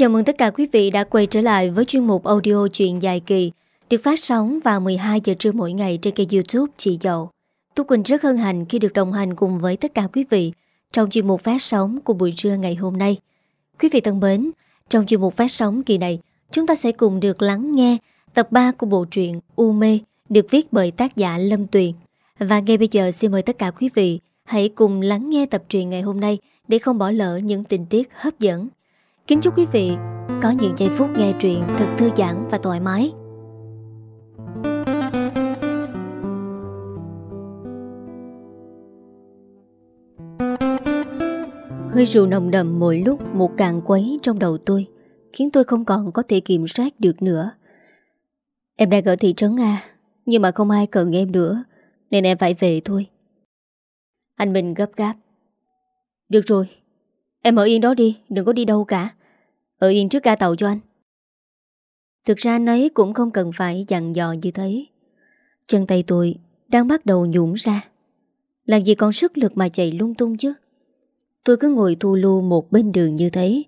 Chào mừng tất cả quý vị đã quay trở lại với chuyên mục audio truyện dài kỳ được phát sóng vào 12 giờ trưa mỗi ngày trên kênh youtube Chị Dậu. Tú Quỳnh rất hân hạnh khi được đồng hành cùng với tất cả quý vị trong chuyên mục phát sóng của buổi trưa ngày hôm nay. Quý vị thân mến, trong chuyên mục phát sóng kỳ này, chúng ta sẽ cùng được lắng nghe tập 3 của bộ truyện U Mê được viết bởi tác giả Lâm Tuyền. Và ngay bây giờ xin mời tất cả quý vị hãy cùng lắng nghe tập truyện ngày hôm nay để không bỏ lỡ những tình tiết hấp dẫn. Kính chúc quý vị có những giây phút nghe truyện thật thư giãn và thoải mái. Hơi rượu nồng đậm mỗi lúc một càng quấy trong đầu tôi, khiến tôi không còn có thể kiểm soát được nữa. Em đang ở thị trấn A, nhưng mà không ai cần em nữa, nên em phải về thôi. Anh Minh gấp gáp. Được rồi, em ở yên đó đi, đừng có đi đâu cả. Ở yên trước ca tàu cho anh. Thực ra nấy cũng không cần phải dặn dò như thế. Chân tay tôi đang bắt đầu nhũn ra. Làm gì còn sức lực mà chạy lung tung chứ? Tôi cứ ngồi thu lưu một bên đường như thế.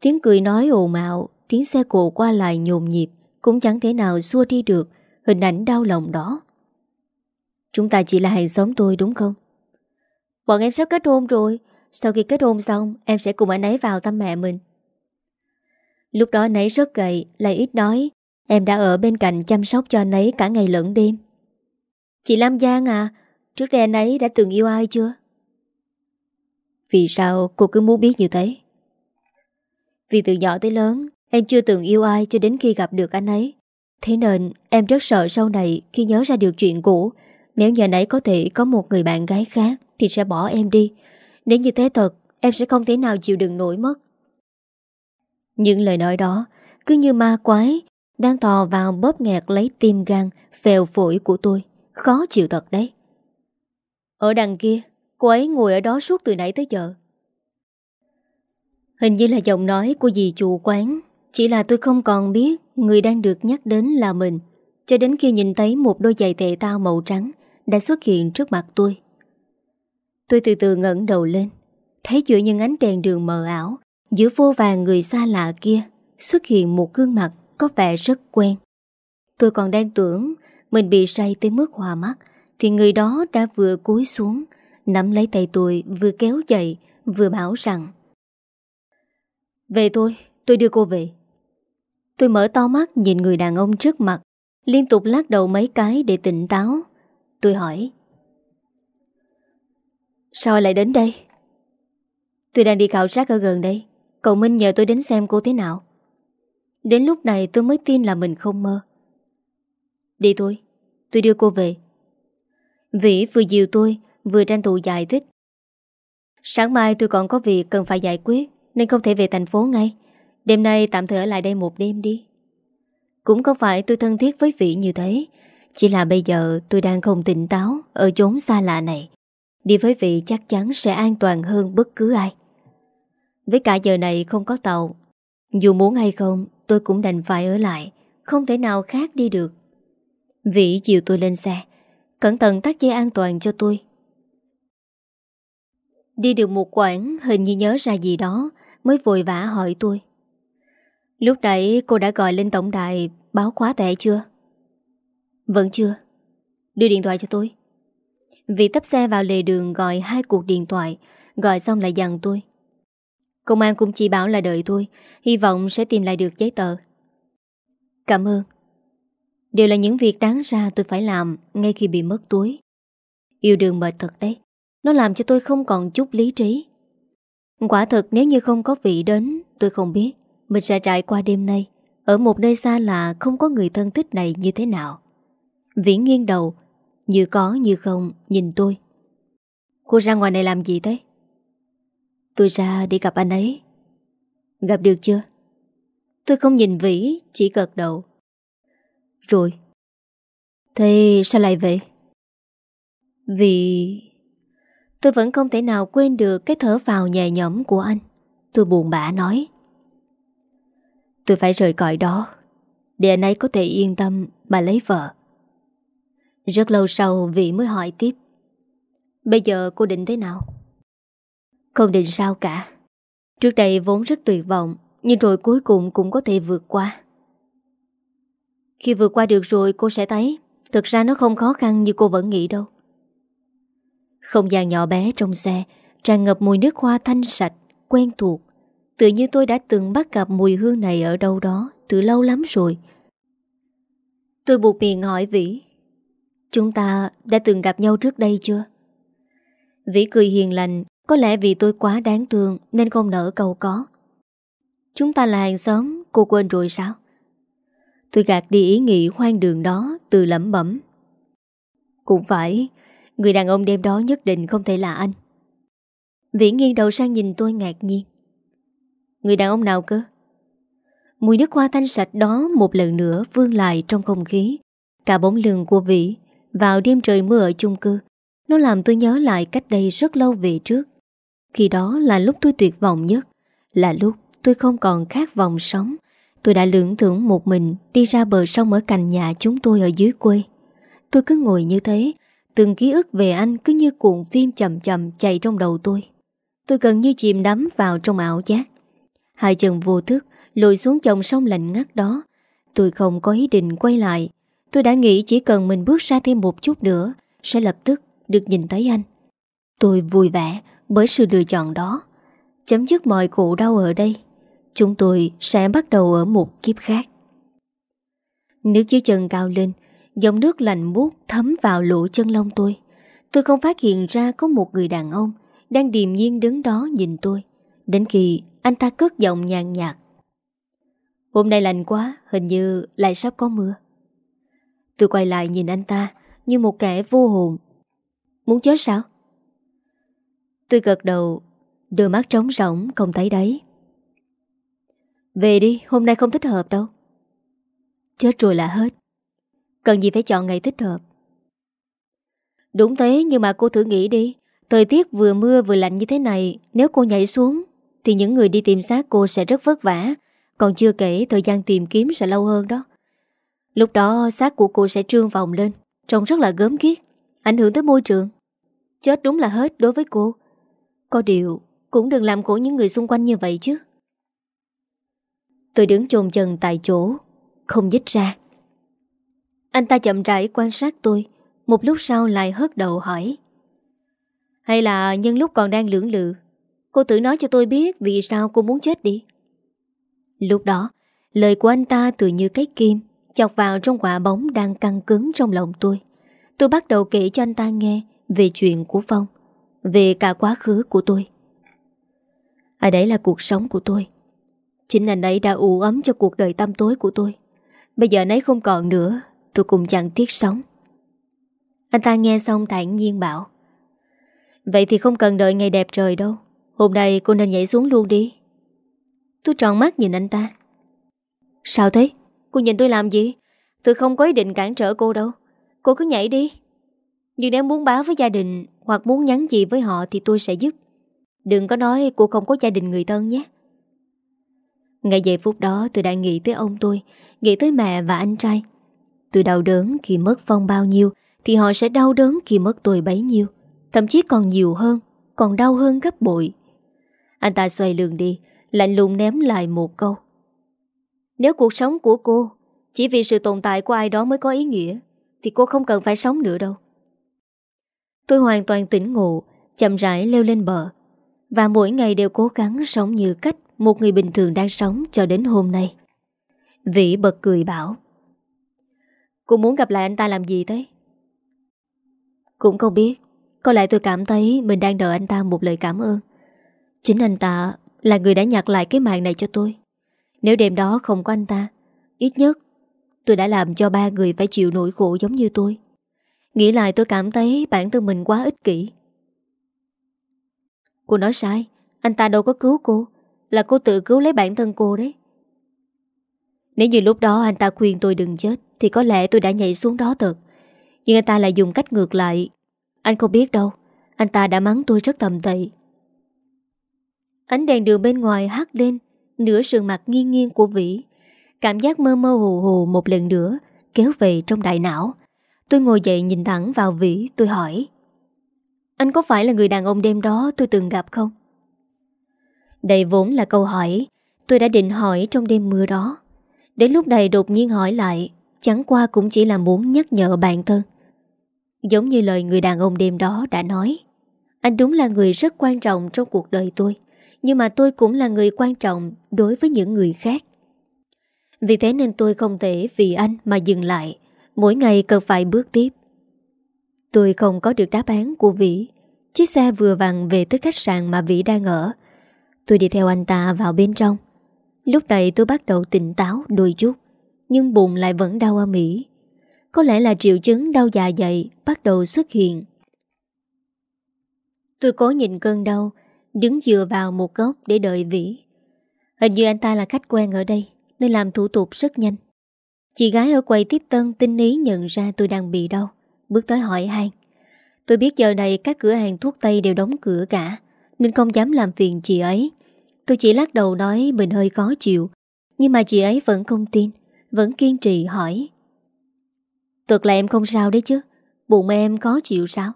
Tiếng cười nói ồn ào, tiếng xe cộ qua lại nhồn nhịp, cũng chẳng thể nào xua đi được hình ảnh đau lòng đó. Chúng ta chỉ là hàng xóm tôi đúng không? Bọn em sắp kết hôn rồi, sau khi kết hôn xong, em sẽ cùng anh ấy vào thăm mẹ mình. Lúc đó anh ấy rất gầy, lại ít nói, em đã ở bên cạnh chăm sóc cho anh ấy cả ngày lẫn đêm. Chị Lam Giang à, trước đây anh ấy đã từng yêu ai chưa? Vì sao cô cứ muốn biết như thế? Vì từ nhỏ tới lớn, em chưa từng yêu ai cho đến khi gặp được anh ấy. Thế nên em rất sợ sau này khi nhớ ra được chuyện cũ, nếu nhà nãy có thể có một người bạn gái khác thì sẽ bỏ em đi. Nếu như thế thật, em sẽ không thể nào chịu đựng nổi mất. Những lời nói đó cứ như ma quái đang tò vào bóp nghẹt lấy tim gan, phèo phổi của tôi. Khó chịu thật đấy. Ở đằng kia, cô ấy ngồi ở đó suốt từ nãy tới giờ. Hình như là giọng nói của dì chủ quán Chỉ là tôi không còn biết Người đang được nhắc đến là mình Cho đến khi nhìn thấy một đôi giày tệ tao màu trắng Đã xuất hiện trước mặt tôi Tôi từ từ ngẩng đầu lên Thấy giữa những ánh đèn đường mờ ảo Giữa vô vàng người xa lạ kia Xuất hiện một gương mặt Có vẻ rất quen. Tôi còn đang tưởng Mình bị say tới mức hòa mắt Thì người đó đã vừa cúi xuống Nắm lấy tay tôi vừa kéo dậy Vừa bảo rằng Về tôi, tôi đưa cô về. Tôi mở to mắt nhìn người đàn ông trước mặt Liên tục lắc đầu mấy cái để tỉnh táo. Tôi hỏi Sao lại đến đây? Tôi đang đi khảo sát ở gần đây. Cậu Minh nhờ tôi đến xem cô thế nào. Đến lúc này tôi mới tin là mình không mơ. Đi thôi, Tôi đưa cô về. Vĩ vừa dìu tôi, Vừa tranh thủ giải thích. Sáng mai tôi còn có việc cần phải giải quyết, Nên không thể về thành phố ngay. Đêm nay tạm thời ở lại đây một đêm đi. Cũng không phải tôi thân thiết với Vĩ như thế, Chỉ là bây giờ tôi đang không tỉnh táo Ở chốn xa lạ này. Đi với Vĩ chắc chắn sẽ an toàn hơn bất cứ ai với cả giờ này không có tàu. Dù muốn hay không, Tôi cũng đành phải ở lại. Không thể nào khác đi được. Vĩ chiều tôi lên xe. Cẩn thận tắt dây an toàn cho tôi. Đi được một quãng, Hình như nhớ ra gì đó, Mới vội vã hỏi tôi. Lúc nãy cô đã gọi lên tổng đài, Báo khóa tệ chưa? Vẫn chưa. Đưa điện thoại cho tôi. Vị tấp xe vào lề đường gọi hai cuộc điện thoại, Gọi xong lại dặn tôi. Công an cũng chỉ bảo là đợi tôi Hy vọng sẽ tìm lại được giấy tờ. Cảm ơn. Đều là những việc đáng ra tôi phải làm Ngay khi bị mất túi. Yêu đương mệt thật đấy, Nó làm cho tôi không còn chút lý trí. Quả thật nếu như không có vị đến, Tôi không biết Mình sẽ trải qua đêm nay Ở một nơi xa lạ không có người thân thích này như thế nào. Viễn nghiêng đầu, Như có như không, Nhìn tôi. Cô ra ngoài này làm gì thế? Tôi ra đi gặp anh ấy. Gặp được chưa? Tôi không nhìn Vĩ, Chỉ gật đầu. Rồi. Thế sao lại vậy? Vì Tôi vẫn không thể nào quên được Cái thở vào nhẹ nhõm của anh. Tôi buồn bã nói. Tôi phải rời cõi đó, Để anh ấy có thể yên tâm Mà lấy vợ. Rất lâu sau Vĩ mới hỏi tiếp. Bây giờ cô định thế nào? Không định sao cả. Trước đây vốn rất tuyệt vọng, Nhưng rồi cuối cùng cũng có thể vượt qua. Khi vượt qua được rồi, cô sẽ thấy, Thực ra nó không khó khăn như cô vẫn nghĩ đâu. Không gian nhỏ bé trong xe, Tràn ngập mùi nước hoa thanh sạch, Quen thuộc. Tự như tôi đã từng bắt gặp mùi hương này ở đâu đó Từ lâu lắm rồi. Tôi buộc miệng hỏi Vĩ, Chúng ta đã từng gặp nhau trước đây chưa? Vĩ cười hiền lành có lẽ vì tôi quá đáng thương Nên không nỡ cầu có Chúng ta là hàng xóm, Cô quên rồi sao? Tôi gạt đi ý nghĩ hoang đường đó Từ lẩm bẩm Cũng phải, Người đàn ông đêm đó nhất định không thể là anh Vĩ nghiêng đầu sang nhìn tôi ngạc nhiên Người đàn ông nào cơ? Mùi nước hoa thanh sạch đó một lần nữa vương lại trong không khí. Cả bóng lưng của Vĩ vào đêm trời mưa ở chung cư. Nó làm tôi nhớ lại cách đây rất lâu về trước. Khi đó là lúc tôi tuyệt vọng nhất. Là lúc tôi không còn khát vọng sống. Tôi đã lưỡng thưởng một mình đi ra bờ sông ở cạnh nhà chúng tôi ở dưới quê. Tôi cứ ngồi như thế, từng ký ức về anh cứ như cuộn phim chậm chậm chạy trong đầu tôi. Tôi gần như chìm đắm vào trong ảo giác. Hai chân vô thức lùi xuống dòng sông lạnh ngắt đó. Tôi không có ý định quay lại. Tôi đã nghĩ chỉ cần mình bước ra thêm một chút nữa sẽ lập tức được nhìn thấy anh. Tôi vui vẻ bởi sự lựa chọn đó. Chấm dứt mọi khổ đau ở đây. Chúng tôi sẽ bắt đầu ở một kiếp khác. Nước dưới chân cao lên, dòng nước lạnh buốt thấm vào lỗ chân lông tôi. Tôi không phát hiện ra có một người đàn ông đang điềm nhiên đứng đó nhìn tôi. Đến khi anh ta cất giọng nhàn nhạt Hôm nay lạnh quá Hình như lại sắp có mưa Tôi quay lại nhìn anh ta Như một kẻ vô hồn Muốn chết sao Tôi gật đầu, Đôi mắt trống rỗng, không thấy đấy Về đi, Hôm nay không thích hợp đâu. Chết rồi là hết. Cần gì phải chọn ngày thích hợp. Đúng thế, nhưng mà cô thử nghĩ đi. Thời tiết vừa mưa vừa lạnh như thế này, Nếu cô nhảy xuống, thì những người đi tìm xác cô sẽ rất vất vả. Còn chưa kể, thời gian tìm kiếm sẽ lâu hơn đó. Lúc đó, xác của cô sẽ trương vòng lên, Trông rất là gớm ghiếc, Ảnh hưởng tới môi trường. Chết đúng là hết đối với cô. Có điều cũng đừng làm khổ những người xung quanh như vậy chứ Tôi đứng trồn chân tại chỗ Không dích ra Anh ta chậm rãi quan sát tôi Một lúc sau lại hớt đầu hỏi Hay là nhân lúc còn đang lưỡng lự Cô tự nói cho tôi biết vì sao cô muốn chết đi. Lúc đó, lời của anh ta tự như cái kim, chọc vào trong quả bóng đang căng cứng trong lòng tôi. Tôi bắt đầu kể cho anh ta nghe về chuyện của Phong, về cả quá khứ của tôi. À đấy là cuộc sống của tôi. Chính anh ấy đã ủ ấm cho cuộc đời tăm tối của tôi. Bây giờ anh ấy không còn nữa, tôi cũng chẳng tiếc sống. Anh ta nghe xong thản nhiên bảo Vậy thì không cần đợi ngày đẹp trời đâu Hôm nay cô nên nhảy xuống luôn đi Tôi tròn mắt nhìn anh ta Sao thế? Cô nhìn tôi làm gì? Tôi không có ý định cản trở cô đâu Cô cứ nhảy đi Nhưng nếu muốn báo với gia đình hoặc muốn nhắn gì với họ thì tôi sẽ giúp. Đừng có nói cô không có gia đình người thân nhé. Ngay giây phút đó, tôi đã nghĩ tới ông tôi, Nghĩ tới mẹ và anh trai. Tôi đau đớn khi mất Phong bao nhiêu, Thì họ sẽ đau đớn khi mất tôi bấy nhiêu. Thậm chí còn nhiều hơn, Còn đau hơn gấp bội. Anh ta xoay lường đi, Lạnh lùng ném lại một câu. Nếu cuộc sống của cô, Chỉ vì sự tồn tại của ai đó mới có ý nghĩa, Thì cô không cần phải sống nữa đâu. Tôi hoàn toàn tỉnh ngộ, Chậm rãi leo lên bờ. Và mỗi ngày đều cố gắng sống như cách Một người bình thường đang sống cho đến hôm nay. Vĩ bật cười bảo, Cô muốn gặp lại anh ta làm gì thế? Cũng không biết. Có lẽ tôi cảm thấy mình đang đợi anh ta một lời cảm ơn. Chính anh ta là người đã nhặt lại cái mạng này cho tôi. Nếu đêm đó không có anh ta, Ít nhất Tôi đã làm cho ba người phải chịu nỗi khổ giống như tôi. Nghĩ lại tôi cảm thấy bản thân mình quá ích kỷ. Cô nói sai, Anh ta đâu có cứu cô, Là cô tự cứu lấy bản thân cô đấy. Nếu như lúc đó anh ta khuyên tôi đừng chết, Thì có lẽ tôi đã nhảy xuống đó thật. Nhưng anh ta lại dùng cách ngược lại. Anh không biết đâu, Anh ta đã mắng tôi rất tầm tệ Ánh đèn đường bên ngoài hắt lên, Nửa sườn mặt nghiêng nghiêng của Vĩ. Cảm giác mơ mơ hồ hồ một lần nữa, Kéo về trong đại não. Tôi ngồi dậy nhìn thẳng vào Vĩ, Tôi hỏi. Anh có phải là người đàn ông đêm đó tôi từng gặp không? Đây vốn là câu hỏi Tôi đã định hỏi trong đêm mưa đó. Đến lúc này đột nhiên hỏi lại, Chẳng qua cũng chỉ là muốn nhắc nhở bản thân Giống như lời người đàn ông đêm đó đã nói, Anh đúng là người rất quan trọng trong cuộc đời tôi, Nhưng mà tôi cũng là người quan trọng đối với những người khác. Vì thế nên tôi không thể vì anh mà dừng lại. Mỗi ngày cần phải bước tiếp. Tôi không có được đáp án của Vĩ. Chiếc xe vừa vặn về tới khách sạn mà Vĩ đang ở. Tôi đi theo anh ta vào bên trong. Lúc này tôi bắt đầu tỉnh táo, đôi chút, Nhưng bụng lại vẫn đau ở Mỹ Có lẽ là triệu chứng đau dạ dày Bắt đầu xuất hiện. Tôi cố nhìn cơn đau, Đứng dựa vào một góc để đợi Vĩ. Hình như anh ta là khách quen ở đây, Nên làm thủ tục rất nhanh. Chị gái ở quầy tiếp tân tinh ý nhận ra tôi đang bị đau, Bước tới hỏi han. Tôi biết giờ này các cửa hàng thuốc Tây đều đóng cửa cả, Nên không dám làm phiền chị ấy. Tôi chỉ lắc đầu nói mình hơi khó chịu, Nhưng mà chị ấy vẫn không tin, Vẫn kiên trì hỏi. Thật là em không sao đấy chứ, Bụng em khó chịu sao?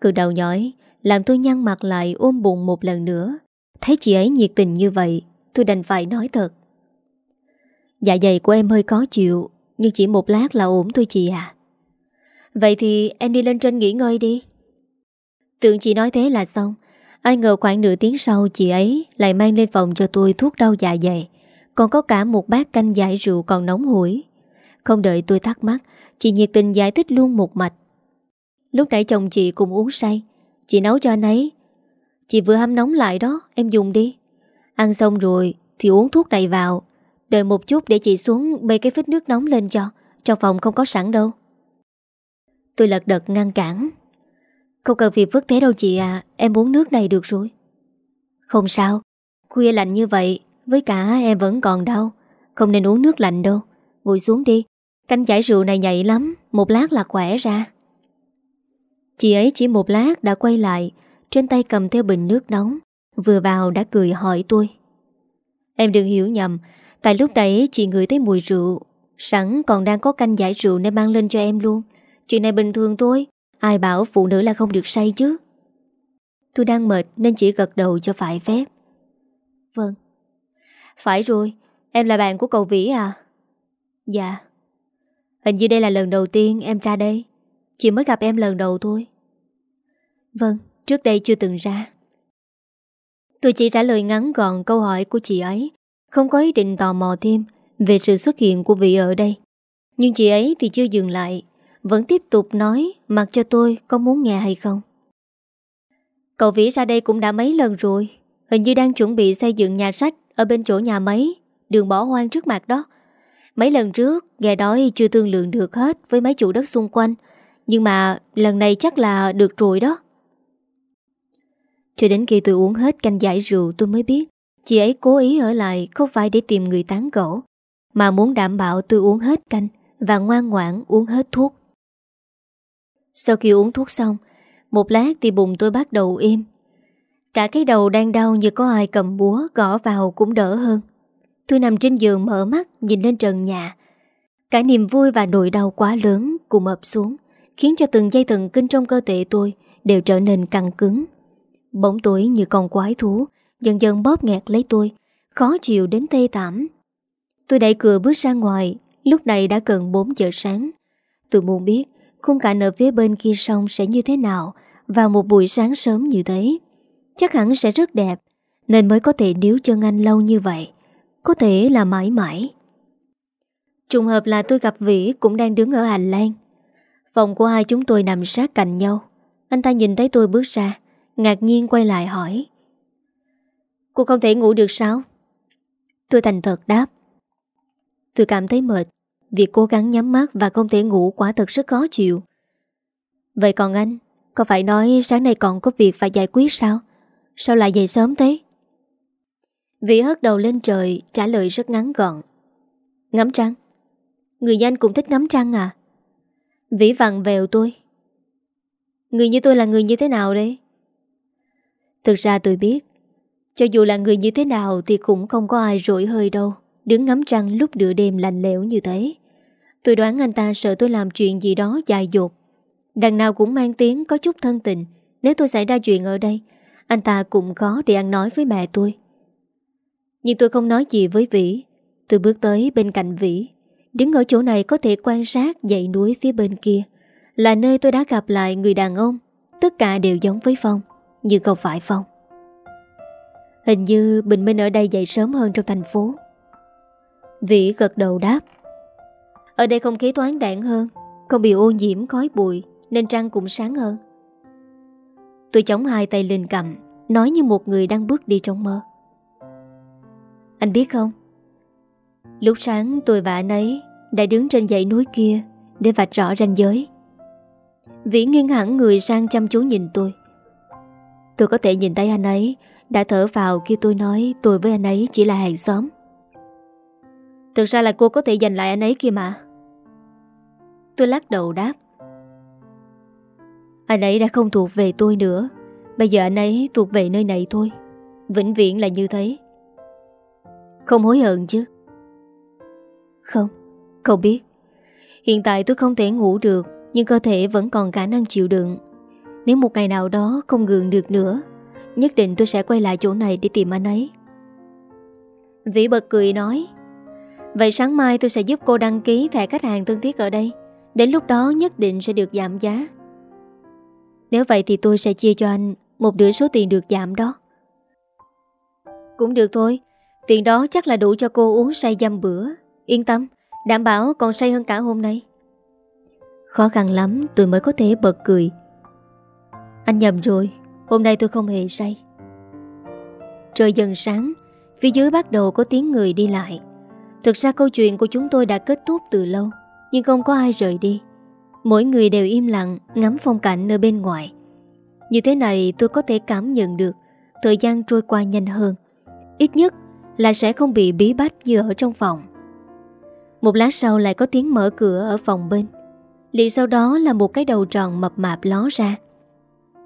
Cự đầu nhói Làm tôi nhăn mặt lại ôm bụng một lần nữa. Thấy chị ấy nhiệt tình như vậy, Tôi đành phải nói thật. Dạ dày của em hơi khó chịu, Nhưng chỉ một lát là ổn tôi chị à Vậy thì em đi lên trên nghỉ ngơi đi. Tưởng chị nói thế là xong. Ai ngờ khoảng nửa tiếng sau chị ấy lại mang lên phòng cho tôi thuốc đau dạ dày. Còn có cả một bát canh giải rượu còn nóng hổi. Không đợi tôi thắc mắc, Chị nhiệt tình giải thích luôn một mạch. Lúc nãy chồng chị cùng uống say. Chị nấu cho anh ấy. Chị vừa hâm nóng lại đó, Em dùng đi. Ăn xong rồi thì uống thuốc này vào. Đợi một chút để chị xuống bê cái phích nước nóng lên cho. Trong phòng không có sẵn đâu. Tôi lật đật ngăn cản. Không cần việc vứt thế đâu chị à Em uống nước này được rồi. Không sao. Khuya lạnh như vậy, Với cả em vẫn còn đau. Không nên uống nước lạnh đâu. Ngồi xuống đi. Canh giải rượu này nhạy lắm. Một lát là khỏe ra. Chị ấy chỉ một lát đã quay lại. Trên tay cầm theo bình nước nóng. Vừa vào đã cười hỏi tôi. Em đừng hiểu nhầm. Tại lúc đấy chị ngửi thấy mùi rượu. Sẵn còn đang có canh giải rượu nên mang lên cho em luôn. Chuyện này bình thường thôi. Ai bảo phụ nữ là không được say chứ? Tôi đang mệt nên chỉ gật đầu cho phải phép. Vâng. Phải rồi, Em là bạn của cậu Vĩ à? Dạ. Hình như đây là lần đầu tiên em ra đây. Chị mới gặp em lần đầu thôi. Vâng Trước đây chưa từng ra. Tôi chỉ trả lời ngắn gọn câu hỏi của chị ấy. Không có ý định tò mò thêm Về sự xuất hiện của vị ở đây. Nhưng chị ấy thì chưa dừng lại, vẫn tiếp tục nói, Mặc cho tôi, có muốn nghe hay không? Cậu Vĩ ra đây cũng đã mấy lần rồi, Hình như đang chuẩn bị xây dựng nhà sách Ở bên chỗ nhà máy, Đường bỏ hoang trước mặt đó. Mấy lần trước, nghe đói chưa thương lượng được hết Với mấy chủ đất xung quanh, Nhưng mà lần này chắc là được rồi đó. Cho đến khi tôi uống hết canh giải rượu tôi mới biết Chị ấy cố ý ở lại Không phải để tìm người tán gỗ Mà muốn đảm bảo tôi uống hết canh Và ngoan ngoãn uống hết thuốc. Sau khi uống thuốc xong, Một lát thì bụng tôi bắt đầu im. Cả cái đầu đang đau như có ai cầm búa gõ vào cũng đỡ hơn. Tôi nằm trên giường mở mắt nhìn lên trần nhà. Cả niềm vui và nỗi đau quá lớn cùng ập xuống, Khiến cho từng dây thần kinh trong cơ thể tôi đều trở nên căng cứng. Bóng tối như con quái thú Dần dần bóp nghẹt lấy tôi. Khó chịu đến tê tảm. Tôi đẩy cửa bước ra ngoài. Lúc này đã gần 4 giờ sáng. Tôi muốn biết Khung cảnh ở phía bên kia sông sẽ như thế nào Vào một buổi sáng sớm như thế. Chắc hẳn sẽ rất đẹp, Nên mới có thể níu chân anh lâu như vậy. Có thể là mãi mãi. Trùng hợp là tôi gặp Vĩ Cũng đang đứng ở hành lang. Phòng của hai chúng tôi nằm sát cạnh nhau. Anh ta nhìn thấy tôi bước ra, Ngạc nhiên quay lại hỏi. Cô không thể ngủ được sao? Tôi thành thật đáp. Tôi cảm thấy mệt Việc cố gắng nhắm mắt và không thể ngủ quả thật rất khó chịu. Vậy còn anh, Có phải nói sáng nay còn có việc phải giải quyết sao? Sao lại dậy sớm thế? Vĩ hất đầu lên trời, Trả lời rất ngắn gọn. Ngắm trăng. Người nhanh cũng thích ngắm trăng à? Vĩ vặn vèo tôi. Người như tôi là người như thế nào đấy? Thực ra tôi biết cho dù là người như thế nào Thì cũng không có ai rỗi hơi đâu. Đứng ngắm trăng lúc nửa đêm lạnh lẽo như thế. Tôi đoán anh ta sợ tôi làm chuyện gì đó dài dột. Đằng nào cũng mang tiếng có chút thân tình. Nếu tôi xảy ra chuyện ở đây, Anh ta cũng có để ăn nói với mẹ tôi. Nhưng tôi không nói gì với Vĩ. Tôi bước tới bên cạnh Vĩ. Đứng ở chỗ này có thể quan sát dãy núi phía bên kia. Là nơi tôi đã gặp lại người đàn ông. Tất cả đều giống với Phong. Nhưng không phải Phong. Hình như Bình Minh ở đây dậy sớm hơn trong thành phố. Vĩ gật đầu đáp. Ở đây không khí thoáng đạn hơn, Không bị ô nhiễm khói bụi, Nên trăng cũng sáng hơn. Tôi chống hai tay lên cầm, Nói như một người đang bước đi trong mơ. Anh biết không? Lúc sáng tôi và anh ấy Đã đứng trên dãy núi kia Để vạch rõ ranh giới. Vĩ nghiêng hẳn người sang chăm chú nhìn tôi. Tôi có thể nhìn thấy anh ấy đã thở vào khi tôi nói Tôi với anh ấy chỉ là hàng xóm. Thực ra là cô có thể giành lại anh ấy kia mà. Tôi lắc đầu đáp. Anh ấy đã không thuộc về tôi nữa. Bây giờ anh ấy thuộc về nơi này thôi. Vĩnh viễn là như thế. Không hối hận chứ? Không Không biết. Hiện tại tôi không thể ngủ được, Nhưng cơ thể vẫn còn khả năng chịu đựng. Nếu một ngày nào đó không gượng được nữa Nhất định tôi sẽ quay lại chỗ này để tìm anh ấy. Vĩ bật cười nói, Vậy sáng mai tôi sẽ giúp cô đăng ký thẻ khách hàng thân thiết ở đây. Đến lúc đó nhất định sẽ được giảm giá. Nếu vậy thì tôi sẽ chia cho anh một nửa số tiền được giảm đó. Cũng được thôi, Tiền đó chắc là đủ cho cô uống say dăm bữa. Yên tâm, Đảm bảo còn say hơn cả hôm nay. Khó khăn lắm, tôi mới có thể bật cười. Anh nhầm rồi. Hôm nay tôi không hề say. Trời dần sáng Phía dưới bắt đầu có tiếng người đi lại. Thực ra câu chuyện của chúng tôi đã kết thúc từ lâu Nhưng không có ai rời đi. Mỗi người đều im lặng Ngắm phong cảnh ở bên ngoài. Như thế này tôi có thể cảm nhận được Thời gian trôi qua nhanh hơn. Ít nhất là sẽ không bị bí bách như ở trong phòng. Một lát sau lại có tiếng mở cửa ở phòng bên. Liền sau đó là một cái đầu tròn mập mạp ló ra.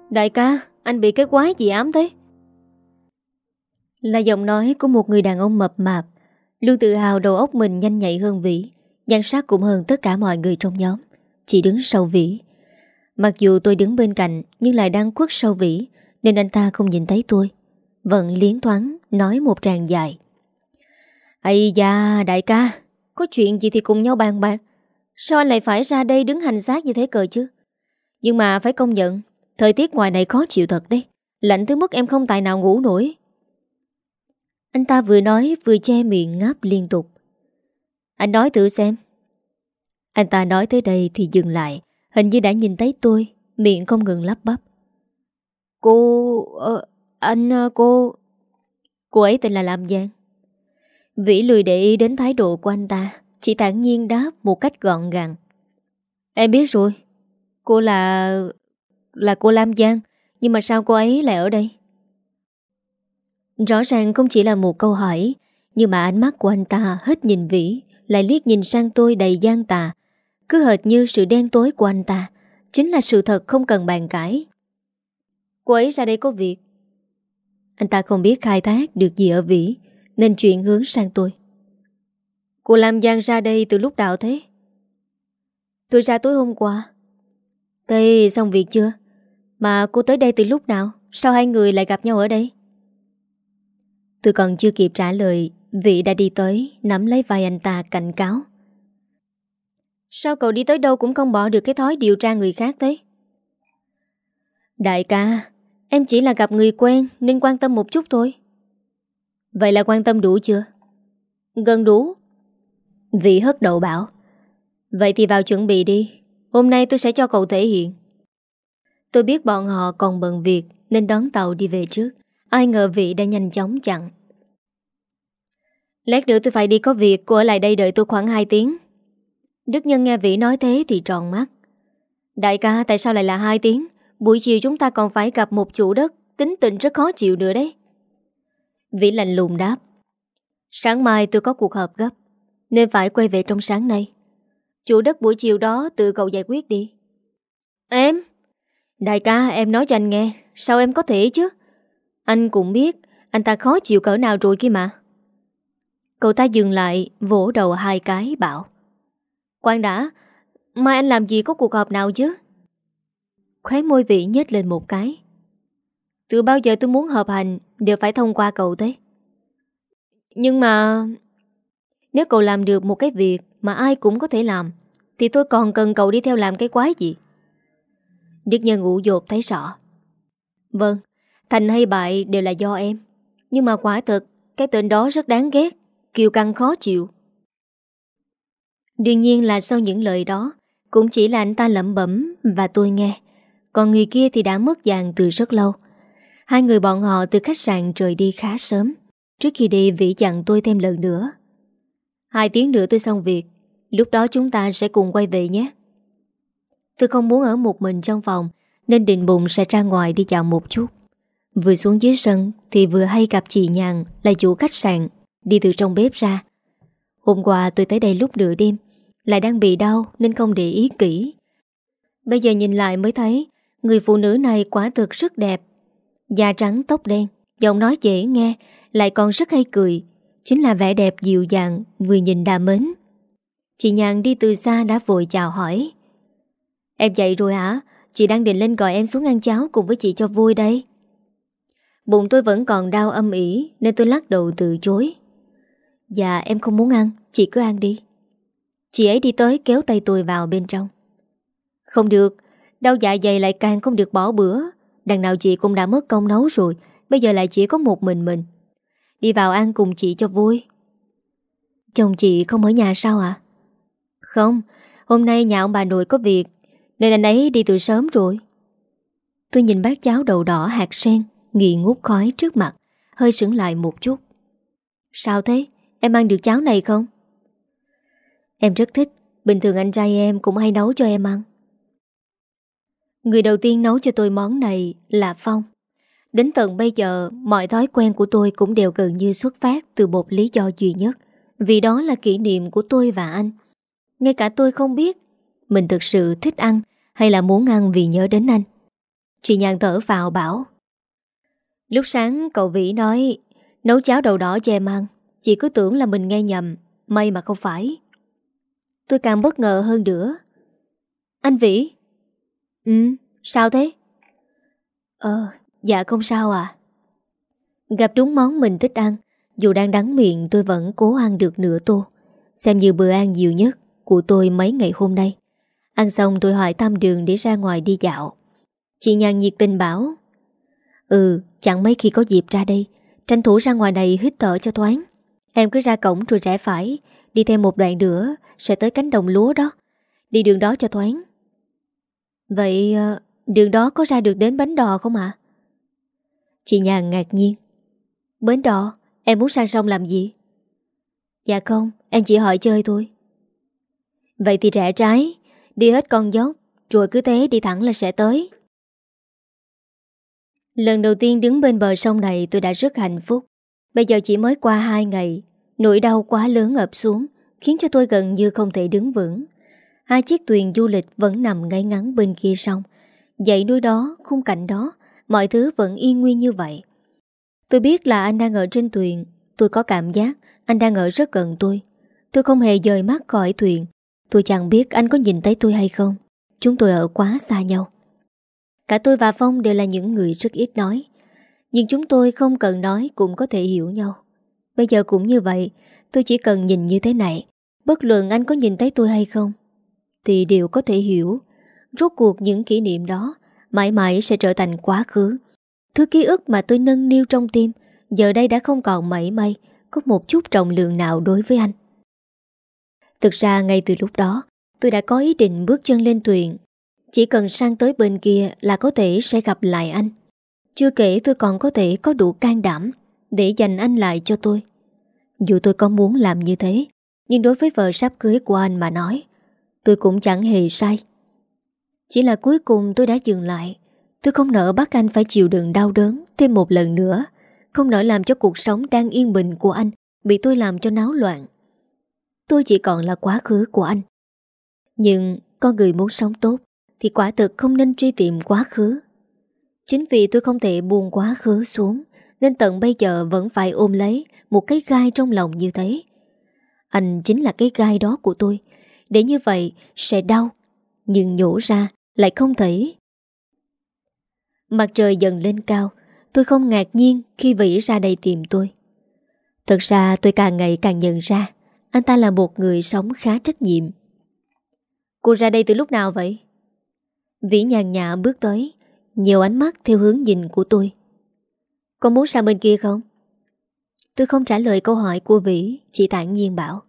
Đại ca, anh bị cái quái gì ám thế? Là giọng nói của một người đàn ông mập mạp. Luôn tự hào đầu óc mình nhanh nhạy hơn Vĩ, Nhan sắc cũng hơn tất cả mọi người trong nhóm. Chỉ đứng sau Vĩ. Mặc dù tôi đứng bên cạnh, Nhưng lại đang quất sau vĩ, Nên anh ta không nhìn thấy tôi. Vẫn liến thoáng, nói một tràng dài. Ây da, đại ca, Có chuyện gì thì cùng nhau bàn bạc. Sao anh lại phải ra đây đứng hành xác như thế cờ chứ? Nhưng mà phải công nhận Thời tiết ngoài này khó chịu thật đấy. Lạnh tới mức em không tài nào ngủ nổi. Anh ta vừa nói vừa che miệng ngáp liên tục. Anh nói thử xem. Anh ta nói tới đây thì dừng lại Hình như đã nhìn thấy tôi Miệng không ngừng lắp bắp. Cô... Uh, anh... Uh, cô... Cô ấy tên là Lam Giang. Vĩ lười để ý đến thái độ của anh ta Chỉ thản nhiên đáp một cách gọn gàng. Em biết rồi Cô là... Là cô Lam Giang, Nhưng mà sao cô ấy lại ở đây? Rõ ràng không chỉ là một câu hỏi, Nhưng mà ánh mắt của anh ta hết nhìn Vĩ, Lại liếc nhìn sang tôi đầy gian tà. Cứ hệt như sự đen tối của anh ta, Chính là sự thật không cần bàn cãi. Cô ấy ra đây có việc. Anh ta không biết khai thác được gì ở Vĩ, Nên chuyện hướng sang tôi. Cô Lam Giang ra đây từ lúc nào thế? Tôi ra tối hôm qua. Thế xong việc chưa? Mà cô tới đây từ lúc nào? Sao hai người lại gặp nhau ở đây? Tôi còn chưa kịp trả lời Vị đã đi tới Nắm lấy vai anh ta cảnh cáo Sao cậu đi tới đâu cũng không bỏ được cái thói điều tra người khác thế? Đại ca, em chỉ là gặp người quen nên quan tâm một chút thôi. Vậy là quan tâm đủ chưa? Gần đủ. Vị hất đầu bảo. Vậy thì vào chuẩn bị đi. Hôm nay tôi sẽ cho cậu thể hiện. Tôi biết bọn họ còn bận việc nên đón tàu đi về trước. Ai ngờ vị đã nhanh chóng chặn. Lát nữa tôi phải đi có việc, cô ở lại đây đợi tôi khoảng 2 tiếng. Đức Nhân nghe vị nói thế thì tròn mắt. Đại ca tại sao lại là hai tiếng? Buổi chiều chúng ta còn phải gặp một chủ đất, tính tình rất khó chịu nữa đấy. Vĩ lạnh lùng đáp. Sáng mai tôi có cuộc họp gấp, nên phải quay về trong sáng nay. Chủ đất buổi chiều đó tự cậu giải quyết đi. Em? Đại ca em nói cho anh nghe, sao em có thể chứ? Anh cũng biết, anh ta khó chịu cỡ nào rồi kia mà. Cậu ta dừng lại, vỗ đầu hai cái, bảo. Quang đã, mai anh làm gì có cuộc họp nào chứ? Khóe môi vị nhếch lên một cái. Từ bao giờ tôi muốn hợp hành đều phải thông qua cậu thế? Nhưng mà... Nếu cậu làm được một cái việc mà ai cũng có thể làm, thì tôi còn cần cậu đi theo làm cái quái gì? Đức Nhân ủ dột thấy rõ. Vâng, thành hay bại đều là do em. Nhưng mà quả thật, cái tên đó rất đáng ghét, kiều căng khó chịu. Đương nhiên là sau những lời đó, cũng chỉ là anh ta lẩm bẩm và tôi nghe. Còn người kia thì đã mất dạng từ rất lâu. Hai người bọn họ từ khách sạn rời đi khá sớm. Trước khi đi Vĩ dặn tôi thêm lần nữa. Hai tiếng nữa tôi xong việc, lúc đó chúng ta sẽ cùng quay về nhé. Tôi không muốn ở một mình trong phòng, nên định bụng sẽ ra ngoài đi dạo một chút. Vừa xuống dưới sân thì vừa hay gặp chị Nhàn là chủ khách sạn, đi từ trong bếp ra. Hôm qua tôi tới đây lúc nửa đêm, lại đang bị đau nên không để ý kỹ. Bây giờ nhìn lại mới thấy người phụ nữ này quả thực rất đẹp. Da trắng tóc đen, giọng nói dễ nghe, lại còn rất hay cười. Chính là vẻ đẹp dịu dàng, vừa nhìn đã mến. Chị Nhàn đi từ xa đã vội chào hỏi. Em dậy rồi hả? Chị đang định lên gọi em xuống ăn cháo cùng với chị cho vui đây. Bụng tôi vẫn còn đau âm ỉ nên tôi lắc đầu từ chối. Dạ em không muốn ăn, chị cứ ăn đi. Chị ấy đi tới kéo tay tôi vào bên trong. Không được, đau dạ dày lại càng không được bỏ bữa. Đằng nào chị cũng đã mất công nấu rồi, bây giờ lại chỉ có một mình mình. Đi vào ăn cùng chị cho vui. Chồng chị không ở nhà sao ạ? Không, hôm nay nhà ông bà nội có việc, nên anh ấy đi từ sớm rồi. Tôi nhìn bát cháo đầu đỏ hạt sen, nghi ngút khói trước mặt, hơi sững lại một chút. Sao thế? Em ăn được cháo này không? Em rất thích Bình thường anh trai em cũng hay nấu cho em ăn Người đầu tiên nấu cho tôi món này là Phong Đến tận bây giờ Mọi thói quen của tôi cũng đều gần như xuất phát Từ một lý do duy nhất Vì đó là kỷ niệm của tôi và anh Ngay cả tôi không biết Mình thực sự thích ăn hay là muốn ăn vì nhớ đến anh? Chị nhàn thở vào bảo. Lúc sáng cậu Vĩ nói Nấu cháo đầu đỏ cho em ăn Chị cứ tưởng là mình nghe nhầm May mà không phải. Tôi càng bất ngờ hơn nữa. Anh Vĩ? Ừ, sao thế? Ờ, dạ không sao à. Gặp đúng món mình thích ăn Dù đang đắng miệng tôi vẫn cố ăn được nửa tô. Xem như bữa ăn nhiều nhất Của tôi mấy ngày hôm nay. Ăn xong tôi hỏi tam đường để ra ngoài đi dạo. Chị nhàn nhiệt tình bảo Ừ, chẳng mấy khi có dịp ra đây. Tranh thủ ra ngoài này hít thở cho thoáng. Em cứ ra cổng rồi rẽ phải. Đi thêm một đoạn nữa Sẽ tới cánh đồng lúa đó. Đi đường đó cho thoáng. Vậy ờ, đường đó có ra được đến bến đò không ạ? Chị nhàn ngạc nhiên Bến đò Em muốn sang sông làm gì? Dạ không Em chỉ hỏi chơi thôi. Vậy thì rẽ trái. Đi hết con dốc Rồi cứ thế đi thẳng là sẽ tới. Lần đầu tiên đứng bên bờ sông này tôi đã rất hạnh phúc. Bây giờ chỉ mới qua hai ngày Nỗi đau quá lớn ập xuống Khiến cho tôi gần như không thể đứng vững. Hai chiếc thuyền du lịch vẫn nằm ngay ngắn bên kia sông. Dãy núi đó, khung cảnh đó Mọi thứ vẫn yên nguyên như vậy. Tôi biết là anh đang ở trên thuyền Tôi có cảm giác anh đang ở rất gần tôi. Tôi không hề rời mắt khỏi thuyền Tôi chẳng biết anh có nhìn thấy tôi hay không. Chúng tôi ở quá xa nhau. Cả tôi và Phong đều là những người rất ít nói. Nhưng chúng tôi không cần nói cũng có thể hiểu nhau. Bây giờ cũng như vậy, Tôi chỉ cần nhìn như thế này. Bất luận anh có nhìn thấy tôi hay không, Thì đều có thể hiểu. Rốt cuộc những kỷ niệm đó Mãi mãi sẽ trở thành quá khứ. Thứ ký ức mà tôi nâng niu trong tim, Giờ đây đã không còn mảy may, Có một chút trọng lượng nào đối với anh. Thực ra ngay từ lúc đó, Tôi đã có ý định bước chân lên thuyền. Chỉ cần sang tới bên kia Là có thể sẽ gặp lại anh. Chưa kể tôi còn có thể có đủ can đảm Để dành anh lại cho tôi. Dù tôi có muốn làm như thế, Nhưng đối với vợ sắp cưới của anh mà nói, Tôi cũng chẳng hề sai. Chỉ là cuối cùng tôi đã dừng lại. Tôi không nỡ bắt anh phải chịu đựng đau đớn Thêm một lần nữa, Không nỡ làm cho cuộc sống đang yên bình của anh Bị tôi làm cho náo loạn. Tôi chỉ còn là quá khứ của anh Nhưng con người muốn sống tốt Thì quả thực không nên truy tìm quá khứ Chính vì tôi không thể buông quá khứ xuống Nên tận bây giờ vẫn phải ôm lấy một cái gai trong lòng như thế. Anh chính là cái gai đó của tôi. Để như vậy sẽ đau, nhưng nhổ ra lại không thể. Mặt trời dần lên cao, tôi không ngạc nhiên khi Vĩ ra đây tìm tôi. Thật ra tôi càng ngày càng nhận ra anh ta là một người sống khá trách nhiệm. Cô ra đây từ lúc nào vậy? Vĩ nhàn nhã bước tới, Nhiều ánh mắt theo hướng nhìn của tôi. Có muốn sang bên kia không? Tôi không trả lời câu hỏi của Vĩ, Chỉ tản nhiên bảo.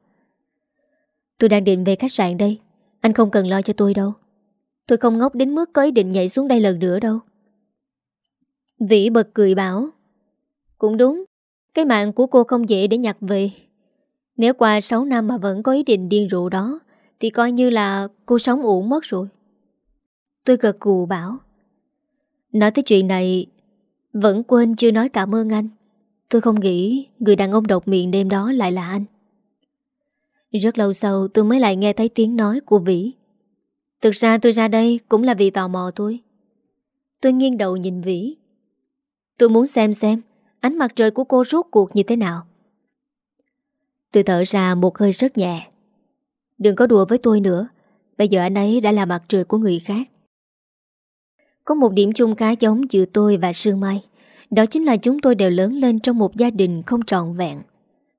Tôi đang định về khách sạn đây, Anh không cần lo cho tôi đâu. Tôi không ngốc đến mức có ý định nhảy xuống đây lần nữa đâu. Vĩ bật cười bảo, Cũng đúng, Cái mạng của cô không dễ để nhặt về. Nếu qua 6 năm mà vẫn có ý định điên rượu đó, Thì coi như là cô sống uổng mất rồi. Tôi gật cù bảo, Nói tới chuyện này, Vẫn quên chưa nói cảm ơn anh. Tôi không nghĩ Người đàn ông độc miệng đêm đó lại là anh. Rất lâu sau, tôi mới lại nghe thấy tiếng nói của Vĩ. Thực ra tôi ra đây cũng là vì tò mò tôi Tôi nghiêng đầu nhìn Vĩ. Tôi muốn xem xem, Ánh mặt trời của cô rốt cuộc như thế nào? Tôi thở ra một hơi rất nhẹ. Đừng có đùa với tôi nữa. Bây giờ anh ấy đã là mặt trời của người khác. Có một điểm chung khá giống giữa tôi và Sương Mai. Đó chính là chúng tôi đều lớn lên trong một gia đình không trọn vẹn.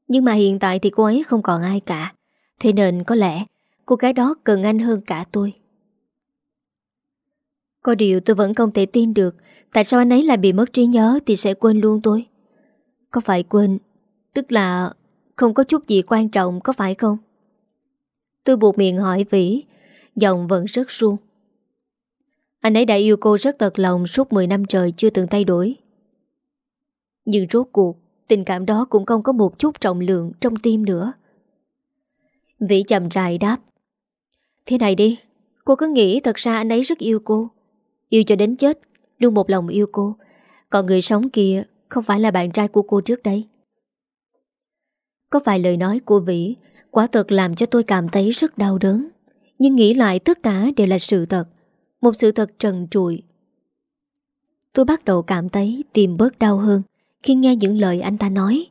Nhưng mà hiện tại thì cô ấy không còn ai cả. Thế nên có lẽ cô gái đó cần anh hơn cả tôi. Có điều tôi vẫn không thể tin được Tại sao anh ấy lại bị mất trí nhớ Thì sẽ quên luôn tôi. Có phải quên, Tức là không có chút gì quan trọng, có phải không? Tôi buộc miệng hỏi Vĩ, Giọng vẫn rất suông. Anh ấy đã yêu cô rất tật lòng Suốt 10 năm trời chưa từng thay đổi. Nhưng rốt cuộc, Tình cảm đó cũng không có một chút trọng lượng Trong tim nữa. Vĩ chậm rãi đáp. Thế này đi, Cô cứ nghĩ thật ra anh ấy rất yêu cô. Yêu cho đến chết, Luôn một lòng yêu cô. Còn người sống kia không phải là bạn trai của cô trước đây. Có phải lời nói của Vĩ, Quả thật làm cho tôi cảm thấy rất đau đớn. Nhưng nghĩ lại tất cả đều là sự thật, Một sự thật trần trụi. Tôi bắt đầu cảm thấy tìm bớt đau hơn Khi nghe những lời anh ta nói,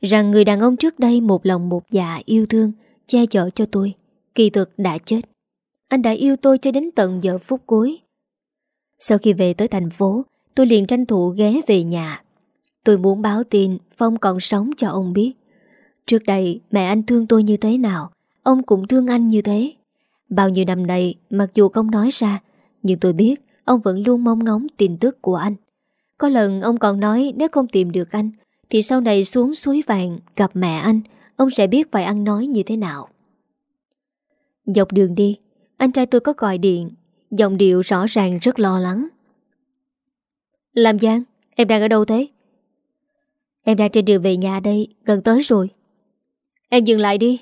Rằng người đàn ông trước đây một lòng một dạ yêu thương, Che chở cho tôi, Kỳ thực đã chết. Anh đã yêu tôi cho đến tận giờ phút cuối. Sau khi về tới thành phố, Tôi liền tranh thủ ghé về nhà. Tôi muốn báo tin Phong còn sống cho ông biết. Trước đây, mẹ anh thương tôi như thế nào? Ông cũng thương anh như thế. Bao nhiêu năm nay, mặc dù không nói ra, Nhưng tôi biết Ông vẫn luôn mong ngóng tin tức của anh. Có lần ông còn nói nếu không tìm được anh, Thì sau này xuống suối vàng Gặp mẹ anh, Ông sẽ biết phải ăn nói như thế nào. Dọc đường đi, Anh trai tôi có gọi điện, Giọng điệu rõ ràng rất lo lắng. Làm Giang, Em đang ở đâu thế? Em đang trên đường về nhà đây, Gần tới rồi. Em dừng lại đi.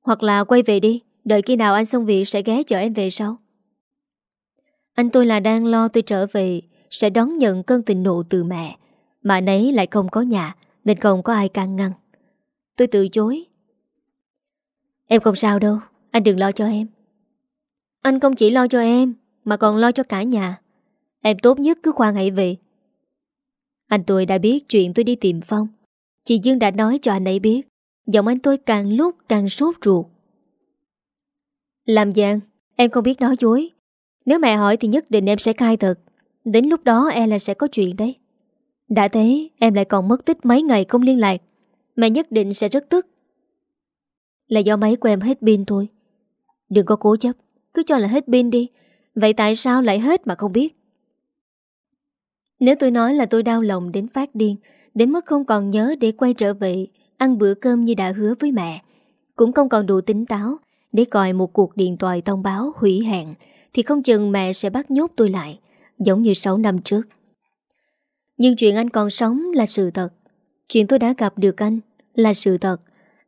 Hoặc là quay về đi. Đợi khi nào anh xong việc sẽ ghé chở em về sau. Anh tôi là đang lo tôi trở về, Sẽ đón nhận cơn tình nộ từ mẹ. Mà nấy lại không có nhà, Nên không có ai can ngăn. Tôi từ chối. Em không sao đâu. Anh đừng lo cho em. Anh không chỉ lo cho em, Mà còn lo cho cả nhà. Em tốt nhất cứ khoan hãy về. Anh tôi đã biết chuyện tôi đi tìm Phong. Chị Dương đã nói cho anh ấy biết. Giọng anh tôi càng lúc càng sốt ruột. Làm giang Em không biết nói dối. Nếu mẹ hỏi thì nhất định em sẽ khai thật. Đến lúc đó e là sẽ có chuyện đấy. Đã thế, em lại còn mất tích mấy ngày không liên lạc. Mẹ nhất định sẽ rất tức. Là do máy của em hết pin thôi. Đừng có cố chấp, cứ cho là hết pin đi. Vậy tại sao lại hết mà không biết? Nếu tôi nói là tôi đau lòng đến phát điên, Đến mức không còn nhớ để quay trở về Ăn bữa cơm như đã hứa với mẹ. Cũng không còn đủ tính táo Để gọi một cuộc điện thoại thông báo hủy hẹn, Thì không chừng mẹ sẽ bắt nhốt tôi lại, Giống như 6 năm trước. Nhưng chuyện anh còn sống là sự thật. Chuyện tôi đã gặp được anh là sự thật.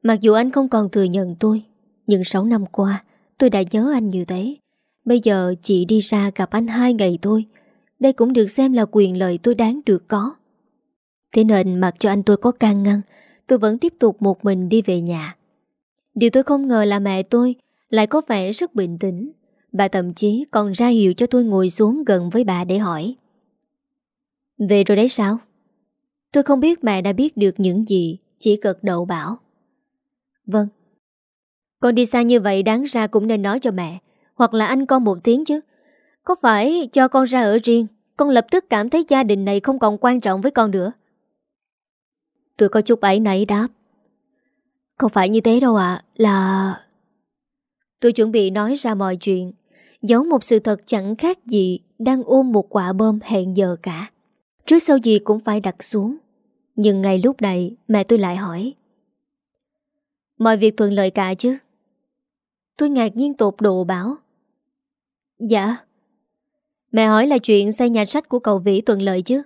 Mặc dù anh không còn thừa nhận tôi, Nhưng 6 năm qua Tôi đã nhớ anh như thế. Bây giờ chị đi ra gặp anh hai ngày thôi. Đây cũng được xem là quyền lợi tôi đáng được có. Thế nên mặc cho anh tôi có can ngăn Tôi vẫn tiếp tục một mình đi về nhà. Điều tôi không ngờ là mẹ tôi Lại có vẻ rất bình tĩnh. Bà thậm chí còn ra hiệu cho tôi ngồi xuống gần với bà để hỏi. Về rồi đấy sao? Tôi không biết mẹ đã biết được những gì, Chỉ cật đầu bảo. Vâng. Con đi xa như vậy đáng ra cũng nên nói cho mẹ, Hoặc là anh con một tiếng chứ. Có phải cho con ra ở riêng, Con lập tức cảm thấy gia đình này không còn quan trọng với con nữa. Tôi có chút ấy nấy đáp. Không phải như thế đâu ạ, Là... Tôi chuẩn bị nói ra mọi chuyện, Giấu một sự thật chẳng khác gì Đang ôm một quả bom hẹn giờ cả. Trước sau gì cũng phải đặt xuống, Nhưng ngay lúc này Mẹ tôi lại hỏi. Mọi việc thuận lợi cả chứ? Tôi ngạc nhiên tột độ bảo. Dạ. Mẹ hỏi là chuyện xây nhà sách của cậu Vĩ thuận lợi chứ?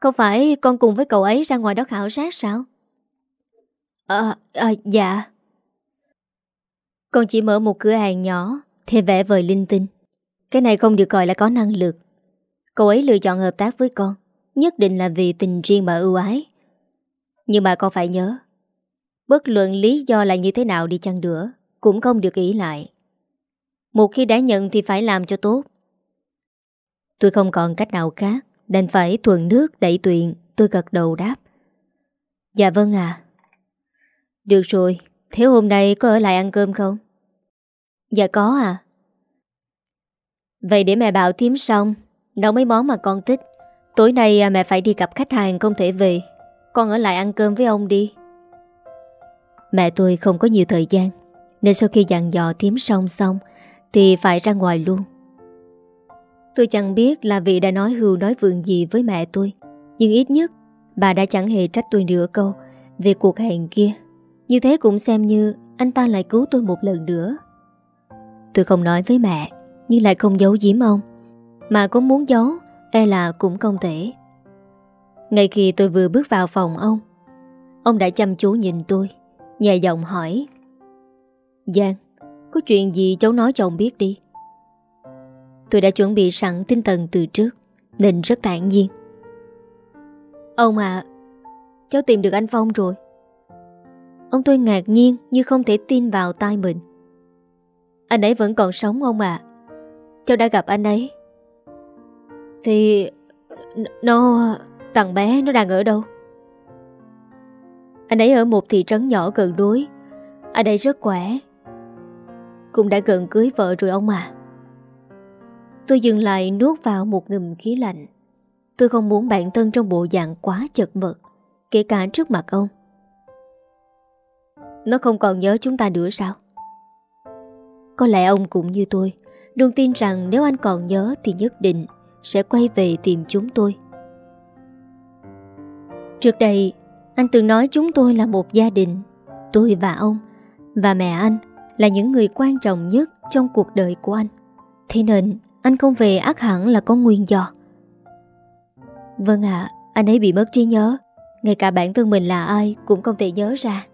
Không phải con cùng với cậu ấy ra ngoài đó khảo sát sao? Ờ, à, dạ. Con chỉ mở một cửa hàng nhỏ Thì vẽ vời linh tinh. Cái này không được gọi là có năng lực. Cậu ấy lựa chọn hợp tác với con Nhất định là vì tình riêng mà ưu ái. Nhưng mà con phải nhớ Bất luận lý do là như thế nào đi chăng nữa Cũng không được ý lại. Một khi đã nhận thì phải làm cho tốt. Tôi không còn cách nào khác Đành phải thuần nước đẩy tuyền Tôi gật đầu đáp. Dạ vâng à Được rồi Thế hôm nay có ở lại ăn cơm không? Dạ có à Vậy để mẹ bảo thím xong Nấu mấy món mà con thích. Tối nay à, mẹ phải đi gặp khách hàng không thể về. Con ở lại ăn cơm với ông đi. Mẹ tôi không có nhiều thời gian Nên sau khi dặn dò thím xong xong Thì phải ra ngoài luôn Tôi chẳng biết là vị đã nói hưu nói vượng gì với mẹ tôi, Nhưng ít nhất Bà đã chẳng hề trách tôi nửa câu Về cuộc hẹn kia. Như thế cũng xem như Anh ta lại cứu tôi một lần nữa. Tôi không nói với mẹ, Nhưng lại không giấu giếm ông. Mà có muốn giấu E là cũng không thể. Ngay khi tôi vừa bước vào phòng ông Ông đã chăm chú nhìn tôi, Nhẹ giọng hỏi, Giang, Có chuyện gì cháu nói cho ông biết đi? Tôi đã chuẩn bị sẵn tinh thần từ trước, Nên rất tản nhiên. Ông à Cháu tìm được anh Phong rồi. Ông tôi ngạc nhiên Như không thể tin vào tai mình. Anh ấy vẫn còn sống ông à Cháu đã gặp anh ấy. Thì Nó, Thằng bé nó đang ở đâu? Anh ấy ở một thị trấn nhỏ gần đối Anh ấy rất khỏe. Cũng đã gần cưới vợ rồi ông à Tôi dừng lại nuốt vào một ngùm khí lạnh. Tôi không muốn bản thân trong bộ dạng quá chật vật, Kể cả trước mặt ông. Nó không còn nhớ chúng ta nữa sao? Có lẽ ông cũng như tôi, Luôn tin rằng nếu anh còn nhớ Thì nhất định sẽ quay về tìm chúng tôi. Trước đây, Anh từng nói chúng tôi là một gia đình. Tôi và ông Và mẹ anh Là những người quan trọng nhất Trong cuộc đời của anh. Thế nên anh không về ác hẳn là có nguyên do Vâng ạ, Anh ấy bị mất trí nhớ. Ngay cả bản thân mình là ai Cũng không thể nhớ ra.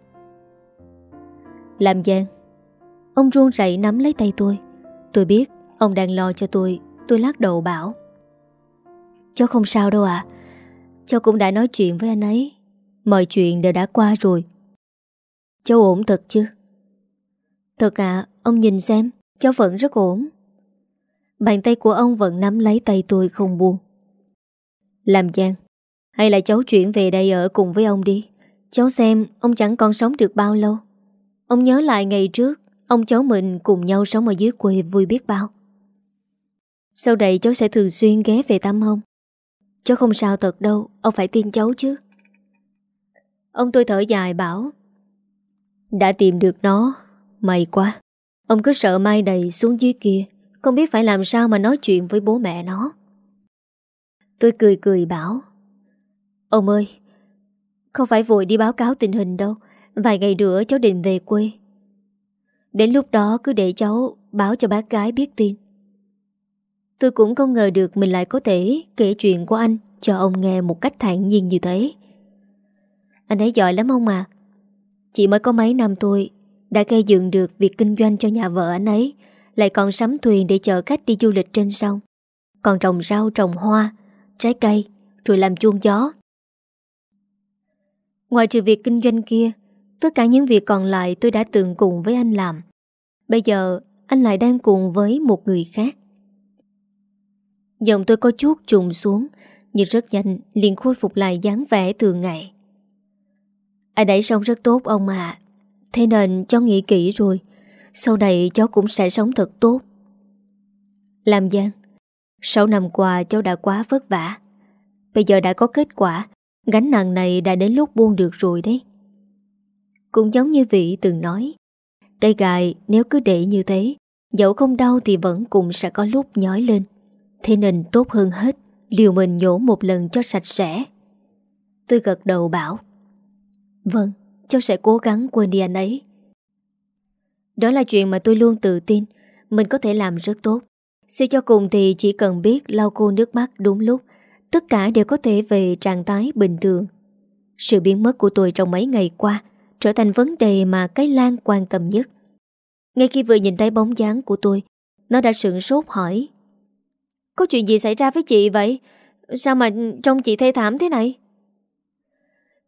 Làm gian Ông run rẩy nắm lấy tay tôi. Tôi biết ông đang lo cho tôi. Tôi lắc đầu bảo, Cháu không sao đâu ạ. Cháu cũng đã nói chuyện với anh ấy. Mọi chuyện đều đã qua rồi. Cháu ổn thật chứ? Thật ạ, Ông nhìn xem, Cháu vẫn rất ổn. Bàn tay của ông vẫn nắm lấy tay tôi không buông. Làm Giang, Hay là cháu chuyển về đây ở cùng với ông đi. Cháu xem ông chẳng còn sống được bao lâu. Ông nhớ lại ngày trước, Ông cháu mình cùng nhau sống ở dưới quê vui biết bao. Sau đây cháu sẽ thường xuyên ghé về thăm ông. Cháu không sao thật đâu, Ông phải tin cháu chứ. Ông tôi thở dài bảo, Đã tìm được nó, May quá. Ông cứ sợ mai đầy xuống dưới kia không biết phải làm sao mà nói chuyện với bố mẹ nó. Tôi cười cười bảo, Ông ơi, Không phải vội đi báo cáo tình hình đâu, Vài ngày nữa cháu định về quê. Đến lúc đó cứ để cháu Báo cho bác gái biết tin. Tôi cũng không ngờ được Mình lại có thể kể chuyện của anh Cho ông nghe một cách thản nhiên như thế. Anh ấy giỏi lắm ông mà. Chỉ mới có mấy năm tôi Đã gây dựng được việc kinh doanh cho nhà vợ anh ấy lại còn sắm thuyền để chở khách đi du lịch trên sông. Còn trồng rau, trồng hoa, Trái cây, Rồi làm chuông gió. Ngoài trừ việc kinh doanh kia, Tất cả những việc còn lại tôi đã từng cùng với anh làm. Bây giờ, anh lại đang cùng với một người khác. Giọng tôi có chút trùng xuống, Nhưng rất nhanh liền khôi phục lại dáng vẻ thường ngày. Anh đẩy sông rất tốt, ông ạ. Thế nên cháu nghĩ kỹ rồi sau này cháu cũng sẽ sống thật tốt. Làm Giang 6 năm qua cháu đã quá vất vả. Bây giờ đã có kết quả, Gánh nặng này đã đến lúc buông được rồi đấy. Cũng giống như vị từng nói, Cây gài nếu cứ để như thế, Dẫu không đau thì vẫn cũng sẽ có lúc nhói lên. Thế nên tốt hơn hết, Liều mình nhổ một lần cho sạch sẽ. Tôi gật đầu bảo Vâng Cháu sẽ cố gắng quên đi anh ấy. Đó là chuyện mà tôi luôn tự tin. Mình có thể làm rất tốt. Suy cho cùng thì chỉ cần biết lau cô nước mắt đúng lúc, Tất cả đều có thể về trạng thái bình thường. Sự biến mất của tôi trong mấy ngày qua Trở thành vấn đề mà cái Lan quan tâm nhất. Ngay khi vừa nhìn thấy bóng dáng của tôi, Nó đã sửng sốt hỏi, Có chuyện gì xảy ra với chị vậy? Sao mà trông chị thê thảm thế này?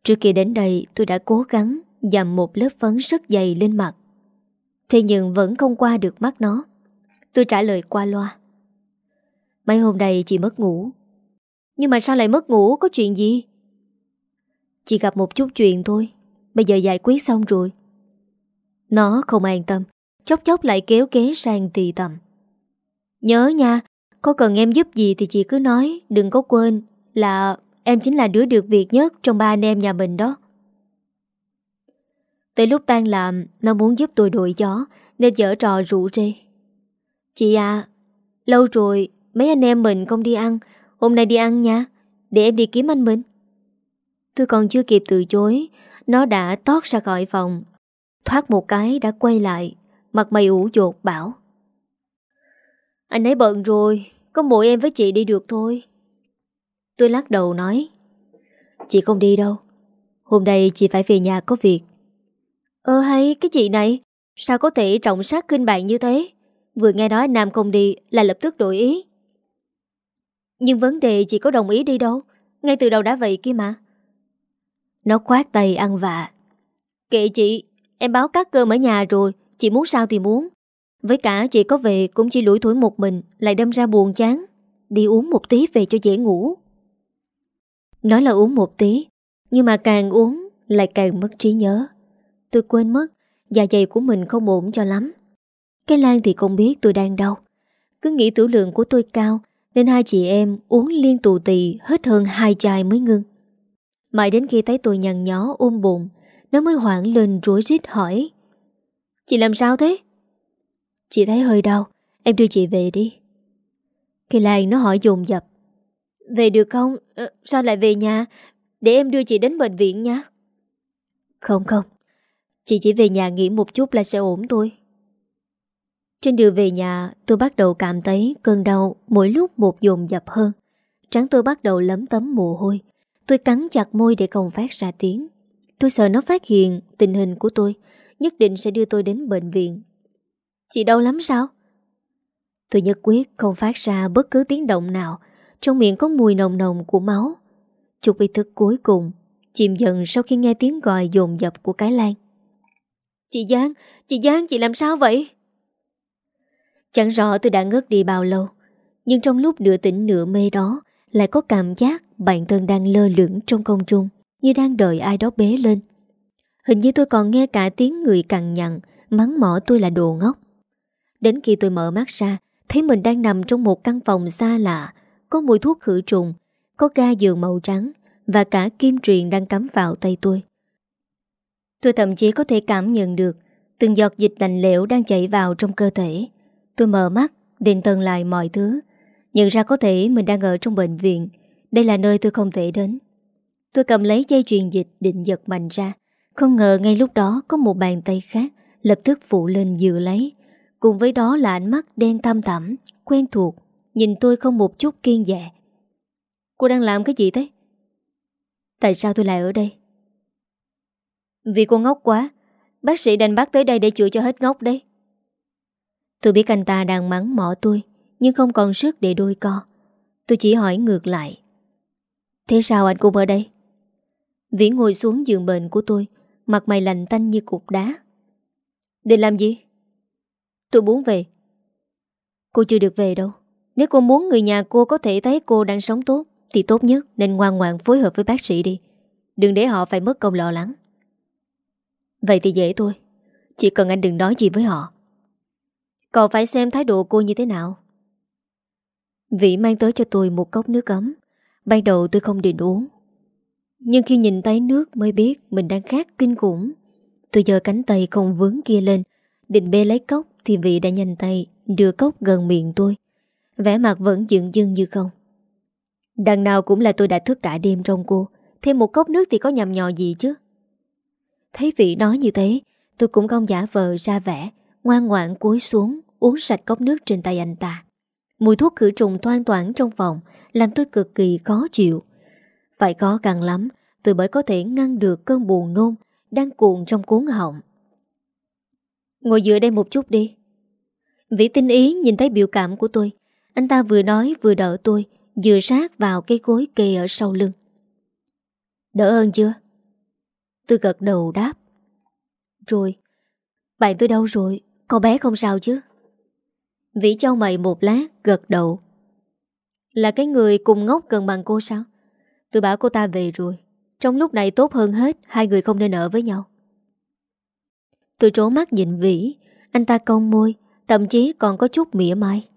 Trước khi đến đây, tôi đã cố gắng Dằm một lớp phấn rất dày lên mặt. Thế nhưng vẫn không qua được mắt nó. Tôi trả lời qua loa. Mấy hôm nay chị mất ngủ. Nhưng mà sao lại mất ngủ? Có chuyện gì? Chị gặp một chút chuyện thôi. Bây giờ giải quyết xong rồi. Nó không an tâm. Chốc chốc lại kéo kế sang tì tầm. Nhớ nha, Có cần em giúp gì thì chị cứ nói. Đừng có quên là Em chính là đứa được việc nhất Trong ba anh em nhà mình đó. Tới lúc tan làm, Nó muốn giúp tôi đổi gió, Nên dở trò rủ rê. Chị à Lâu rồi mấy anh em mình không đi ăn, Hôm nay đi ăn nha, Để em đi kiếm anh mình Tôi còn chưa kịp từ chối, Nó đã tót ra khỏi phòng, Thoát một cái đã quay lại, Mặt mày ủ dột bảo. Anh ấy bận rồi, Có mỗi em với chị đi được thôi. Tôi lắc đầu nói, Chị không đi đâu, Hôm nay chị phải về nhà có việc. Ơ hay, cái chị này? Sao có thể trọng sát kinh bạn như thế? Vừa nghe nói Nam không đi Là lập tức đổi ý. Nhưng vấn đề chị có đồng ý đi đâu? Ngay từ đầu đã vậy kia mà. Nó khoát tay ăn vạ. Kệ chị, Em báo các cơm ở nhà rồi, Chị muốn sao thì muốn. Với cả chị có về cũng chỉ lủi thủi một mình, Lại đâm ra buồn chán. Đi uống một tí về cho dễ ngủ. Nói là uống một tí, Nhưng mà càng uống Lại càng mất trí nhớ. Tôi quên mất Dạ dày của mình không ổn cho lắm. Cái Lan thì không biết tôi đang đau. Cứ nghĩ tử lượng của tôi cao, Nên hai chị em uống liên tù tì Hết hơn hai chai mới ngưng Mãi đến khi thấy tôi nhằn nhó, ôm bụng, Nó mới hoảng lên rối rít hỏi. Chị làm sao thế? Chị thấy hơi đau, Em đưa chị về đi. Cái Lan nó hỏi dồn dập. Về được không? Ờ, sao lại về nhà? Để em đưa chị đến bệnh viện nha. Không không. Chị chỉ về nhà nghỉ một chút là sẽ ổn thôi. Trên đường về nhà, Tôi bắt đầu cảm thấy cơn đau Mỗi lúc một dồn dập hơn. Trắng tôi bắt đầu lấm tấm mồ hôi. Tôi cắn chặt môi để không phát ra tiếng. Tôi sợ nó phát hiện tình hình của tôi, Nhất định sẽ đưa tôi đến bệnh viện. Chị đau lắm sao? Tôi nhất quyết không phát ra bất cứ tiếng động nào. Trong miệng có mùi nồng nồng của máu. Chút ý thức cuối cùng, Chìm dần sau khi nghe tiếng gọi dồn dập của cái lan. Chị Giang, chị Giang, chị làm sao vậy? Chẳng rõ tôi đã ngất đi bao lâu Nhưng trong lúc nửa tỉnh nửa mê đó Lại có cảm giác bản thân đang lơ lửng trong công trung Như đang đợi ai đó bế lên. Hình như tôi còn nghe cả tiếng người cằn nhằn Mắng mỏ tôi là đồ ngốc. Đến khi tôi mở mắt ra Thấy mình đang nằm trong một căn phòng xa lạ Có mùi thuốc khử trùng Có ga giường màu trắng Và cả kim truyền đang cắm vào tay tôi. Tôi thậm chí có thể cảm nhận được Từng giọt dịch lạnh lẽo đang chảy vào trong cơ thể. Tôi mở mắt, Định tần lại mọi thứ. Nhận ra có thể mình đang ở trong bệnh viện. Đây là nơi tôi không thể đến. Tôi cầm lấy dây truyền dịch định giật mạnh ra. Không ngờ ngay lúc đó Có một bàn tay khác Lập tức phụ lên dựa lấy. Cùng với đó là ánh mắt đen thăm thẳm, Quen thuộc, Nhìn tôi không một chút kiên dạ Cô đang làm cái gì thế? Tại sao tôi lại ở đây? Vì cô ngốc quá, Bác sĩ đành bắt tới đây để chữa cho hết ngốc đấy. Tôi biết anh ta đang mắng mỏ tôi, Nhưng không còn sức để đôi co. Tôi chỉ hỏi ngược lại. Thế sao anh cũng ở đây? Vĩ ngồi xuống giường bệnh của tôi, Mặt mày lạnh tanh như cục đá. Định làm gì? Tôi muốn về. Cô chưa được về đâu. Nếu cô muốn người nhà cô có thể thấy cô đang sống tốt, Thì tốt nhất nên ngoan ngoãn phối hợp với bác sĩ đi. Đừng để họ phải mất công lo lắng. Vậy thì dễ thôi Chỉ cần anh đừng nói gì với họ Còn phải xem thái độ cô như thế nào Vĩ mang tới cho tôi một cốc nước ấm Ban đầu tôi không định uống Nhưng khi nhìn thấy nước mới biết mình đang khát kinh khủng. Tôi giơ cánh tay không vướng kia lên, định bê lấy cốc thì vị đã nhanh tay đưa cốc gần miệng tôi. vẻ mặt vẫn dựng dưng như không. Đằng nào cũng là tôi đã thức cả đêm trong cô, thêm một cốc nước thì có nhầm nhò gì chứ. Thấy vị nói như thế, tôi cũng không giả vờ ra vẻ, ngoan ngoãn cúi xuống, uống sạch cốc nước trên tay anh ta. Mùi thuốc khử trùng thoang toảng trong phòng làm tôi cực kỳ khó chịu. Phải khó càng lắm, tôi mới có thể ngăn được cơn buồn nôn đang cuộn trong cuốn họng. Ngồi dựa đây một chút đi. Vĩ tinh ý nhìn thấy biểu cảm của tôi. Anh ta vừa nói vừa đỡ tôi, dựa sát vào cây gối kề ở sau lưng. Đỡ hơn chưa? Tôi gật đầu đáp. Rồi, bạn tôi đâu rồi? Con bé không sao chứ? Vĩ châu mày một lát, gật đầu. Là cái người cùng ngốc gần bằng cô sao? Tôi bảo cô ta về rồi. Trong lúc này tốt hơn hết, hai người không nên ở với nhau. Tôi trố mắt nhìn Vĩ, anh ta cong môi, thậm chí còn có chút mỉa mai.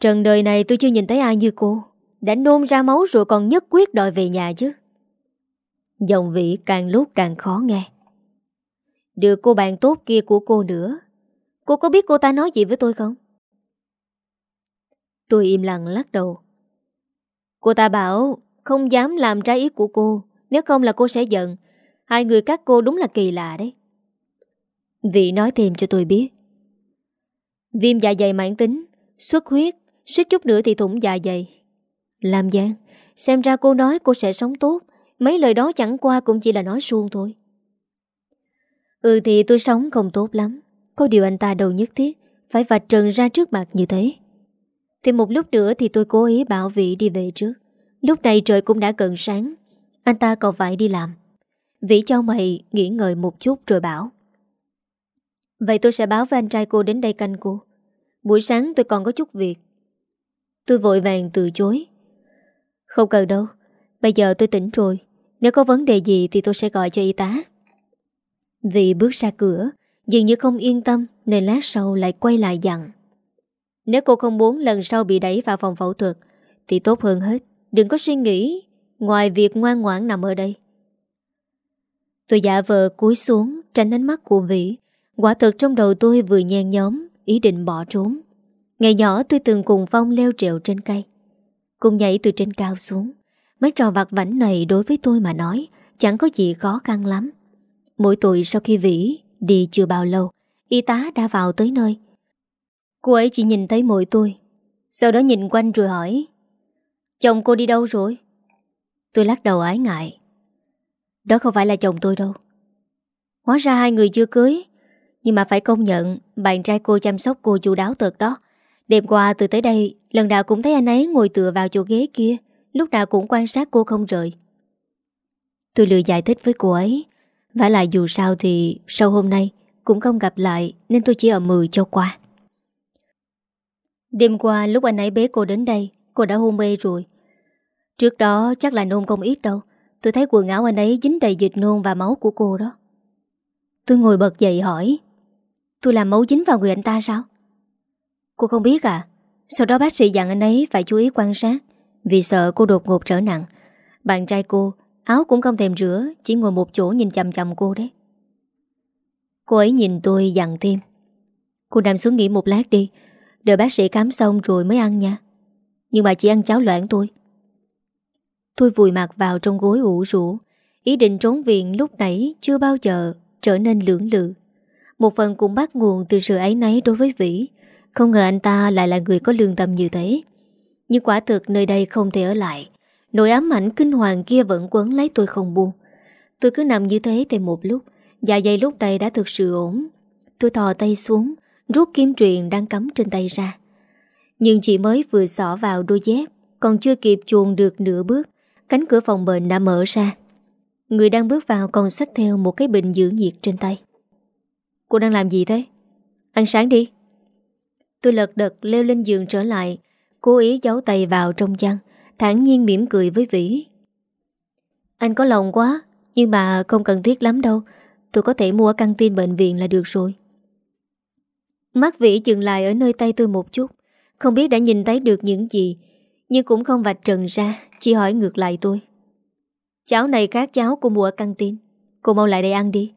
Trần đời này tôi chưa nhìn thấy ai như cô, đã nôn ra máu rồi còn nhất quyết đòi về nhà chứ. Dòng Vĩ càng lúc càng khó nghe. Được cô bạn tốt kia của cô nữa, cô có biết cô ta nói gì với tôi không? Tôi im lặng lắc đầu. Cô ta bảo không dám làm trái ý của cô, nếu không là cô sẽ giận. Hai người các cô đúng là kỳ lạ đấy. Vị nói thêm cho tôi biết. Viêm dạ dày mãn tính, xuất huyết, suýt chút nữa thì thủng dạ dày. Làm gian, xem ra cô nói cô sẽ sống tốt, mấy lời đó chẳng qua cũng chỉ là nói suông thôi. Ừ thì tôi sống không tốt lắm, có điều anh ta đâu nhất thiết, phải vạch trần ra trước mặt như thế. Thì một lúc nữa thì tôi cố ý bảo vị đi về trước. Lúc này trời cũng đã cận sáng, anh ta còn phải đi làm. Vĩ cho mày nghỉ ngơi một chút rồi bảo. Vậy tôi sẽ báo với anh trai cô đến đây canh cô. Buổi sáng tôi còn có chút việc. Tôi vội vàng từ chối. Không cần đâu, bây giờ tôi tỉnh rồi. Nếu có vấn đề gì thì tôi sẽ gọi cho y tá. Vì bước ra cửa, dường như không yên tâm nên lát sau lại quay lại dặn. Nếu cô không muốn lần sau bị đẩy vào phòng phẫu thuật thì tốt hơn hết. Đừng có suy nghĩ ngoài việc ngoan ngoãn nằm ở đây. Tôi giả vờ cúi xuống tránh ánh mắt của Vĩ. Quả thực trong đầu tôi vừa nhen nhóm ý định bỏ trốn. Ngày nhỏ tôi từng cùng Phong leo trèo trên cây. Cùng nhảy từ trên cao xuống. Mấy trò vặt vảnh này đối với tôi mà nói chẳng có gì khó khăn lắm. Mỗi tuổi sau khi Vĩ đi chưa bao lâu, y tá đã vào tới nơi. Cô ấy chỉ nhìn thấy mỗi tôi. Sau đó nhìn quanh rồi hỏi Chồng cô đi đâu rồi? Tôi lắc đầu ái ngại. Đó không phải là chồng tôi đâu. Hóa ra hai người chưa cưới. Nhưng mà phải công nhận bạn trai cô chăm sóc cô chu đáo thật đó. Đêm qua từ tới đây, lần nào cũng thấy anh ấy ngồi tựa vào chỗ ghế kia, lúc nào cũng quan sát cô không rời. Tôi lừa giải thích với cô ấy. Và lại dù sao thì sau hôm nay cũng không gặp lại nên tôi chỉ ở mười cho qua. Đêm qua lúc anh ấy bế cô đến đây, cô đã hôn mê rồi. Trước đó chắc là nôn không ít đâu Tôi thấy quần áo anh ấy dính đầy dịch nôn và máu của cô đó Tôi ngồi bật dậy hỏi Tôi làm máu dính vào người anh ta sao? Cô không biết à Sau đó bác sĩ dặn anh ấy phải chú ý quan sát vì sợ cô đột ngột trở nặng. Bạn trai cô, Áo cũng không thèm rửa, Chỉ ngồi một chỗ nhìn chầm chầm cô đấy. Cô ấy nhìn tôi dặn thêm. Cô nằm xuống nghỉ một lát đi, Đợi bác sĩ khám xong rồi mới ăn nha. Nhưng mà chỉ ăn cháo loãng thôi. Tôi vùi mặt vào trong gối ủ rũ. Ý định trốn viện lúc nãy chưa bao giờ trở nên lưỡng lự. Một phần cũng bắt nguồn từ sự ấy nấy đối với Vĩ. Không ngờ anh ta lại là người có lương tâm như thế. Nhưng quả thực nơi đây không thể ở lại. Nỗi ám ảnh kinh hoàng kia vẫn quấn lấy tôi không buông. Tôi cứ nằm như thế thêm một lúc Dạ dày lúc này đã thực sự ổn. Tôi thò tay xuống, Rút kim truyền đang cắm trên tay ra. Nhưng chỉ mới vừa xỏ vào đôi dép, Còn chưa kịp chuồn được nửa bước, Cánh cửa phòng bệnh đã mở ra. Người đang bước vào còn xách theo một cái bình giữ nhiệt trên tay. Cô đang làm gì thế? Ăn sáng đi. Tôi lật đật leo lên giường trở lại Cố ý giấu tay vào trong chăn, thản nhiên mỉm cười với Vĩ. Anh có lòng quá, Nhưng mà không cần thiết lắm đâu. Tôi có thể mua căng tin bệnh viện là được rồi. Mắt Vĩ dừng lại ở nơi tay tôi một chút. Không biết đã nhìn thấy được những gì, Nhưng cũng không vạch trần ra, Chỉ hỏi ngược lại tôi. Cháo này khác cháo cô mua ở căng tin. Cô mau lại đây ăn đi.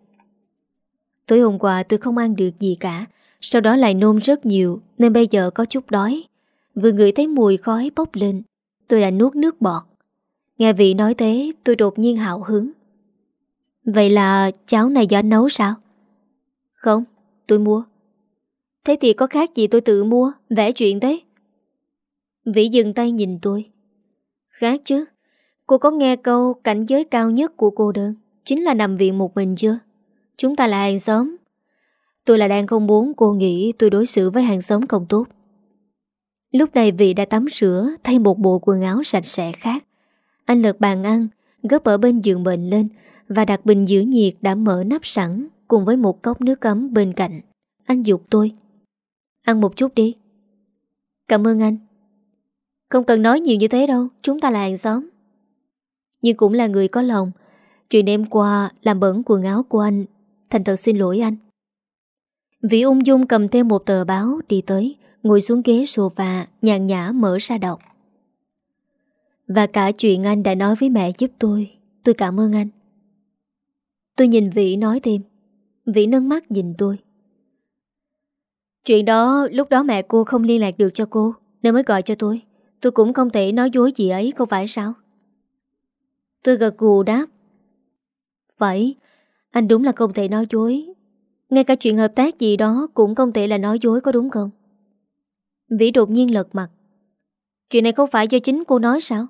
Tối hôm qua tôi không ăn được gì cả, Sau đó lại nôn rất nhiều, Nên bây giờ có chút đói. Vừa ngửi thấy mùi khói bốc lên Tôi đã nuốt nước bọt. Nghe vị nói thế tôi đột nhiên hào hứng. Vậy là cháo này do anh nấu sao? Không, tôi mua. Thế thì có khác gì tôi tự mua Vẽ chuyện thế? Vĩ dừng tay nhìn tôi. Khác chứ Cô có nghe câu cảnh giới cao nhất của cô đơn Chính là nằm viện một mình chưa? Chúng ta là hàng xóm. Tôi là đang không muốn cô nghĩ tôi đối xử với hàng xóm không tốt. Lúc này vị đã tắm rửa, Thay một bộ quần áo sạch sẽ khác. Anh lật bàn ăn, Gấp ở bên giường bệnh lên, Và đặt bình giữ nhiệt đã mở nắp sẵn Cùng với một cốc nước ấm bên cạnh. Anh dục tôi, Ăn một chút đi. Cảm ơn anh. Không cần nói nhiều như thế đâu, Chúng ta là hàng xóm. Nhưng cũng là người có lòng. Chuyện đêm qua làm bẩn quần áo của anh, Thành thật xin lỗi anh. Vĩ ung dung cầm theo một tờ báo Đi tới. Ngồi xuống ghế sofa, Nhàn nhã mở ra đọc. Và cả chuyện anh đã nói với mẹ giúp tôi Tôi cảm ơn anh. Tôi nhìn Vĩ nói thêm. Vĩ nâng mắt nhìn tôi. Chuyện đó, lúc đó mẹ cô không liên lạc được cho cô, Nên mới gọi cho tôi. Tôi cũng không thể nói dối gì ấy, không phải sao? Tôi gật gù đáp. Phải, Anh đúng là không thể nói dối. Ngay cả chuyện hợp tác gì đó Cũng không thể là nói dối, có đúng không? Vĩ đột nhiên lật mặt. Chuyện này không phải do chính cô nói sao?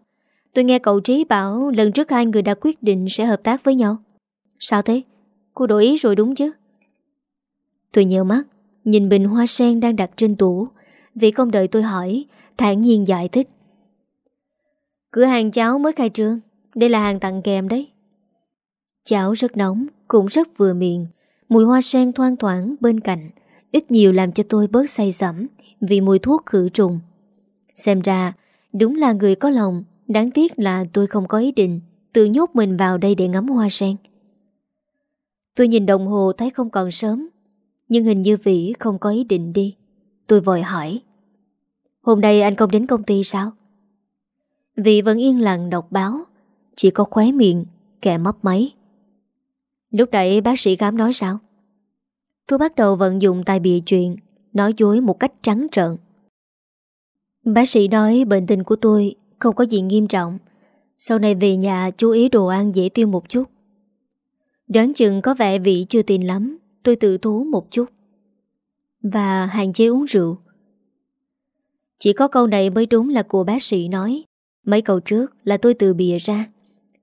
Tôi nghe cậu Trí bảo Lần trước hai người đã quyết định sẽ hợp tác với nhau. Sao thế? Cô đổi ý rồi đúng chứ? Tôi nhớ mắt, Nhìn bình hoa sen đang đặt trên tủ. Vĩ không đợi tôi hỏi, thản nhiên giải thích. Cửa hàng cháo mới khai trương. Đây là hàng tặng kèm đấy. Cháo rất nóng, Cũng rất vừa miệng. Mùi hoa sen thoang thoảng bên cạnh, Ít nhiều làm cho tôi bớt say sẩm. Vì mùi thuốc khử trùng Xem ra, đúng là người có lòng, Đáng tiếc là tôi không có ý định Tự nhốt mình vào đây để ngắm hoa sen Tôi nhìn đồng hồ thấy không còn sớm, Nhưng hình như Vĩ không có ý định đi Tôi vội hỏi, Hôm nay anh không đến công ty sao? Vĩ vẫn yên lặng đọc báo, Chỉ có khóe miệng, Kẻ mấp máy Lúc nãy bác sĩ khám nói sao? Tôi bắt đầu vận dụng tài bịa chuyện Nói dối một cách trắng trợn. Bác sĩ nói bệnh tình của tôi Không có gì nghiêm trọng. Sau này về nhà chú ý đồ ăn dễ tiêu một chút. Đoán chừng có vẻ vị chưa tin lắm, Tôi tự thú một chút. Và hạn chế uống rượu. Chỉ có câu này mới đúng là của bác sĩ nói. Mấy câu trước là tôi tự bịa ra.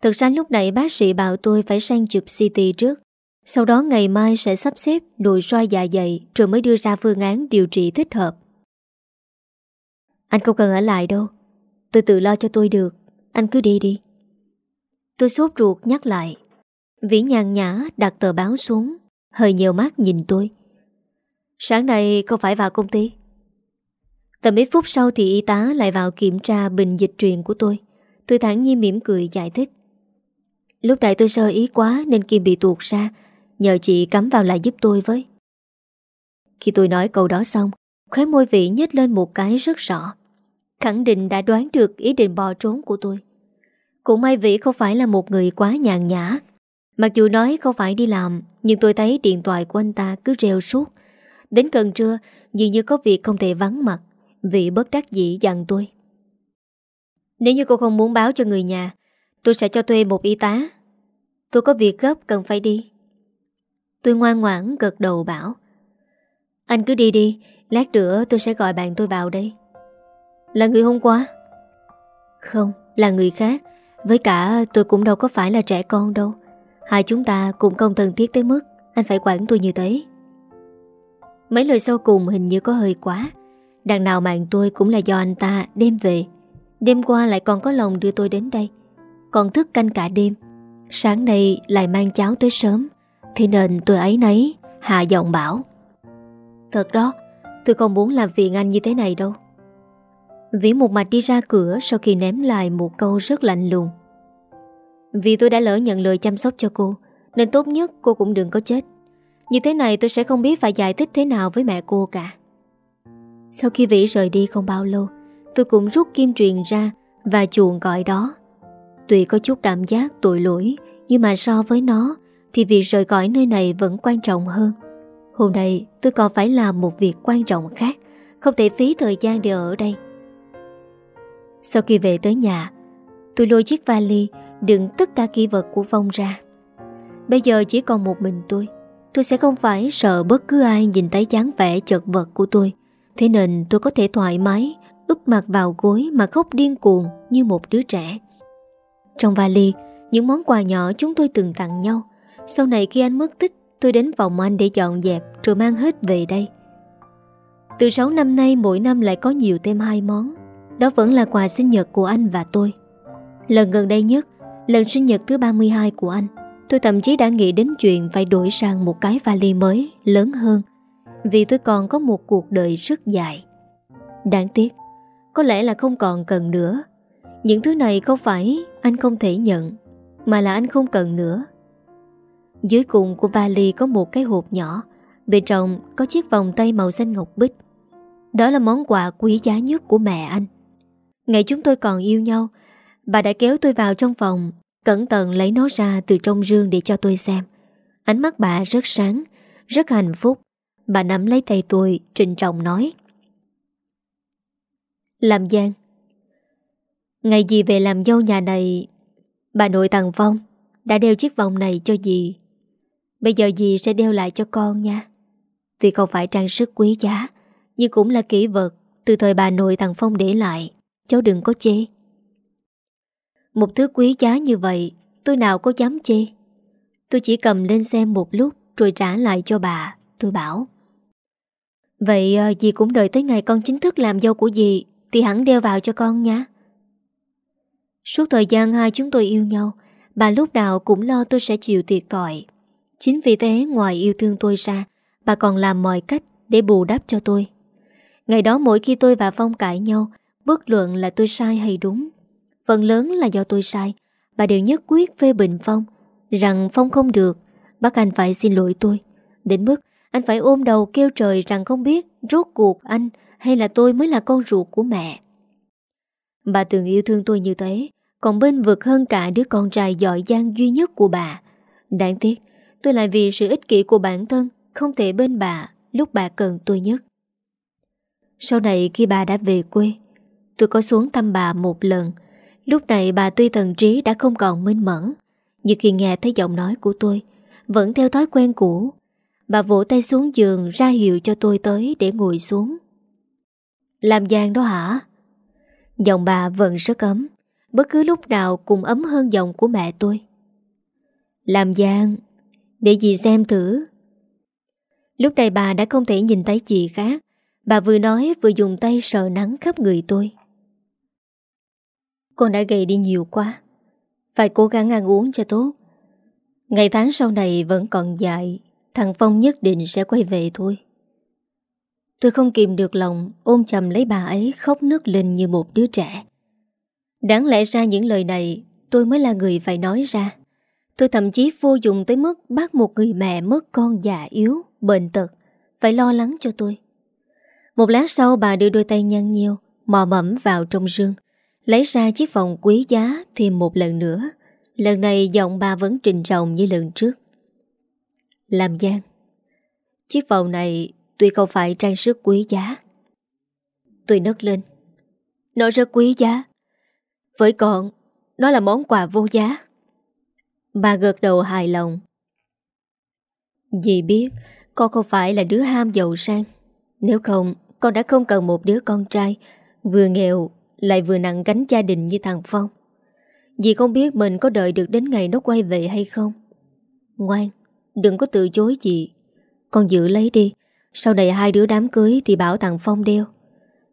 Thực ra lúc này bác sĩ bảo tôi phải sang chụp CT trước. Sau đó ngày mai sẽ sắp xếp nội soi dạ dày Rồi mới đưa ra phương án điều trị thích hợp. Anh không cần ở lại đâu. Tôi tự lo cho tôi được. Anh cứ đi đi. Tôi sốt ruột nhắc lại. Vĩ nhàn nhã đặt tờ báo xuống. Hơi nhiều mắt nhìn tôi. Sáng nay không phải vào công ty. Tầm ít phút sau thì y tá lại vào kiểm tra bình dịch truyền của tôi. Tôi thẳng nhiên mỉm cười giải thích. Lúc này tôi sơ ý quá nên kim bị tuột ra. Nhờ chị cắm vào lại giúp tôi với. Khi tôi nói câu đó xong, Khóe môi vị nhếch lên một cái rất rõ. Khẳng định đã đoán được ý định bò trốn của tôi. Cũng may Vĩ không phải là một người quá nhàn nhã. Mặc dù nói không phải đi làm, Nhưng tôi thấy điện thoại của anh ta cứ reo suốt. Đến gần trưa, Dường như có việc không thể vắng mặt Vị bất đắc dĩ dặn tôi. Nếu như cô không muốn báo cho người nhà, Tôi sẽ cho thuê một y tá. Tôi có việc gấp cần phải đi. Tôi ngoan ngoãn gật đầu bảo Anh cứ đi đi Lát nữa tôi sẽ gọi bạn tôi vào đây. Là người hôm qua? Không, là người khác. Với cả tôi cũng đâu có phải là trẻ con đâu. Hai chúng ta cũng không thân thiết tới mức Anh phải quản tôi như thế. Mấy lời sau cùng hình như có hơi quá. Đằng nào mạng tôi cũng là do anh ta đem về. Đêm qua lại còn có lòng đưa tôi đến đây. Còn thức canh cả đêm. Sáng nay lại mang cháo tới sớm. Thế nên tôi ấy nấy Hạ giọng bảo. Thật đó, Tôi không muốn làm phiền anh như thế này đâu. Vĩ một mạch đi ra cửa Sau khi ném lại một câu rất lạnh lùng. Vì tôi đã lỡ nhận lời chăm sóc cho cô, Nên tốt nhất cô cũng đừng có chết. Như thế này tôi sẽ không biết phải giải thích thế nào với mẹ cô cả. Sau khi Vĩ rời đi không bao lâu, Tôi cũng rút kim truyền ra Và chuồng gọi đó. Tuy có chút cảm giác tội lỗi, Nhưng mà so với nó thì việc rời khỏi nơi này vẫn quan trọng hơn Hôm nay tôi còn phải làm một việc quan trọng khác Không thể phí thời gian để ở đây Sau khi về tới nhà Tôi lôi chiếc vali Đựng tất cả kỹ vật của Phong ra Bây giờ chỉ còn một mình tôi Tôi sẽ không phải sợ bất cứ ai nhìn thấy dáng vẻ chật vật của tôi Thế nên tôi có thể thoải mái úp mặt vào gối mà khóc điên cuồng như một đứa trẻ. Trong vali, những món quà nhỏ chúng tôi từng tặng nhau. Sau này khi anh mất tích, tôi đến phòng anh để dọn dẹp rồi mang hết về đây. Từ 6 năm nay mỗi năm lại có nhiều thêm hai món. Đó vẫn là quà sinh nhật của anh và tôi. Lần gần đây nhất, lần sinh nhật thứ 32 của anh, tôi thậm chí đã nghĩ đến chuyện phải đổi sang một cái vali mới, lớn hơn. Vì tôi còn có một cuộc đời rất dài. Đáng tiếc, có lẽ là không còn cần nữa Những thứ này không phải anh không thể nhận Mà là anh không cần nữa dưới cùng của vali có một cái hộp nhỏ Bên trong có chiếc vòng tay màu xanh ngọc bích. Đó là món quà quý giá nhất của mẹ anh. Ngày chúng tôi còn yêu nhau, Bà đã kéo tôi vào trong phòng, Cẩn thận lấy nó ra từ trong rương để cho tôi xem. Ánh mắt bà rất sáng, Rất hạnh phúc. Bà nắm lấy tay tôi, Trịnh trọng nói. Làm Giang, Ngày gì về làm dâu nhà này, Bà nội tàng Phong, Đã đeo chiếc vòng này cho dì. Bây giờ dì sẽ đeo lại cho con nha. Tuy không phải trang sức quý giá Nhưng cũng là kỷ vật Từ thời bà nội thằng Phong để lại. Cháu đừng có chê. Một thứ quý giá như vậy Tôi nào có dám chê? Tôi chỉ cầm lên xem một lúc Rồi trả lại cho bà Tôi bảo. Vậy ờ, dì cũng đợi tới ngày con chính thức làm dâu của dì thì hẳn đeo vào cho con nha. Suốt thời gian hai chúng tôi yêu nhau Bà lúc nào cũng lo tôi sẽ chịu thiệt tội Chính vì thế ngoài yêu thương tôi ra Bà còn làm mọi cách để bù đắp cho tôi Ngày đó mỗi khi tôi và Phong cãi nhau Bất luận là tôi sai hay đúng Phần lớn là do tôi sai Bà đều nhất quyết phê bình Phong Rằng Phong không được Bác anh phải xin lỗi tôi Đến mức anh phải ôm đầu kêu trời rằng không biết Rốt cuộc anh hay là tôi mới là con ruột của mẹ. Bà từng yêu thương tôi như thế, còn bên vực hơn cả đứa con trai giỏi giang duy nhất của bà. Đáng tiếc, tôi lại vì sự ích kỷ của bản thân, không thể bên bà lúc bà cần tôi nhất. Sau này khi bà đã về quê, tôi có xuống thăm bà một lần. Lúc này bà tuy thần trí đã không còn minh mẫn, nhưng khi nghe thấy giọng nói của tôi, vẫn theo thói quen cũ. Bà vỗ tay xuống giường ra hiệu cho tôi tới để ngồi xuống. Làm giang đó hả? Giọng bà vẫn rất ấm Bất cứ lúc nào cũng ấm hơn giọng của mẹ tôi Làm giang để dì xem thử. Lúc này bà đã không thể nhìn thấy gì khác. Bà vừa nói vừa dùng tay sờ nắng khắp người tôi. Con đã gầy đi nhiều quá. Phải cố gắng ăn uống cho tốt. Ngày tháng sau này vẫn còn dài. Thằng Phong nhất định sẽ quay về thôi. Tôi không kìm được lòng ôm chầm lấy bà ấy khóc nước lên như một đứa trẻ. Đáng lẽ ra những lời này tôi mới là người phải nói ra. Tôi thậm chí vô dụng tới mức bắt một người mẹ mất con già yếu, bệnh tật, phải lo lắng cho tôi. Một lát sau bà đưa đôi tay nhăn nhiêu, mò mẫm vào trong rương, lấy ra chiếc vòng quý giá thêm một lần nữa. Lần này giọng bà vẫn trình trọng như lần trước. Làm gian. Chiếc vòng này Tuy không phải trang sức quý giá Tôi nấc lên Nó rất quý giá Với con Nó là món quà vô giá Bà gật đầu hài lòng. Dì biết, Con không phải là đứa ham giàu sang. Nếu không, Con đã không cần một đứa con trai, Vừa nghèo, Lại vừa nặng gánh gia đình như thằng Phong. Dì không biết mình có đợi được đến ngày nó quay về hay không. Ngoan, Đừng có từ chối dì. Con giữ lấy đi, sau này hai đứa đám cưới thì bảo thằng Phong đeo.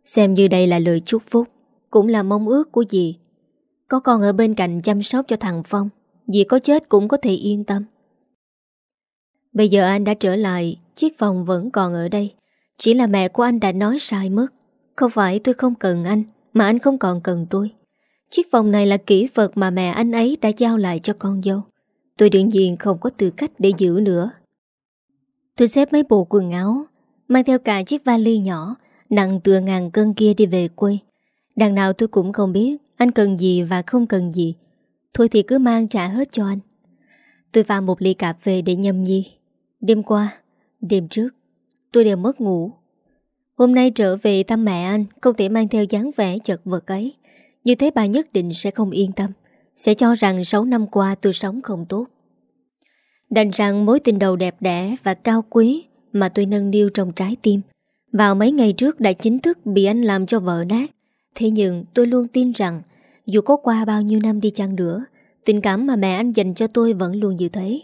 Xem như đây là lời chúc phúc, Cũng là mong ước của dì. Có con ở bên cạnh chăm sóc cho thằng Phong. Dì có chết cũng có thể yên tâm. Bây giờ anh đã trở lại, Chiếc vòng vẫn còn ở đây. Chỉ là mẹ của anh đã nói sai mất Không phải tôi không cần anh, Mà anh không còn cần tôi. Chiếc vòng này là kỹ vật mà mẹ anh ấy đã giao lại cho con dâu. Tôi đương nhiên không có tư cách để giữ nữa. Tôi xếp mấy bộ quần áo, Mang theo cả chiếc vali nhỏ, Nặng tựa ngàn cân kia đi về quê. Đằng nào tôi cũng không biết Anh cần gì và không cần gì. Thôi thì cứ mang trả hết cho anh. Tôi pha một ly cà phê để nhâm nhi. Đêm qua, Đêm trước, Tôi đều mất ngủ. Hôm nay trở về thăm mẹ anh, Không thể mang theo dáng vẻ chật vật ấy. Như thế bà nhất định sẽ không yên tâm, Sẽ cho rằng 6 năm qua tôi sống không tốt. Đành rằng mối tình đầu đẹp đẽ và cao quý Mà tôi nâng niu trong trái tim, Vào mấy ngày trước đã chính thức bị anh làm cho vợ nát. Thế nhưng tôi luôn tin rằng dù có qua bao nhiêu năm đi chăng nữa, Tình cảm mà mẹ anh dành cho tôi vẫn luôn như thế.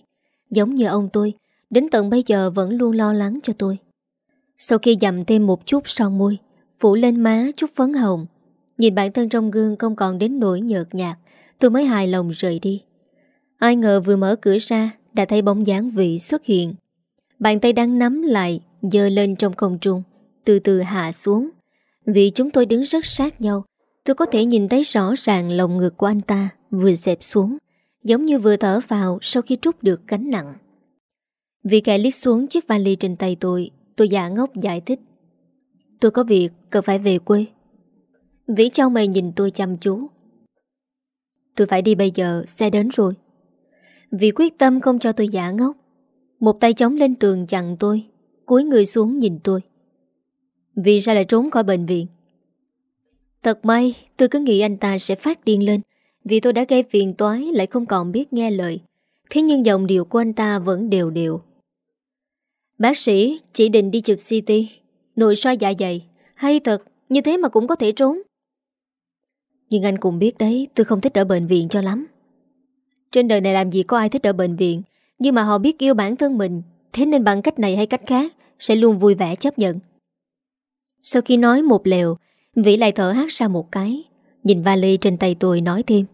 Giống như ông tôi, Đến tận bây giờ vẫn luôn lo lắng cho tôi. Sau khi dặm thêm một chút son môi, Phủ lên má chút phấn hồng, Nhìn bản thân trong gương không còn đến nỗi nhợt nhạt, Tôi mới hài lòng rời đi. Ai ngờ vừa mở cửa ra, Đã thấy bóng dáng vị xuất hiện. Bàn tay đang nắm lại Dơ lên trong không trung, Từ từ hạ xuống. Vì chúng tôi đứng rất sát nhau Tôi có thể nhìn thấy rõ ràng lồng ngực của anh ta Vừa dẹp xuống, Giống như vừa thở vào sau khi trút được gánh nặng. Vì kẻ lít xuống chiếc vali trên tay tôi Tôi giả ngốc giải thích. Tôi có việc, cần phải về quê. Vĩ Châu mày nhìn tôi chăm chú. Tôi phải đi bây giờ, Xe đến rồi. Vì quyết tâm không cho tôi giả ngốc, Một tay chống lên tường chặn tôi, cúi người xuống nhìn tôi. Vì sao lại trốn khỏi bệnh viện. Thật may, tôi cứ nghĩ anh ta sẽ phát điên lên. Vì tôi đã gây phiền toái, Lại không còn biết nghe lời. Thế nhưng dòng điệu của anh ta vẫn đều đều. Bác sĩ, chỉ định đi chụp CT Nội soi dạ dày. Hay thật, Như thế mà cũng có thể trốn. Nhưng anh cũng biết đấy, Tôi không thích ở bệnh viện cho lắm. Trên đời này làm gì có ai thích ở bệnh viện. Nhưng mà họ biết yêu bản thân mình. Thế nên bằng cách này hay cách khác, Sẽ luôn vui vẻ chấp nhận. Sau khi nói một lèo Vĩ lại thở hát ra một cái, Nhìn vali trên tay tôi nói thêm.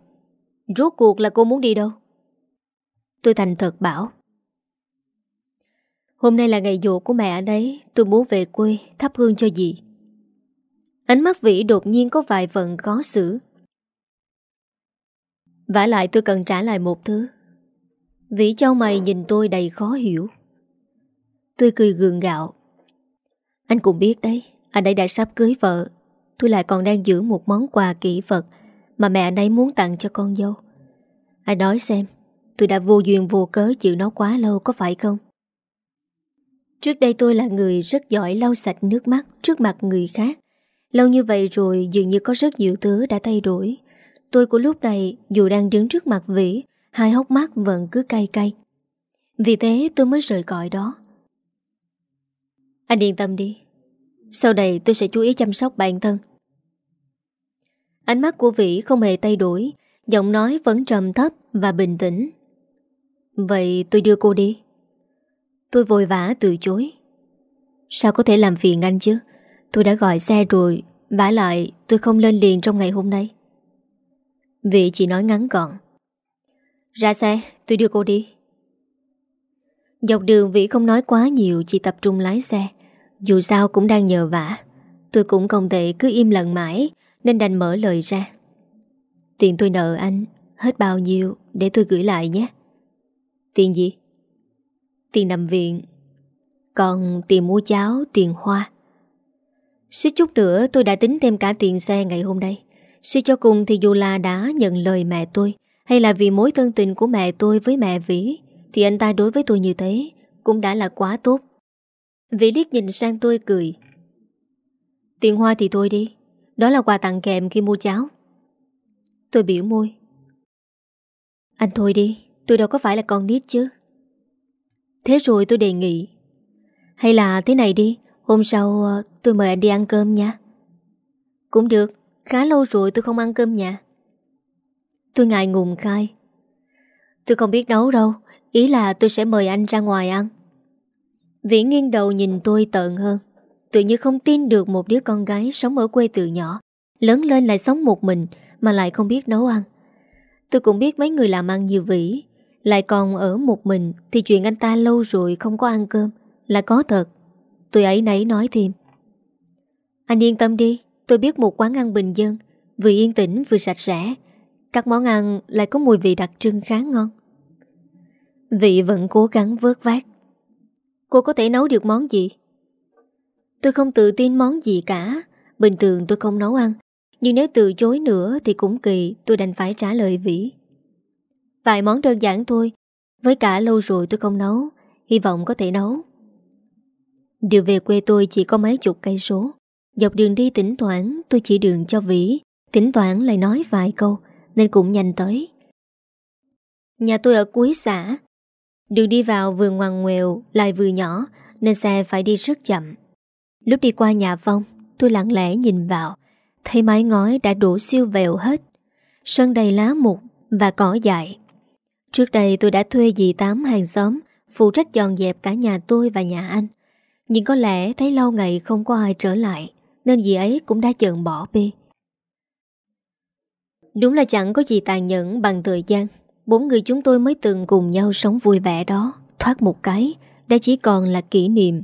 Rốt cuộc là cô muốn đi đâu? Tôi thành thật bảo. Hôm nay là ngày dỗ của mẹ đấy Tôi muốn về quê, thắp hương cho dì. Ánh mắt Vĩ đột nhiên có vài phần khó xử. Vả lại tôi cần trả lại một thứ. Vĩ châu mày nhìn tôi đầy khó hiểu. Tôi cười gượng gạo. Anh cũng biết đấy, Anh ấy đã sắp cưới vợ. Tôi lại còn đang giữ một món quà kỹ vật Mà mẹ anh ấy muốn tặng cho con dâu. Anh nói xem, Tôi đã vô duyên vô cớ chịu nó quá lâu, có phải không? Trước đây tôi là người rất giỏi lau sạch nước mắt trước mặt người khác. Lâu như vậy rồi, dường như có rất nhiều thứ đã thay đổi. Tôi của lúc này, dù đang đứng trước mặt Vĩ, Hai hốc mắt vẫn cứ cay cay. Vì thế tôi mới rời cõi đó. Anh yên tâm đi. Sau này tôi sẽ chú ý chăm sóc bản thân. Ánh mắt của Vĩ không hề thay đổi, Giọng nói vẫn trầm thấp và bình tĩnh. Vậy tôi đưa cô đi. Tôi vội vã từ chối. Sao có thể làm phiền anh chứ? Tôi đã gọi xe rồi, vả lại tôi không lên liền trong ngày hôm nay. Vị chỉ nói ngắn gọn. Ra xe, tôi đưa cô đi. Dọc đường Vĩ không nói quá nhiều, Chỉ tập trung lái xe. Dù sao cũng đang nhờ vả, Tôi cũng không thể cứ im lặng mãi nên đành mở lời ra. Tiền tôi nợ anh Hết bao nhiêu để tôi gửi lại nhé. Tiền gì? Tiền nằm viện Còn tiền mua cháo, tiền hoa. Suýt chút nữa tôi đã tính thêm cả tiền xe ngày hôm nay. Suy cho cùng thì dù là đã nhận lời mẹ tôi Hay là vì mối thân tình của mẹ tôi với mẹ Vĩ Thì anh ta đối với tôi như thế Cũng đã là quá tốt. Vĩ liếc nhìn sang tôi cười. Tiền hoa thì tôi đi. Đó là quà tặng kèm khi mua cháo. Tôi biểu môi. Anh thôi đi, Tôi đâu có phải là con nít chứ. Thế rồi tôi đề nghị. Hay là thế này đi, Hôm sau ờ, tôi mời anh đi ăn cơm nha. Cũng được, Khá lâu rồi tôi không ăn cơm nhà Tôi ngại ngùng khai. Tôi không biết nấu đâu, Ý là tôi sẽ mời anh ra ngoài ăn. Vĩ nghiêng đầu nhìn tôi tợn hơn. Tự như không tin được một đứa con gái Sống ở quê từ nhỏ, Lớn lên lại sống một mình Mà lại không biết nấu ăn. Tôi cũng biết mấy người làm ăn như Vĩ, Lại còn ở một mình Thì chuyện anh ta lâu rồi không có ăn cơm Là có thật. Tôi ấy nấy nói thêm. Anh yên tâm đi, Tôi biết một quán ăn bình dân, Vừa yên tĩnh vừa sạch sẽ. Các món ăn lại có mùi vị đặc trưng khá ngon. Vị vẫn cố gắng vớt vát. Cô có thể nấu được món gì? Tôi không tự tin món gì cả. Bình thường tôi không nấu ăn, Nhưng nếu từ chối nữa thì cũng kỳ, Tôi đành phải trả lời Vĩ. Vài món đơn giản thôi, Với cả lâu rồi tôi không nấu, Hy vọng có thể nấu. Điều về quê tôi chỉ có mấy chục cây số. Dọc đường đi tỉnh thoảng, tôi chỉ đường cho Vĩ tỉnh thoảng lại nói vài câu, Nên cũng nhanh tới. Nhà tôi ở cuối xã. Đường đi vào vừa ngoằn ngoèo, Lại vừa nhỏ, Nên xe phải đi rất chậm. Lúc đi qua nhà vong, Tôi lặng lẽ nhìn vào Thấy mái ngói đã đổ siêu vẹo hết Sân đầy lá mục và cỏ dại. Trước đây tôi đã thuê dì Tám hàng xóm Phụ trách dọn dẹp cả nhà tôi và nhà anh. Nhưng có lẽ thấy lâu ngày không có ai trở lại Nên dì ấy cũng đã chợn bỏ bê. Đúng là chẳng có gì tàn nhẫn bằng thời gian. Bốn người chúng tôi mới từng cùng nhau sống vui vẻ đó Thoát một cái Đã chỉ còn là kỷ niệm.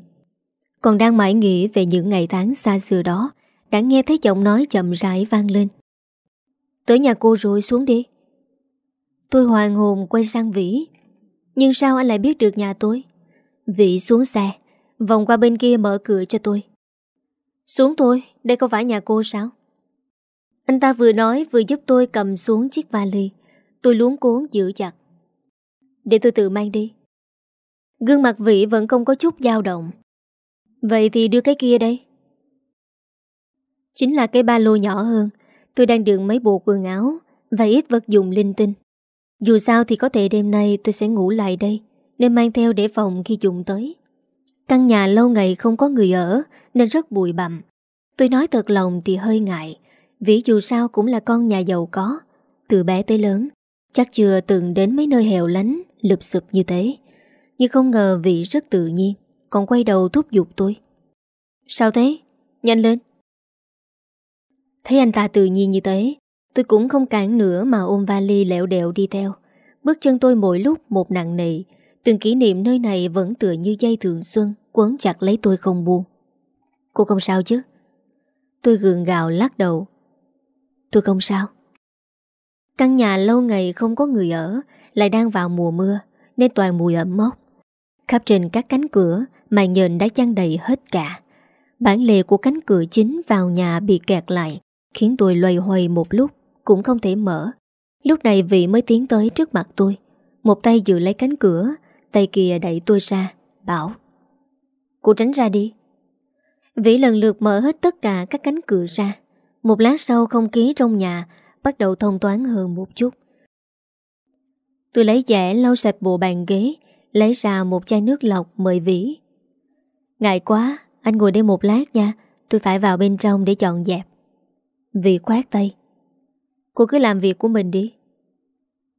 Còn đang mãi nghĩ về những ngày tháng xa xưa đó, Đã nghe thấy giọng nói chậm rãi vang lên. Tới nhà cô rồi xuống đi. Tôi hoàng hồn quay sang Vĩ. Nhưng sao anh lại biết được nhà tôi? Vĩ xuống xe, Vòng qua bên kia mở cửa cho tôi. Xuống tôi Đây có phải nhà cô sao? Anh ta vừa nói vừa giúp tôi cầm xuống chiếc vali. Tôi luống cuốn giữ chặt. Để tôi tự mang đi. Gương mặt Vĩ vẫn không có chút dao động. Vậy thì đưa cái kia đây. Chính là cái ba lô nhỏ hơn. Tôi đang đựng mấy bộ quần áo Và ít vật dụng linh tinh. Dù sao thì có thể đêm nay tôi sẽ ngủ lại đây, Nên mang theo để phòng khi dùng tới. Căn nhà lâu ngày không có người ở, Nên rất bụi bặm. Tôi nói thật lòng thì hơi ngại, Vì dù sao cũng là con nhà giàu có, Từ bé tới lớn, Chắc chưa từng đến mấy nơi hẻo lánh, Lụp sụp như thế. Nhưng không ngờ vị rất tự nhiên. Còn quay đầu thúc giục tôi. Sao thế? Nhanh lên. Thấy anh ta tự nhiên như thế, Tôi cũng không cản nữa mà ôm vali lẹo đẹo đi theo. Bước chân tôi mỗi lúc một nặng nề, Từng kỷ niệm nơi này vẫn tựa như dây thường xuân, Quấn chặt lấy tôi không buông. Cô không sao chứ? Tôi gượng gạo lắc đầu. Tôi không sao. Căn nhà lâu ngày không có người ở, Lại đang vào mùa mưa, Nên toàn mùi ẩm mốc. Khắp trên các cánh cửa Màn nhện đã chăn đầy hết cả. Bản lề của cánh cửa chính vào nhà bị kẹt lại, Khiến tôi loay hoay một lúc, Cũng không thể mở. Lúc này vị mới tiến tới trước mặt tôi. Một tay giữ lấy cánh cửa, Tay kia đẩy tôi ra, Bảo, Cô tránh ra đi. Vĩ lần lượt mở hết tất cả các cánh cửa ra. Một lát sau không khí trong nhà Bắt đầu thông toán hơn một chút. Tôi lấy dẻ lau sạch bộ bàn ghế Lấy ra một chai nước lọc mời Vĩ. Ngại quá, Anh ngồi đây một lát nha, Tôi phải vào bên trong để chọn dẹp. Vĩ khoát tay. Cô cứ làm việc của mình đi.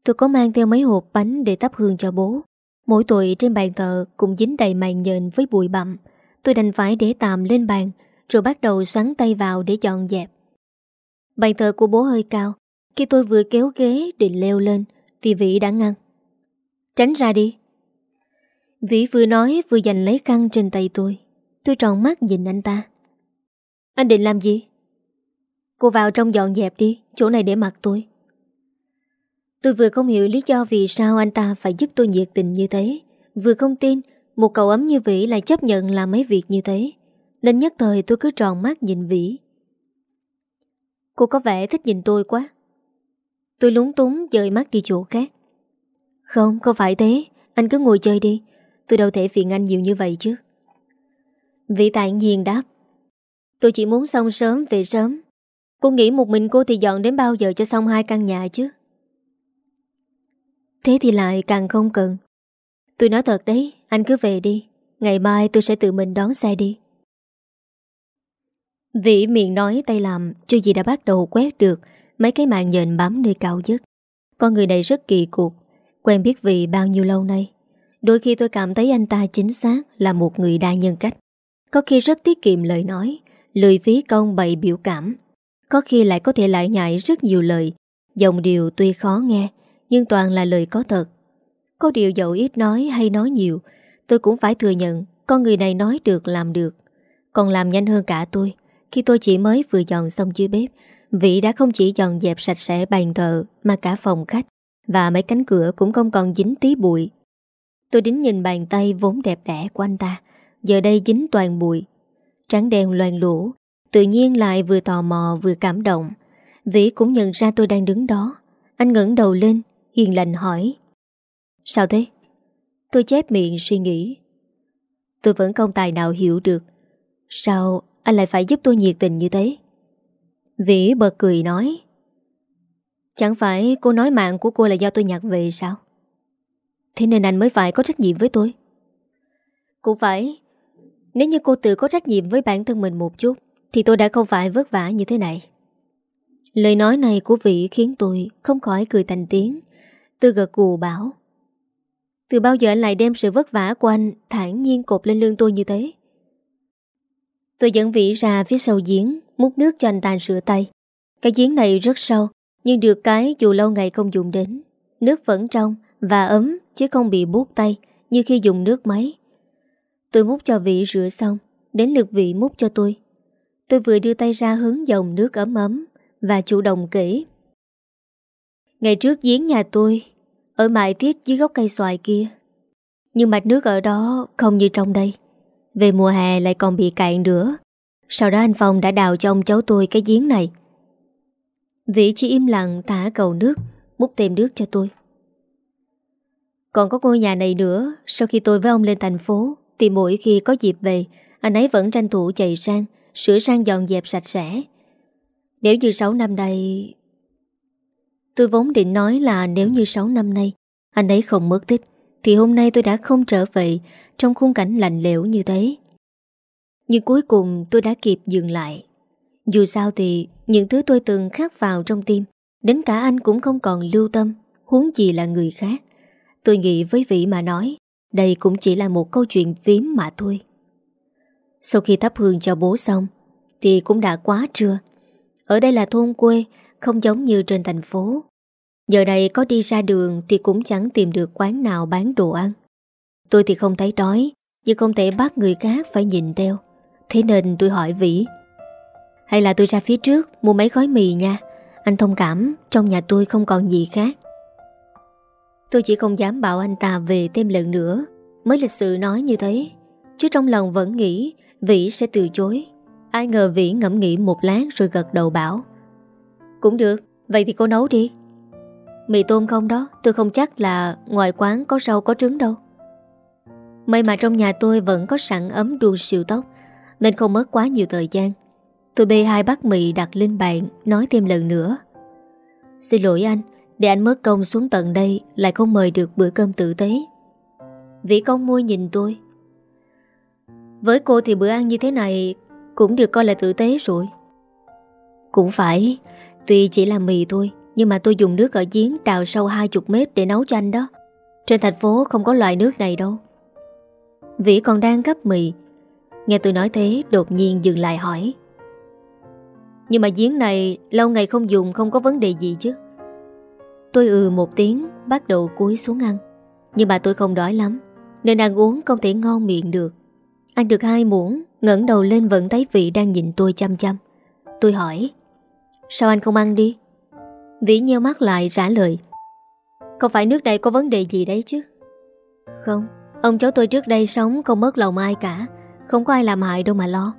Tôi có mang theo mấy hộp bánh để tắp hương cho bố. Mỗi tuổi trên bàn thờ cũng dính đầy màn nhện với bụi bặm. Tôi đành phải để tạm lên bàn, Rồi bắt đầu xoắn tay vào để dọn dẹp. Bàn thờ của bố hơi cao. Khi tôi vừa kéo ghế định leo lên, Thì Vĩ đã ngăn. Tránh ra đi. Vĩ vừa nói vừa giành lấy khăn trên tay tôi. Tôi tròn mắt nhìn anh ta. Anh định làm gì? Cô vào trong dọn dẹp đi Chỗ này để mặc tôi. Tôi vừa không hiểu lý do vì sao anh ta phải giúp tôi nhiệt tình như thế. Vừa không tin Một cậu ấm như Vĩ lại chấp nhận làm mấy việc như thế. Nên nhất thời tôi cứ tròn mắt nhìn Vĩ. Cô có vẻ thích nhìn tôi quá. Tôi lúng túng dời mắt đi chỗ khác. Không, không phải thế. Anh cứ ngồi chơi đi. Tôi đâu thể phiền anh nhiều như vậy chứ? Vĩ tại nhiên đáp, Tôi chỉ muốn xong sớm về sớm. Cô nghĩ một mình cô thì dọn đến bao giờ cho xong hai căn nhà chứ? Thế thì lại càng không cần. Tôi nói thật đấy, Anh cứ về đi. Ngày mai tôi sẽ tự mình đón xe đi. Vĩ miệng nói tay làm, Chưa gì đã bắt đầu quét được Mấy cái mạng nhện bám nơi cao nhất. Con người này rất kỳ cục, Quen biết Vĩ bao nhiêu lâu nay. Đôi khi tôi cảm thấy anh ta chính xác Là một người đa nhân cách. Có khi rất tiết kiệm lời nói, Lười phí công bày biểu cảm. Có khi lại có thể lại nhại rất nhiều lời. Dòng điều tuy khó nghe, Nhưng toàn là lời có thật. Có điều dẫu ít nói hay nói nhiều, Tôi cũng phải thừa nhận Con người này nói được, làm được. Còn làm nhanh hơn cả tôi, Khi tôi chỉ mới vừa dọn xong dưới bếp, Vị đã không chỉ dọn dẹp sạch sẽ bàn thờ Mà cả phòng khách Và mấy cánh cửa cũng không còn dính tí bụi. Tôi đính nhìn bàn tay vốn đẹp đẽ của anh ta. Giờ đây dính toàn bụi. Trắng đen loàn lũ, Tự nhiên lại vừa tò mò vừa cảm động. Vĩ cũng nhận ra tôi đang đứng đó. Anh ngẩng đầu lên, Hiền lành hỏi. Sao thế? Tôi chép miệng suy nghĩ. Tôi vẫn không tài nào hiểu được. Sao anh lại phải giúp tôi nhiệt tình như thế? Vĩ bật cười nói. Chẳng phải cô nói mạng của cô là do tôi nhặt về sao? Thế nên anh mới phải có trách nhiệm với tôi. Cũng phải, Nếu như cô tự có trách nhiệm với bản thân mình một chút, Thì tôi đã không phải vất vả như thế này. Lời nói này của vị khiến tôi không khỏi cười thành tiếng. Tôi gật gù bảo, Từ bao giờ anh lại đem sự vất vả của anh thản nhiên cột lên lưng tôi như thế? Tôi dẫn vị ra phía sau giếng, Múc nước cho anh tàn sửa tay. Cái giếng này rất sâu, Nhưng được cái dù lâu ngày không dùng đến. Nước vẫn trong và ấm Chứ không bị buốt tay Như khi dùng nước máy. Tôi múc cho vị rửa xong, Đến lượt vị múc cho tôi. Tôi vừa đưa tay ra hướng dòng nước ấm ấm Và chủ động kể. Ngày trước giếng nhà tôi, Ở mại tiết dưới gốc cây xoài kia. Nhưng mạch nước ở đó Không như trong đây. Về mùa hè lại còn bị cạn nữa. Sau đó anh Phong đã đào cho ông cháu tôi cái giếng này. Vĩ chỉ im lặng thả cầu nước, Múc thêm nước cho tôi. Còn có ngôi nhà này nữa, Sau khi tôi với ông lên thành phố, Thì mỗi khi có dịp về, Anh ấy vẫn tranh thủ chạy sang, Sửa sang dọn dẹp sạch sẽ. Nếu như 6 năm đây Tôi vốn định nói là nếu như 6 năm nay Anh ấy không mất tích, Thì hôm nay tôi đã không trở về Trong khung cảnh lạnh lẽo như thế. Nhưng cuối cùng tôi đã kịp dừng lại. Dù sao thì Những thứ tôi từng khắc vào trong tim, Đến cả anh cũng không còn lưu tâm, Huống gì là người khác. Tôi nghĩ với vị mà nói, Đây cũng chỉ là một câu chuyện phím mà thôi. Sau khi thắp hương cho bố xong, Thì cũng đã quá trưa. Ở đây là thôn quê, Không giống như trên thành phố. Giờ này có đi ra đường Thì cũng chẳng tìm được quán nào bán đồ ăn. Tôi thì không thấy đói, Nhưng không thể bắt người khác phải nhìn theo. Thế nên tôi hỏi Vĩ, Hay là tôi ra phía trước Mua mấy gói mì nha? Anh thông cảm, Trong nhà tôi không còn gì khác. Tôi chỉ không dám bảo anh ta về thêm lần nữa. Mới lịch sự nói như thế, Chứ trong lòng vẫn nghĩ Vĩ sẽ từ chối. Ai ngờ Vĩ ngẫm nghĩ một lát rồi gật đầu bảo, Cũng được, Vậy thì cô nấu đi. Mì tôm không đó, Tôi không chắc là ngoài quán có rau có trứng đâu. May mà trong nhà tôi vẫn có sẵn ấm đuông siêu tóc Nên không mất quá nhiều thời gian. Tôi bê hai bát mì đặt lên bàn, Nói thêm lần nữa. Xin lỗi anh để anh mất công xuống tận đây Lại không mời được bữa cơm tử tế. Vĩ công môi nhìn tôi. Với cô thì bữa ăn như thế này Cũng được coi là tử tế rồi. Cũng phải, Tuy chỉ là mì thôi, Nhưng mà tôi dùng nước ở giếng đào sâu 20 mét để nấu cho anh đó. Trên thành phố không có loại nước này đâu. Vĩ còn đang gấp mì. Nghe tôi nói thế, đột nhiên dừng lại hỏi. Nhưng mà giếng này lâu ngày không dùng không có vấn đề gì chứ. Tôi ừ một tiếng, bắt đầu cúi xuống ăn. Nhưng mà tôi không đói lắm, Nên ăn uống không thể ngon miệng được. Ăn được hai muỗng, ngẩng đầu lên vẫn thấy vị đang nhìn tôi chăm chăm. Tôi hỏi, Sao anh không ăn đi? Vĩ nheo mắt lại trả lời, Không phải nước này có vấn đề gì đấy chứ? Không, Ông cháu tôi trước đây sống không mất lòng ai cả, Không có ai làm hại đâu mà lo.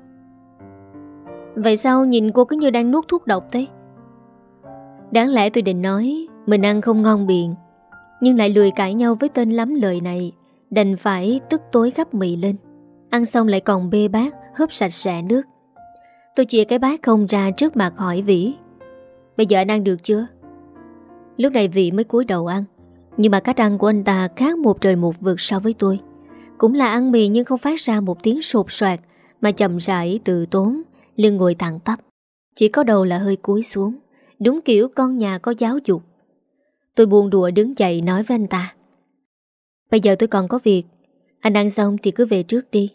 Vậy sao nhìn cô cứ như đang nuốt thuốc độc thế? Đáng lẽ tôi định nói mình ăn không ngon miệng, Nhưng lại lười cãi nhau với tên lắm lời này, Đành phải tức tối gấp mì lên. Ăn xong lại còn bê bát Hớp sạch sẽ nước. Tôi chia cái bát không ra trước mặt hỏi Vĩ, Bây giờ anh ăn được chưa? Lúc này Vĩ mới cúi đầu ăn, Nhưng mà cách ăn của anh ta khác một trời một vực so với tôi. Cũng là ăn mì nhưng không phát ra một tiếng sột soạt, Mà chậm rãi từ tốn, Lưng ngồi thẳng tắp. Chỉ có đầu là hơi cúi xuống, Đúng kiểu con nhà có giáo dục. Tôi buồn đùa đứng dậy nói với anh ta. Bây giờ tôi còn có việc. Anh ăn xong thì cứ về trước đi.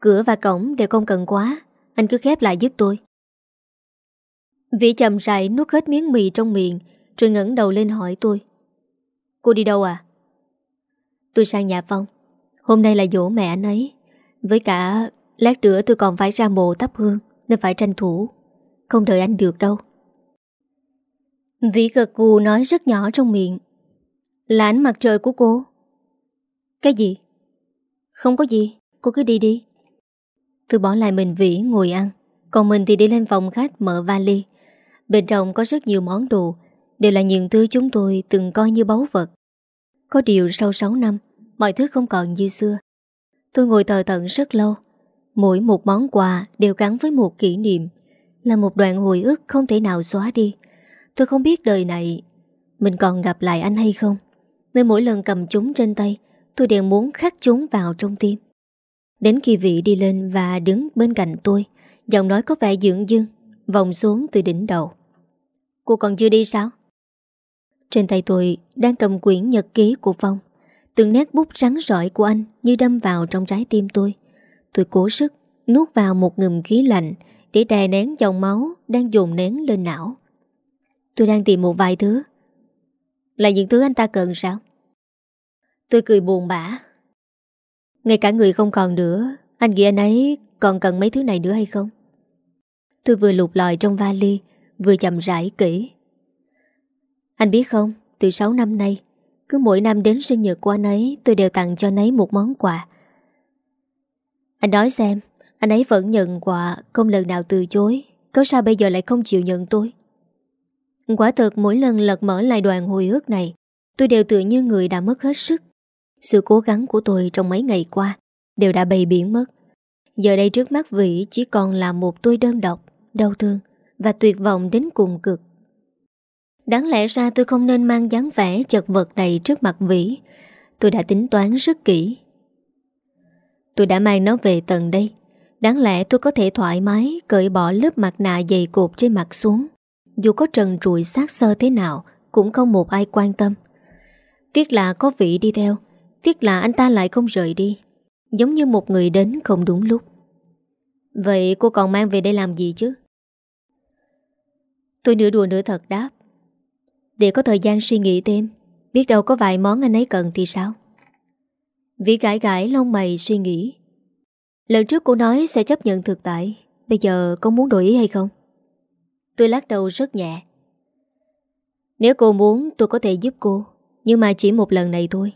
Cửa và cổng đều không cần quá. Anh cứ khép lại giúp tôi. Vĩ chậm rãi nuốt hết miếng mì trong miệng, Rồi ngẩng đầu lên hỏi tôi. Cô đi đâu à? Tôi sang nhà Phong. Hôm nay là dỗ mẹ anh ấy. Với cả lát nữa tôi còn phải ra mộ thắp hương, Nên phải tranh thủ. Không đợi anh được đâu. Vĩ gật gù nói rất nhỏ trong miệng. Là ánh mặt trời của cô. Cái gì? Không có gì. Cô cứ đi đi. Tôi bỏ lại mình Vĩ ngồi ăn. Còn mình thì đi lên phòng khách mở vali. Bên trong có rất nhiều món đồ. Đều là những thứ chúng tôi từng coi như báu vật. Có điều sau 6 năm, Mọi thứ không còn như xưa. Tôi ngồi thờ tận rất lâu. Mỗi một món quà đều gắn với một kỷ niệm. Là một đoạn hồi ức không thể nào xóa đi. Tôi không biết đời này Mình còn gặp lại anh hay không. Nên mỗi lần cầm chúng trên tay, Tôi đều muốn khắc chúng vào trong tim. Đến khi vị đi lên và đứng bên cạnh tôi, Giọng nói có vẻ dưỡng dưng, Vòng xuống từ đỉnh đầu. Cô còn chưa đi sao? Trên tay tôi đang cầm quyển nhật ký của Phong. Từng nét bút trắng rỏi của anh Như đâm vào trong trái tim tôi. Tôi cố sức nuốt vào một ngùm khí lạnh Để đè nén dòng máu Đang dồn nén lên não. Tôi đang tìm một vài thứ. Là những thứ anh ta cần sao? Tôi cười buồn bã. Ngay cả người không còn nữa, Anh nghĩ anh ấy còn cần mấy thứ này nữa hay không? Tôi vừa lục lòi trong vali, Vừa chậm rãi kỹ Anh biết không, Từ 6 năm nay, Cứ mỗi năm đến sinh nhật của anh ấy, Tôi đều tặng cho anh ấy một món quà. Anh nói xem, Anh ấy vẫn nhận quà Không lần nào từ chối, Có sao bây giờ lại không chịu nhận tôi? Quả thật, mỗi lần lật mở lại đoàn hồi ước này, Tôi đều tự như người đã mất hết sức. Sự cố gắng của tôi trong mấy ngày qua Đều đã bày biển mất. Giờ đây trước mắt Vĩ chỉ còn là một tôi đơn độc, Đau thương Và tuyệt vọng đến cùng cực. Đáng lẽ ra tôi không nên mang dáng vẻ chật vật này trước mặt Vĩ. Tôi đã tính toán rất kỹ. Tôi đã mang nó về tận đây. Đáng lẽ tôi có thể thoải mái Cởi bỏ lớp mặt nạ dày cột trên mặt xuống. Dù có trần trụi sát sơ thế nào, Cũng không một ai quan tâm. Tiếc là có vị đi theo, Tiếc là anh ta lại không rời đi, Giống như một người đến không đúng lúc. Vậy cô còn mang về đây làm gì chứ? Tôi nửa đùa nửa thật đáp. Để có thời gian suy nghĩ thêm, Biết đâu có vài món anh ấy cần thì sao? Vĩ gãi gãi lông mày suy nghĩ. Lần trước cô nói sẽ chấp nhận thực tại, Bây giờ có muốn đổi ý hay không? Tôi lắc đầu rất nhẹ. Nếu cô muốn, tôi có thể giúp cô, Nhưng mà chỉ một lần này thôi.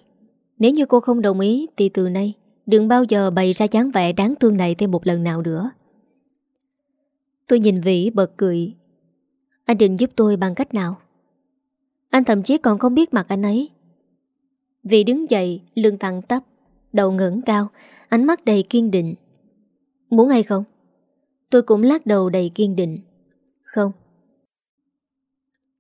Nếu như cô không đồng ý, Thì từ nay, Đừng bao giờ bày ra dáng vẻ đáng thương này thêm một lần nào nữa. Tôi nhìn Vĩ bật cười. Anh định giúp tôi bằng cách nào? Anh thậm chí còn không biết mặt anh ấy. Vĩ đứng dậy, Lưng thẳng tắp, Đầu ngẩng cao, Ánh mắt đầy kiên định. Muốn hay không? Tôi cũng lắc đầu đầy kiên định. Không?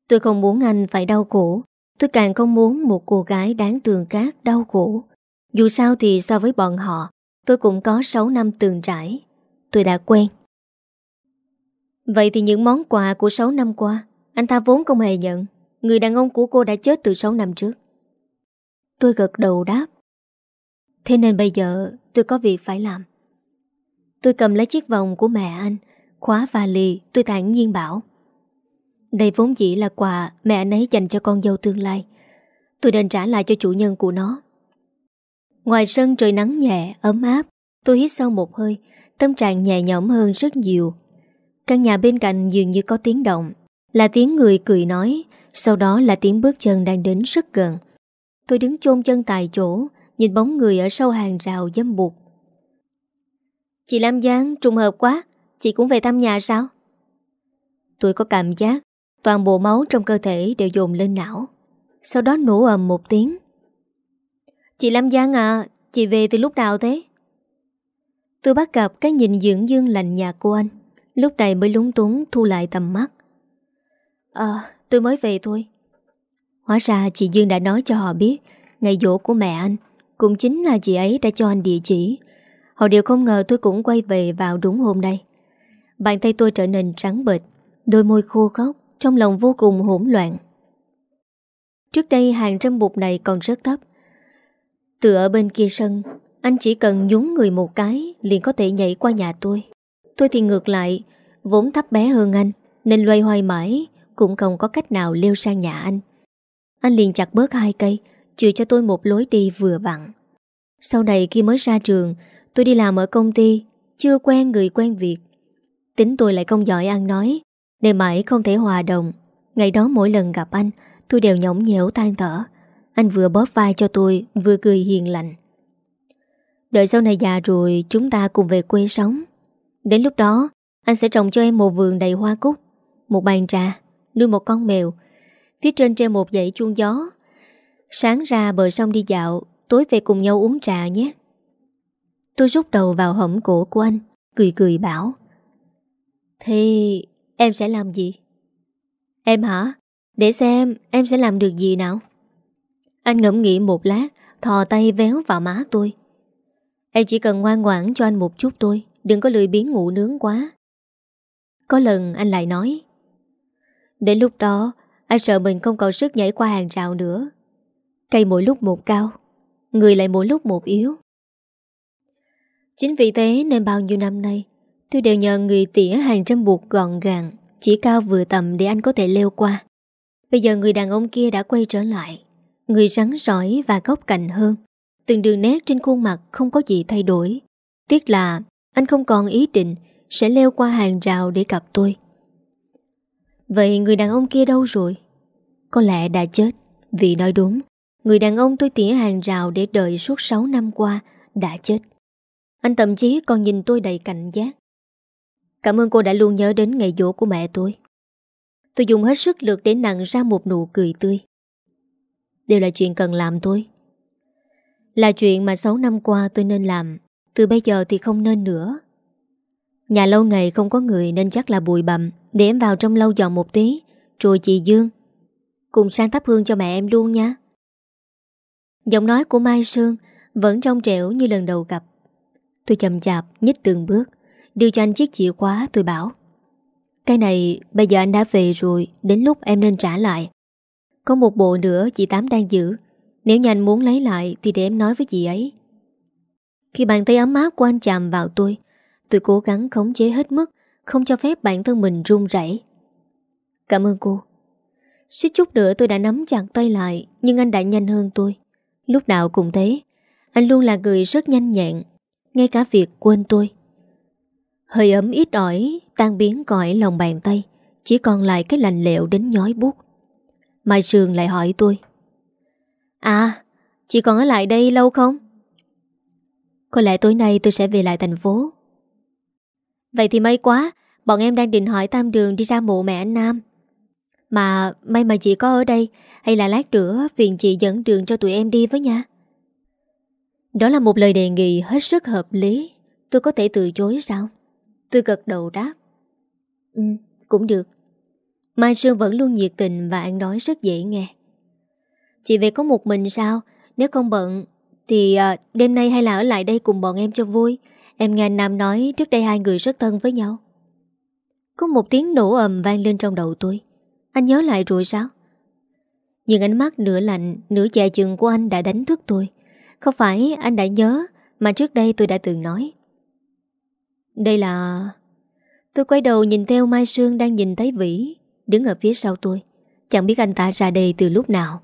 Tôi không muốn anh phải đau khổ. Tôi càng không muốn một cô gái đáng tường cát đau khổ. Dù sao thì so với bọn họ, Tôi cũng có 6 năm tường trải. Tôi đã quen. Vậy thì những món quà của 6 năm qua, Anh ta vốn không hề nhận. Người đàn ông của cô đã chết từ 6 năm trước. Tôi gật đầu đáp. Thế nên bây giờ tôi có việc phải làm. Tôi cầm lấy chiếc vòng của mẹ anh Khóa vali tôi thản nhiên bảo. Đây vốn dĩ là quà mẹ anh ấy dành cho con dâu tương lai. Tôi nên trả lại cho chủ nhân của nó. Ngoài sân trời nắng nhẹ, ấm áp Tôi hít sâu một hơi Tâm trạng nhẹ nhõm hơn rất nhiều. Căn nhà bên cạnh dường như có tiếng động Là tiếng người cười nói Sau đó là tiếng bước chân đang đến rất gần. Tôi đứng chôn chân tại chỗ Nhìn bóng người ở sau hàng rào dâm bụt Chị Lam Giang trùng hợp quá. Chị cũng về thăm nhà sao? Tôi có cảm giác Toàn bộ máu trong cơ thể đều dồn lên não. Sau đó nổ ầm một tiếng. Chị Lam Giang à Chị về từ lúc nào thế? Tôi bắt gặp cái nhìn dưỡng dương lạnh nhạt của anh, Lúc này mới lúng túng thu lại tầm mắt. À tôi mới về thôi. Hóa ra chị Dương đã nói cho họ biết, Ngày dỗ của mẹ anh Cũng chính là chị ấy đã cho anh địa chỉ. Họ đều không ngờ tôi cũng quay về vào đúng hôm nay. Bàn tay tôi trở nên trắng bệch, Đôi môi khô khóc Trong lòng vô cùng hỗn loạn. Trước đây hàng trăm bụt này còn rất thấp. Từ ở bên kia sân, Anh chỉ cần nhún người một cái Liền có thể nhảy qua nhà tôi. Tôi thì ngược lại, Vốn thấp bé hơn anh, Nên loay hoay mãi, Cũng không có cách nào leo sang nhà anh. Anh liền chặt bớt hai cây, Chừa cho tôi một lối đi vừa vặn. Sau này khi mới ra trường, Tôi đi làm ở công ty, Chưa quen người quen việc. Tính tôi lại không giỏi ăn nói. Nên mãi không thể hòa đồng. Ngày đó mỗi lần gặp anh, Tôi đều nhõng nhẽo tan thở anh vừa bóp vai cho tôi, Vừa cười hiền lành. Đợi sau này già rồi, Chúng ta cùng về quê sống. Đến lúc đó, anh sẽ trồng cho em một vườn đầy hoa cúc, Một bàn trà, Nuôi một con mèo. Phía trên treo một dãy chuông gió. Sáng ra bờ sông đi dạo, Tối về cùng nhau uống trà nhé. Tôi rút đầu vào hõm cổ của anh, Cười cười bảo. Thì em sẽ làm gì? Em hả? Để xem em sẽ làm được gì nào. Anh ngẫm nghĩ một lát, Thò tay véo vào má tôi. Em chỉ cần ngoan ngoãn cho anh một chút thôi, Đừng có lười biến ngủ nướng quá. Có lần anh lại nói, Đến lúc đó, Anh sợ mình không còn sức nhảy qua hàng rào nữa. Cây mỗi lúc một cao, Người lại mỗi lúc một yếu. Chính vì thế, nên bao nhiêu năm nay Tôi đều nhờ người tỉa hàng trăm buộc gọn gàng, Chỉ cao vừa tầm để anh có thể leo qua. Bây giờ người đàn ông kia đã quay trở lại, Người rắn rỏi và góc cạnh hơn. Từng đường nét trên khuôn mặt không có gì thay đổi. Tiếc là anh không còn ý định Sẽ leo qua hàng rào để gặp tôi. Vậy người đàn ông kia đâu rồi? Có lẽ đã chết, Vì nói đúng, Người đàn ông tôi tỉa hàng rào để đợi suốt 6 năm qua Đã chết. Anh thậm chí còn nhìn tôi đầy cảnh giác. Cảm ơn cô đã luôn nhớ đến ngày dỗ của mẹ tôi. Tôi dùng hết sức lực để nặng ra một nụ cười tươi. Đều là chuyện cần làm tôi Là chuyện mà 6 năm qua tôi nên làm, Từ bây giờ thì không nên nữa. Nhà lâu ngày không có người nên chắc là bụi bặm, Để em vào trong lâu dọn một tí, Rồi chị Dương Cùng sang thắp hương cho mẹ em luôn nha. Giọng nói của Mai Sương Vẫn trong trẻo như lần đầu gặp. Tôi chậm chạp nhích từng bước. Đưa cho anh chiếc chìa khóa, tôi bảo. Cái này, bây giờ anh đã về rồi, Đến lúc em nên trả lại. Có một bộ nữa chị Tám đang giữ. Nếu như anh muốn lấy lại Thì để em nói với chị ấy. Khi bàn tay ấm áp của anh chạm vào tôi Tôi cố gắng khống chế hết mức, Không cho phép bản thân mình run rẩy. Cảm ơn cô. Suýt chút nữa tôi đã nắm chặt tay lại, Nhưng anh đã nhanh hơn tôi. Lúc nào cũng thế, Anh luôn là người rất nhanh nhẹn. Ngay cả việc quên tôi Hơi ấm ít ỏi, Tan biến cõi lòng bàn tay, Chỉ còn lại cái lành lẹo đến nhói bút Mai Sương lại hỏi tôi À Chị còn ở lại đây lâu không? Có lẽ tối nay tôi sẽ về lại thành phố. Vậy thì may quá, Bọn em đang định hỏi Tam Đường đi ra mộ mẹ anh Nam. Mà may mà chị có ở đây, Hay là lát nữa Phiền chị dẫn đường cho tụi em đi với nha. Đó là một lời đề nghị hết sức hợp lý, Tôi có thể từ chối sao? Tôi gật đầu đáp. Ừ cũng được. Mai Sương vẫn luôn nhiệt tình Và ăn nói rất dễ nghe. Chị về có một mình sao? Nếu không bận Thì à, đêm nay hay là ở lại đây cùng bọn em cho vui. Em nghe anh Nam nói Trước đây hai người rất thân với nhau. Có một tiếng nổ ầm vang lên trong đầu tôi. Anh nhớ lại rồi sao? Nhưng ánh mắt nửa lạnh Nửa dạ chừng của anh đã đánh thức tôi. Không phải anh đã nhớ Mà trước đây tôi đã từng nói đây là... Tôi quay đầu nhìn theo Mai Sương đang nhìn thấy Vĩ, Đứng ở phía sau tôi. Chẳng biết anh ta ra đây từ lúc nào.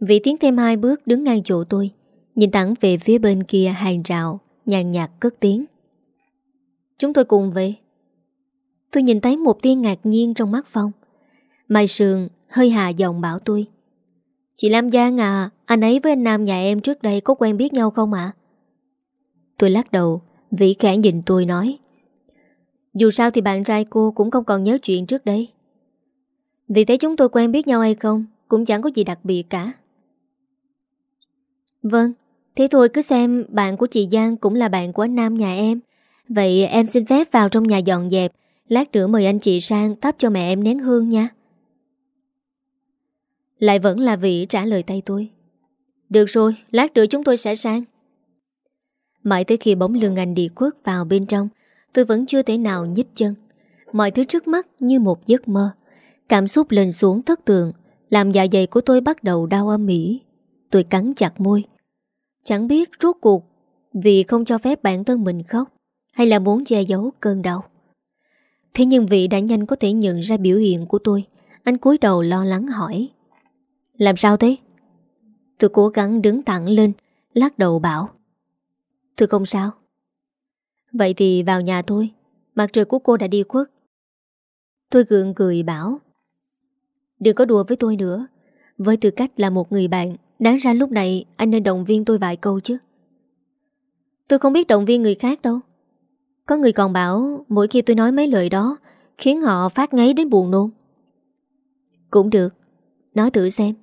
Vĩ tiến thêm hai bước, đứng ngang chỗ tôi. Nhìn thẳng về phía bên kia hàng rào, Nhàn nhạt cất tiếng. Chúng tôi cùng về. Tôi nhìn thấy một tia ngạc nhiên trong mắt Phong. Mai Sương hơi hạ giọng bảo tôi. Chị Lam Giang à Anh ấy với anh Nam nhà em trước đây có quen biết nhau không ạ? Tôi lắc đầu. Vĩ khẽ nhìn tôi nói. Dù sao thì bạn trai cô cũng không còn nhớ chuyện trước đây. Vì thế chúng tôi quen biết nhau hay không Cũng chẳng có gì đặc biệt cả. Vâng Thế thôi cứ xem bạn của chị Giang Cũng là bạn của anh Nam nhà em. Vậy em xin phép vào trong nhà dọn dẹp, Lát nữa mời anh chị sang Thắp cho mẹ em nén hương nha. Lại vẫn là vị trả lời tay tôi. Được rồi, Lát nữa chúng tôi sẽ sang. Mãi tới khi bóng lưng anh đi khuất vào bên trong, Tôi vẫn chưa thể nào nhích chân. Mọi thứ trước mắt như một giấc mơ. Cảm xúc lên xuống thất tường Làm dạ dày của tôi bắt đầu đau âm mỉ Tôi cắn chặt môi. Chẳng biết rốt cuộc Vì không cho phép bản thân mình khóc Hay là muốn che giấu cơn đau. Thế nhưng vị đã nhanh có thể nhận ra biểu hiện của tôi. Anh cúi đầu lo lắng hỏi. Làm sao thế? Tôi cố gắng đứng thẳng lên, Lắc đầu bảo. Tôi không sao. Vậy thì vào nhà thôi Mặt trời của cô đã đi khuất. Tôi gượng cười bảo, Đừng có đùa với tôi nữa. Với tư cách là một người bạn, Đáng ra lúc này anh nên động viên tôi vài câu chứ. Tôi không biết động viên người khác đâu. Có người còn bảo, Mỗi khi tôi nói mấy lời đó, Khiến họ phát ngấy đến buồn nôn. Cũng được, Nói thử xem.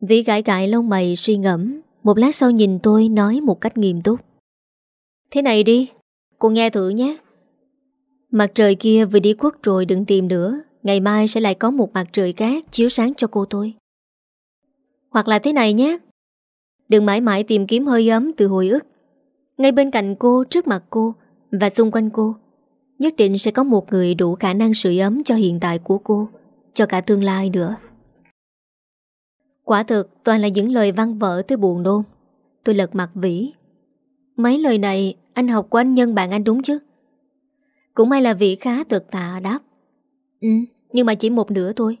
Vĩ gãi gãi lông mày suy ngẫm. Một lát sau nhìn tôi nói một cách nghiêm túc. Thế này đi Cô nghe thử nhé. Mặt trời kia vừa đi khuất rồi đừng tìm nữa. Ngày mai sẽ lại có một mặt trời khác Chiếu sáng cho cô tôi. Hoặc là thế này nhé. Đừng mãi mãi tìm kiếm hơi ấm từ hồi ức. Ngay bên cạnh cô, trước mặt cô Và xung quanh cô Nhất định sẽ có một người đủ khả năng sưởi ấm cho hiện tại của cô Cho cả tương lai nữa. Quả thực toàn là những lời văn vỡ tới buồn nôn. Tôi lật mặt vĩ. Mấy lời này, anh học của anh nhân bạn anh đúng chứ? Cũng may là vĩ khá thực tạ đáp. Ừ nhưng mà chỉ một nửa thôi.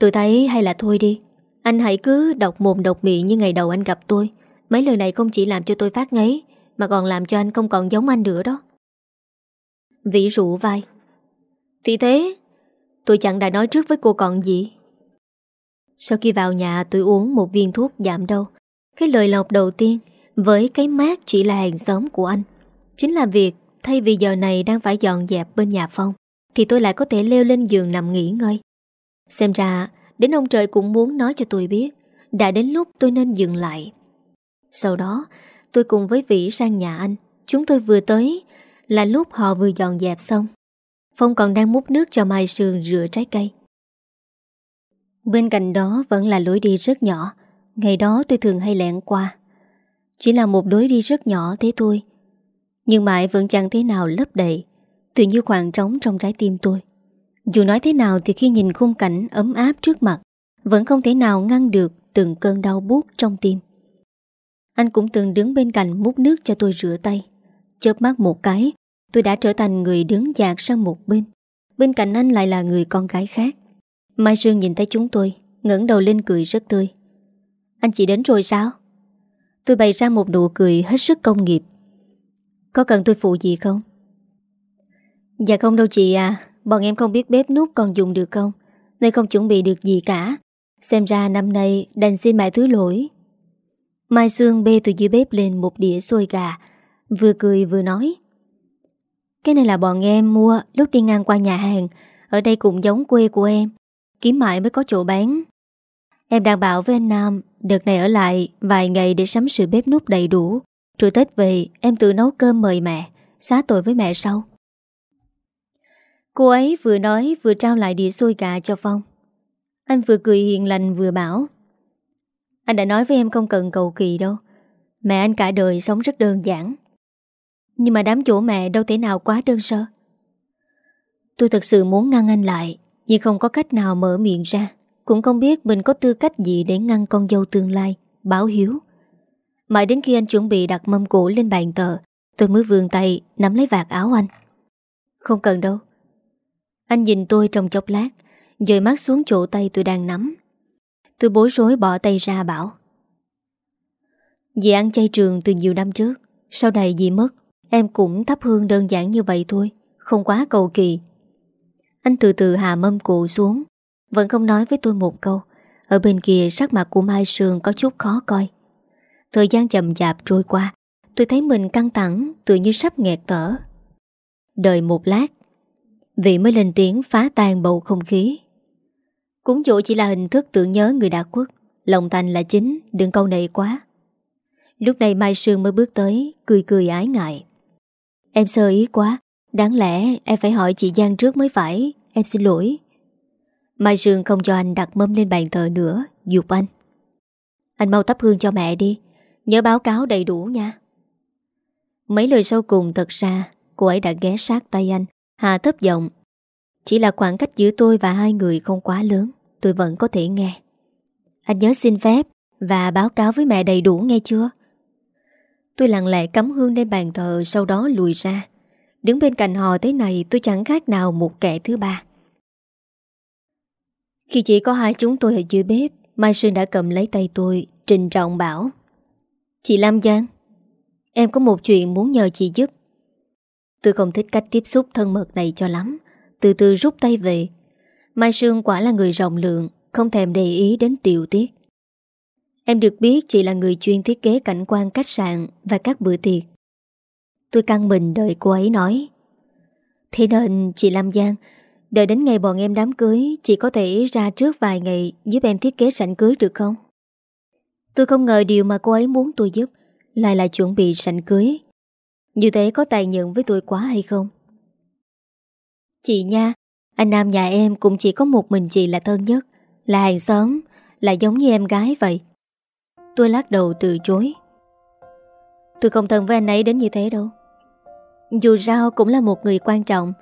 Tôi thấy hay là thôi đi. Anh hãy cứ đọc mồm đọc miệng như ngày đầu anh gặp tôi. Mấy lời này không chỉ làm cho tôi phát ngấy, Mà còn làm cho anh không còn giống anh nữa đó. Vĩ rụ vai. Thì thế, Tôi chẳng đã nói trước với cô còn gì. Sau khi vào nhà, tôi uống một viên thuốc giảm đau. Cái lời lọc đầu tiên Với cái mát chỉ là hàng xóm của anh. Chính là việc Thay vì giờ này đang phải dọn dẹp bên nhà Phong, Thì tôi lại có thể leo lên giường nằm nghỉ ngơi. Xem ra, Đến ông trời cũng muốn nói cho tôi biết, Đã đến lúc tôi nên dừng lại. Sau đó, Tôi cùng với Vĩ sang nhà anh. Chúng tôi vừa tới Là lúc họ vừa dọn dẹp xong. Phong còn đang múc nước cho Mai Sương rửa trái cây. Bên cạnh đó vẫn là lối đi rất nhỏ. Ngày đó tôi thường hay lẹn qua. Chỉ là một lối đi rất nhỏ thế thôi. Nhưng mãi vẫn chẳng thế nào lấp đầy. Tự như khoảng trống trong trái tim tôi. Dù nói thế nào thì khi nhìn khung cảnh ấm áp trước mặt, Vẫn không thể nào ngăn được từng cơn đau buốt trong tim. Anh cũng từng đứng bên cạnh múc nước cho tôi rửa tay. Chớp mắt một cái, Tôi đã trở thành người đứng dạt sang một bên. Bên cạnh anh lại là người con gái khác. Mai Sương nhìn thấy chúng tôi, ngẩng đầu lên cười rất tươi. Anh chị đến rồi sao? Tôi bày ra một nụ cười hết sức công nghiệp. Có cần tôi phụ gì không? Dạ không đâu chị à Bọn em không biết bếp nút còn dùng được không, Nên không chuẩn bị được gì cả. Xem ra năm nay đành xin mẹ thứ lỗi. Mai Sương bê từ dưới bếp lên một đĩa xôi gà, Vừa cười vừa nói. Cái này là bọn em mua lúc đi ngang qua nhà hàng, Ở đây cũng giống quê của em. Kiếm mãi mới có chỗ bán. Em đang bảo với anh Nam, Đợt này ở lại vài ngày để sắm sửa bếp nút đầy đủ. Rồi Tết về, em tự nấu cơm mời mẹ, Xá tội với mẹ sau. Cô ấy vừa nói vừa trao lại đĩa xôi gà cho Phong. Anh vừa cười hiền lành vừa bảo, Anh đã nói với em không cần cầu kỳ đâu. Mẹ anh cả đời sống rất đơn giản. Nhưng mà đám chỗ mẹ đâu thể nào quá đơn sơ. Tôi thật sự muốn ngăn anh lại nhưng không có cách nào mở miệng ra. Cũng không biết mình có tư cách gì Để ngăn con dâu tương lai, Báo hiếu. Mãi đến khi anh chuẩn bị đặt mâm cỗ lên bàn tờ Tôi mới vườn tay nắm lấy vạt áo anh. Không cần đâu. Anh nhìn tôi trong chốc lát, Dời mắt xuống chỗ tay tôi đang nắm. Tôi bối rối bỏ tay ra bảo. Dì ăn chay trường từ nhiều năm trước. Sau này dì mất, Em cũng thắp hương đơn giản như vậy thôi. Không quá cầu kỳ. Anh từ từ hạ mâm cụ xuống. Vẫn không nói với tôi một câu. Ở bên kia sắc mặt của Mai Sương có chút khó coi. Thời gian chậm chạp trôi qua, Tôi thấy mình căng thẳng, Tự như sắp nghẹt tở. Đợi một lát, Vị mới lên tiếng phá tan bầu không khí. Cúng dỗ chỉ là hình thức tưởng nhớ người đã khuất, Lòng thành là chính, Đừng câu nệ quá. Lúc này Mai Sương mới bước tới, Cười cười ái ngại. Em sơ ý quá Đáng lẽ em phải hỏi chị Giang trước mới phải. Em xin lỗi. Mai Sương không cho anh đặt mâm lên bàn thờ nữa. Dục anh. Anh mau thắp hương cho mẹ đi. Nhớ báo cáo đầy đủ nha. Mấy lời sau cùng thật ra, Cô ấy đã ghé sát tay anh, Hà thấp giọng. Chỉ là khoảng cách giữa tôi và hai người không quá lớn, Tôi vẫn có thể nghe. Anh nhớ xin phép Và báo cáo với mẹ đầy đủ nghe chưa? Tôi lặng lẽ cắm hương lên bàn thờ, Sau đó lùi ra. Đứng bên cạnh họ thế này tôi chẳng khác nào một kẻ thứ ba. Khi chỉ có hai chúng tôi ở dưới bếp, Mai Sương đã cầm lấy tay tôi, Trình trọng bảo, Chị Lam Giang, Em có một chuyện muốn nhờ chị giúp. Tôi không thích cách tiếp xúc thân mật này cho lắm. Từ từ rút tay về. Mai Sương quả là người rộng lượng, Không thèm để ý đến tiểu tiết. Em được biết chị là người chuyên thiết kế cảnh quan khách sạn Và các bữa tiệc. Tôi căng mình đợi cô ấy nói. Thế nên, chị Lam Giang, Đợi đến ngày bọn em đám cưới, Chị có thể ra trước vài ngày Giúp em thiết kế sảnh cưới được không? Tôi không ngờ điều mà cô ấy muốn tôi giúp Lại là chuẩn bị sảnh cưới. Như thế có tài nhận với tôi quá hay không? Chị nha, Anh Nam nhà em cũng chỉ có một mình chị là thân nhất, Là hàng xóm, Là giống như em gái vậy. Tôi lắc đầu từ chối. Tôi không thân với anh ấy đến như thế đâu. Dù sao cũng là một người quan trọng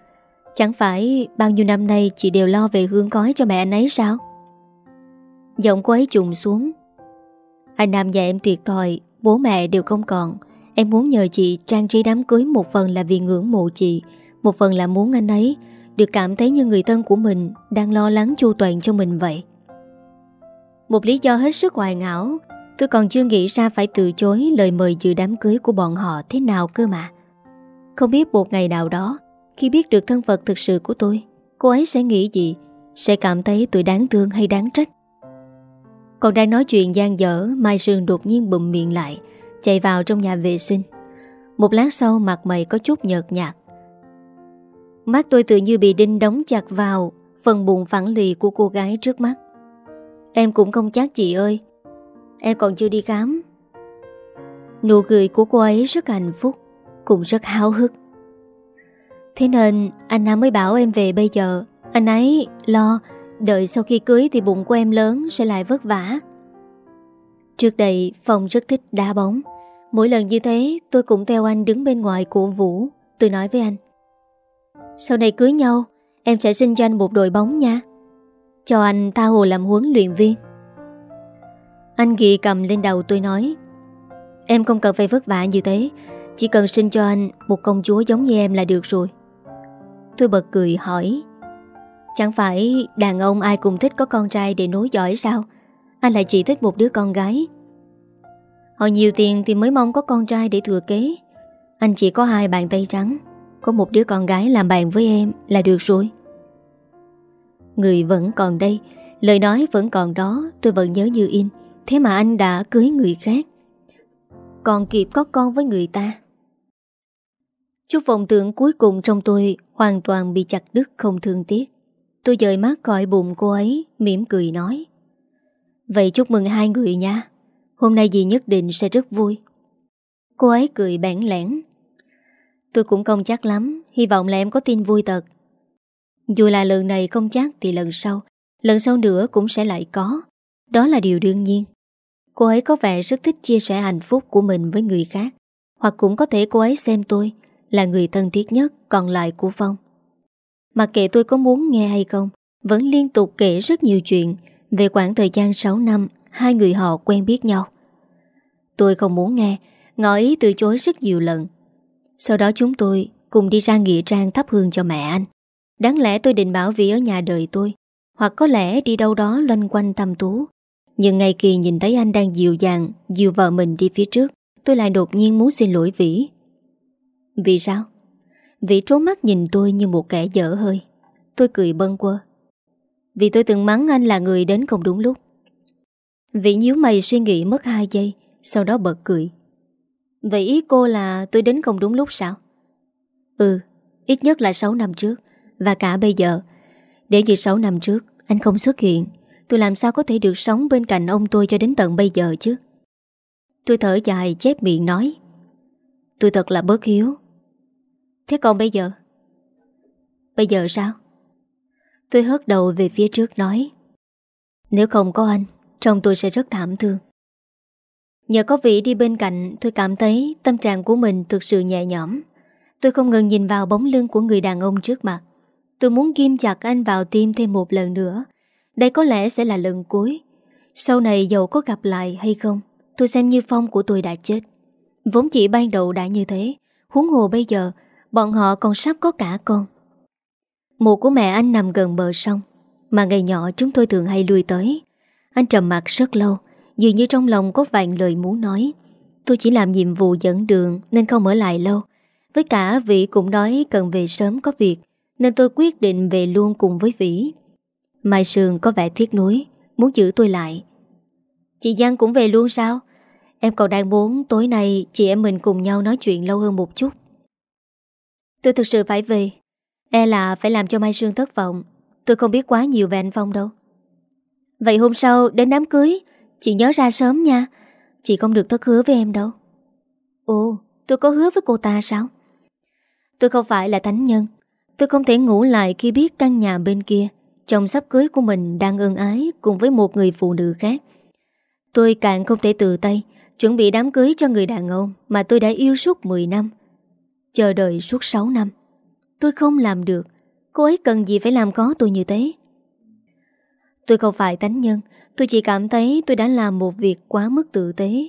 Chẳng phải bao nhiêu năm nay chị đều lo về hương gói cho mẹ anh ấy sao? Giọng cô ấy trùng xuống. Anh Nam và em tuyệt thòi, bố mẹ đều không còn. Em muốn nhờ chị trang trí đám cưới một phần là vì ngưỡng mộ chị, một phần là muốn anh ấy được cảm thấy như người thân của mình đang lo lắng chu toàn cho mình vậy. Một lý do hết sức hoài ngảo, tôi còn chưa nghĩ ra phải từ chối lời mời dự đám cưới của bọn họ thế nào cơ mà. Không biết một ngày nào đó, khi biết được thân phận thực sự của tôi Cô ấy sẽ nghĩ gì Sẽ cảm thấy tôi đáng thương hay đáng trách. Còn đang nói chuyện gian dở Mai Sương đột nhiên bụm miệng lại Chạy vào trong nhà vệ sinh. Một lát sau mặt mày có chút nhợt nhạt. Mắt tôi tự như bị đinh đóng chặt vào Phần bụng phẳng lì của cô gái trước mắt. Em cũng không chắc chị ơi Em còn chưa đi khám. Nụ cười của cô ấy rất hạnh phúc. Cũng rất háo hức. Thế nên, anh Nam mới bảo em về bây giờ. Anh ấy lo, Đợi sau khi cưới thì bụng của em lớn Sẽ lại vất vả. Trước đây, Phong rất thích đá bóng. Mỗi lần như thế, tôi cũng theo anh đứng bên ngoài của Vũ. Tôi nói với anh, Sau này cưới nhau, Em sẽ xin cho anh một đội bóng nha. Cho anh tha hồ làm huấn luyện viên. Anh ghi cầm lên đầu tôi nói, Em không cần phải vất vả như thế. Chỉ cần sinh cho anh một công chúa giống như em là được rồi. Tôi bật cười hỏi, Chẳng phải đàn ông ai cũng thích có con trai để nối dõi sao? Anh lại chỉ thích một đứa con gái. Họ nhiều tiền thì mới mong có con trai để thừa kế. Anh chỉ có hai bàn tay trắng, Có một đứa con gái làm bạn với em là được rồi. Người vẫn còn đây, Lời nói vẫn còn đó, Tôi vẫn nhớ như in. Thế mà anh đã cưới người khác. Còn kịp có con với người ta Chút vọng tưởng cuối cùng trong tôi hoàn toàn bị chặt đứt không thương tiếc. Tôi dời mắt khỏi bụng cô ấy, mỉm cười nói. Vậy chúc mừng hai người nha. Hôm nay dì nhất định sẽ rất vui. Cô ấy cười bản lẻn. Tôi cũng không chắc lắm, hy vọng là em có tin vui thật. Dù là lần này không chắc thì lần sau, lần sau nữa cũng sẽ lại có. Đó là điều đương nhiên. Cô ấy có vẻ rất thích chia sẻ hạnh phúc của mình với người khác. Hoặc cũng có thể cô ấy xem tôi là người thân thiết nhất còn lại của Phong. Mặc kệ tôi có muốn nghe hay không, vẫn liên tục kể rất nhiều chuyện về khoảng thời gian 6 năm hai người họ quen biết nhau. Tôi không muốn nghe, ngỏ ý từ chối rất nhiều lần. Sau đó chúng tôi cùng đi ra nghĩa trang thắp hương cho mẹ anh. Đáng lẽ tôi định bảo vì ở nhà đợi tôi, hoặc có lẽ đi đâu đó loanh quanh tâm tú. Nhưng ngay kỳ nhìn thấy anh đang dịu dàng, dìu vợ mình đi phía trước, tôi lại đột nhiên muốn xin lỗi Vĩ. Vì sao? Vĩ trốn mắt nhìn tôi như một kẻ dở hơi Tôi cười bâng quơ Vì tôi từng mắng anh là người đến không đúng lúc Vĩ nhíu mày suy nghĩ mất 2 giây Sau đó bật cười Vậy ý cô là tôi đến không đúng lúc sao? Ừ, ít nhất là 6 năm trước Và cả bây giờ Để như 6 năm trước Anh không xuất hiện Tôi làm sao có thể được sống bên cạnh ông tôi cho đến tận bây giờ chứ? Tôi thở dài, chép miệng nói. Tôi thật là bớt hiếu. Thế còn bây giờ? Bây giờ sao? Tôi hớt đầu về phía trước nói. Nếu không có anh Trong tôi sẽ rất thảm thương. Nhờ có vị đi bên cạnh, Tôi cảm thấy tâm trạng của mình thực sự nhẹ nhõm. Tôi không ngừng nhìn vào bóng lưng của người đàn ông trước mặt. Tôi muốn ghim chặt anh vào tim thêm một lần nữa đây có lẽ sẽ là lần cuối. Sau này dầu có gặp lại hay không, Tôi xem như phong của tôi đã chết. Vốn chỉ ban đầu đã như thế, Huống hồ bây giờ, Bọn họ còn sắp có cả con. Mộ của mẹ anh nằm gần bờ sông, Mà ngày nhỏ chúng tôi thường hay lui tới. Anh trầm mặt rất lâu, Dường như trong lòng có vạn lời muốn nói. Tôi chỉ làm nhiệm vụ dẫn đường Nên không ở lại lâu. Với cả Vĩ cũng nói cần về sớm có việc, Nên tôi quyết định về luôn cùng với Vĩ. Mai Sương có vẻ thiết nuối, Muốn giữ tôi lại. Chị Giang cũng về luôn sao? Em còn đang muốn tối nay Chị em mình cùng nhau nói chuyện lâu hơn một chút. Tôi thực sự phải về. E là phải làm cho Mai Sương thất vọng. Tôi không biết quá nhiều về anh Phong đâu. Vậy hôm sau đến đám cưới, Chị nhớ ra sớm nha. Chị không được thất hứa với em đâu. Ồ, tôi có hứa với cô ta sao? Tôi không phải là thánh nhân. Tôi không thể ngủ lại khi biết căn nhà bên kia. Chồng sắp cưới của mình đang ân ái Cùng với một người phụ nữ khác. Tôi càng không thể từ tay Chuẩn bị đám cưới cho người đàn ông Mà tôi đã yêu suốt 10 năm. Chờ đợi suốt 6 năm, Tôi không làm được. Cô ấy cần gì phải làm có tôi như thế? Tôi không phải tánh nhân, Tôi chỉ cảm thấy tôi đã làm một việc quá mức tự tế.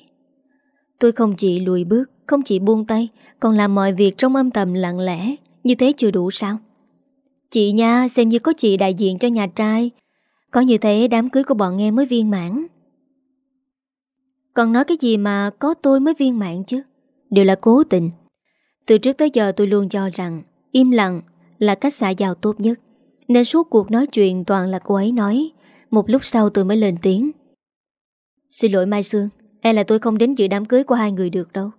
Tôi không chỉ lùi bước, Không chỉ buông tay, Còn làm mọi việc trong âm tầm lặng lẽ, Như thế chưa đủ sao? Chị nha, xem như có chị đại diện cho nhà trai. Có như thế, đám cưới của bọn em mới viên mãn. Còn nói cái gì mà có tôi mới viên mãn chứ? Đều là cố tình. Từ trước tới giờ tôi luôn cho rằng, Im lặng là cách xã giao tốt nhất. Nên suốt cuộc nói chuyện toàn là cô ấy nói. Một lúc sau tôi mới lên tiếng. Xin lỗi Mai Sương E là tôi không đến dự đám cưới của hai người được đâu.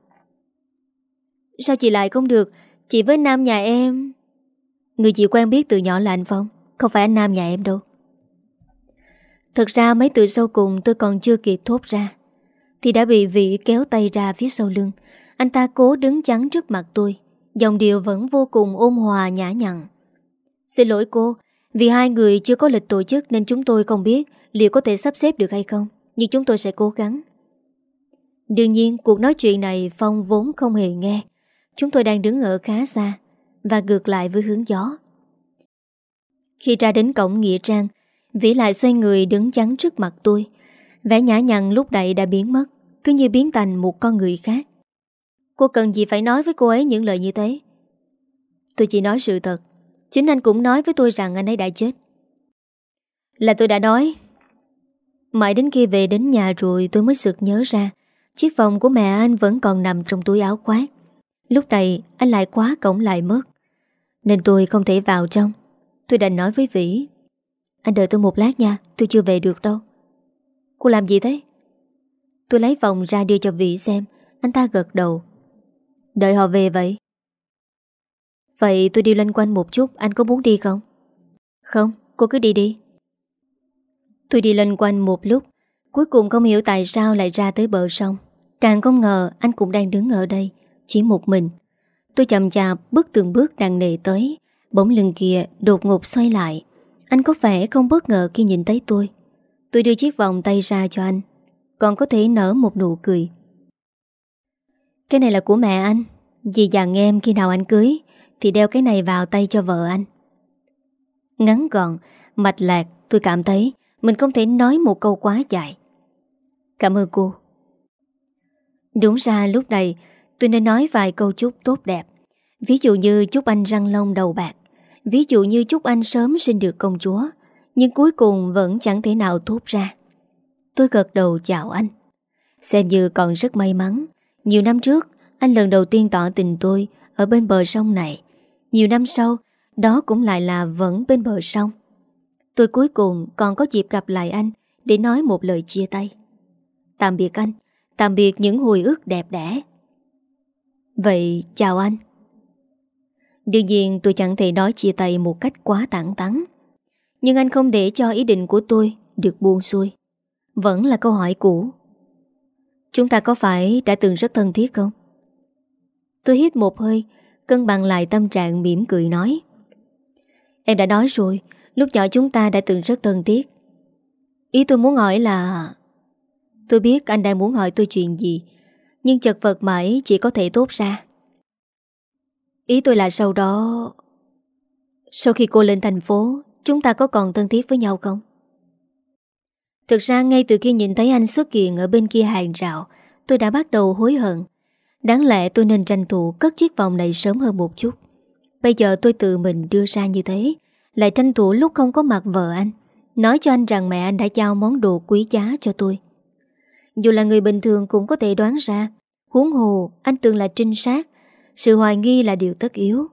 Sao chị lại không được? Chị với Nam nhà em Người chị quen biết từ nhỏ là anh Phong, Không phải anh Nam nhà em đâu. Thật ra mấy từ sau cùng tôi còn chưa kịp thốt ra, Thì đã bị vị kéo tay ra phía sau lưng. Anh ta cố đứng chắn trước mặt tôi Dòng điệu vẫn vô cùng ôn hòa nhã nhặn. Xin lỗi cô, Vì hai người chưa có lịch tổ chức Nên chúng tôi không biết liệu có thể sắp xếp được hay không, Nhưng chúng tôi sẽ cố gắng. Đương nhiên, cuộc nói chuyện này Phong vốn không hề nghe. Chúng tôi đang đứng ở khá xa và ngược lại với hướng gió. Khi ra đến cổng Nghĩa Trang, Vĩ lại xoay người đứng chắn trước mặt tôi. Vẻ nhã nhặn lúc đậy đã biến mất, Cứ như biến thành một con người khác. Cô cần gì phải nói với cô ấy những lời như thế? Tôi chỉ nói sự thật, Chính anh cũng nói với tôi rằng anh ấy đã chết. Là tôi đã nói. Mãi đến khi về đến nhà rồi tôi mới sực nhớ ra, Chiếc vòng của mẹ anh vẫn còn nằm trong túi áo khoác. Lúc này anh lại quá cổng lại mất. Nên tôi không thể vào trong. Tôi đành nói với Vĩ. Anh đợi tôi một lát nha Tôi chưa về được đâu. Cô làm gì thế? Tôi lấy vòng ra đưa cho Vĩ xem. Anh ta gật đầu. Đợi họ về vậy. Vậy tôi đi loanh quanh một chút Anh có muốn đi không? Không, cô cứ đi đi. Tôi đi loanh quanh một lúc Cuối cùng không hiểu tại sao lại ra tới bờ sông. Càng không ngờ anh cũng đang đứng ở đây Chỉ một mình. Tôi chậm chạp bước từng bước đang nề tới. Bỗng lưng kia đột ngột xoay lại. Anh có vẻ không bất ngờ khi nhìn thấy tôi. Tôi đưa chiếc vòng tay ra cho anh. Còn có thể nở một nụ cười. Cái này là của mẹ anh. Dì dặn em khi nào anh cưới, Thì đeo cái này vào tay cho vợ anh. Ngắn gọn, Mạch lạc, tôi cảm thấy Mình không thể nói một câu quá dài. Cảm ơn cô. Đúng ra lúc này Tôi nên nói vài câu chúc tốt đẹp Ví dụ như chúc anh răng lông đầu bạc Ví dụ như chúc anh sớm sinh được công chúa Nhưng cuối cùng vẫn chẳng thể nào thốt ra Tôi gật đầu chào anh Xem như còn rất may mắn nhiều năm trước, anh lần đầu tiên tỏ tình tôi ở bên bờ sông này. Nhiều năm sau, đó cũng lại là vẫn bên bờ sông. Tôi cuối cùng còn có dịp gặp lại anh để nói một lời chia tay. Tạm biệt anh, tạm biệt những hồi ức đẹp đẽ. Vậy, chào anh. Đương nhiên, tôi chẳng thể nói chia tay một cách quá tảng tắn. Nhưng anh không để cho ý định của tôi được buông xuôi. Vẫn là câu hỏi cũ Chúng ta có phải đã từng rất thân thiết không? Tôi hít một hơi, Cân bằng lại tâm trạng mỉm cười nói Em đã nói rồi, Lúc nhỏ chúng ta đã từng rất thân thiết Ý tôi muốn hỏi là, Tôi biết anh đang muốn hỏi tôi chuyện gì nhưng chật vật mãi chỉ có thể tốt ra Ý tôi là sau đó Sau khi cô lên thành phố Chúng ta có còn thân thiết với nhau không? Thực ra ngay từ khi nhìn thấy anh xuất hiện ở bên kia hàng rào, tôi đã bắt đầu hối hận. Đáng lẽ tôi nên tranh thủ cất chiếc vòng này sớm hơn một chút. Bây giờ tôi tự mình đưa ra như thế, lại tranh thủ lúc không có mặt vợ anh. Nói cho anh rằng mẹ anh đã giao món đồ quý giá cho tôi. Dù là người bình thường cũng có thể đoán ra, huống hồ anh từng là trinh sát, sự hoài nghi là điều tất yếu.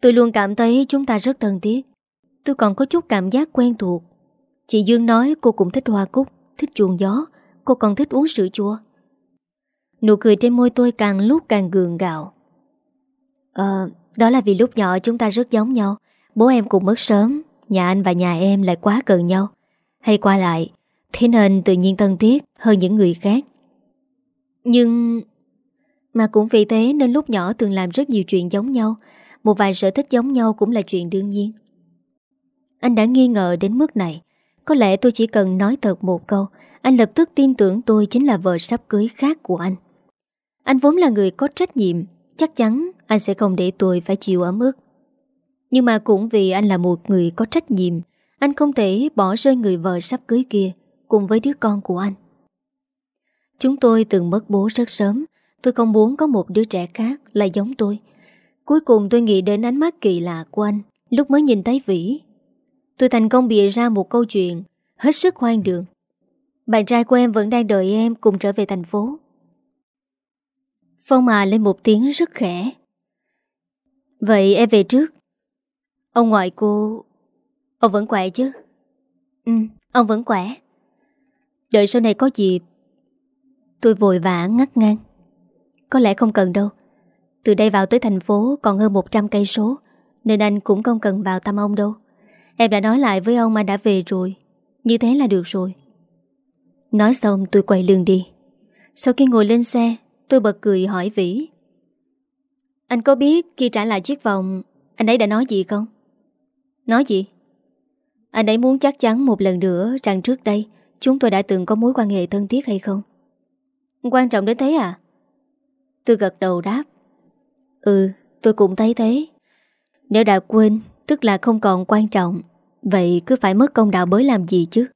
Tôi luôn cảm thấy chúng ta rất thân thiết. Tôi còn có chút cảm giác quen thuộc Chị Dương nói cô cũng thích hoa cúc Thích chuồng gió Cô còn thích uống sữa chua Nụ cười trên môi tôi càng lúc càng gường gạo Ờ, đó là vì lúc nhỏ chúng ta rất giống nhau. Bố em cũng mất sớm, nhà anh và nhà em lại quá gần nhau. Hay qua lại, thế nên tự nhiên thân thiết hơn những người khác. Nhưng... Mà cũng vì thế nên lúc nhỏ thường làm rất nhiều chuyện giống nhau. Một vài sở thích giống nhau cũng là chuyện đương nhiên. Anh đã nghi ngờ đến mức này. Có lẽ tôi chỉ cần nói thật một câu, anh lập tức tin tưởng tôi chính là vợ sắp cưới khác của anh. Anh vốn là người có trách nhiệm, chắc chắn anh sẽ không để tôi phải chịu ấm ức. Nhưng mà cũng vì anh là một người có trách nhiệm, anh không thể bỏ rơi người vợ sắp cưới kia cùng với đứa con của anh. Chúng tôi từng mất bố rất sớm, tôi không muốn có một đứa trẻ khác là giống tôi. Cuối cùng tôi nghĩ đến ánh mắt kỳ lạ của anh lúc mới nhìn thấy Vĩ. Tôi thành công bịa ra một câu chuyện hết sức hoang đường. Bạn trai của em vẫn đang đợi em cùng trở về thành phố. Phong mà lên một tiếng rất khẽ. Vậy em về trước. Ông ngoại cô... Ông vẫn khỏe chứ? Ừ, ông vẫn khỏe. Đợi sau này có dịp. Tôi vội vã ngắt ngang. Có lẽ không cần đâu. Từ đây vào tới thành phố còn hơn 100 cây số, nên anh cũng không cần vào thăm ông đâu. Em đã nói lại với ông mà đã về rồi. Như thế là được rồi. Nói xong tôi quay lưng đi. Sau khi ngồi lên xe, tôi bật cười hỏi Vĩ. Anh có biết khi trả lại chiếc vòng, anh ấy đã nói gì không? Nói gì? Anh ấy muốn chắc chắn một lần nữa rằng trước đây chúng tôi đã từng có mối quan hệ thân thiết hay không? Quan trọng đến thế à? Tôi gật đầu đáp. Ừ, tôi cũng thấy thế. Nếu đã quên, tức là không còn quan trọng. Vậy cứ phải mất công đạo bới làm gì chứ?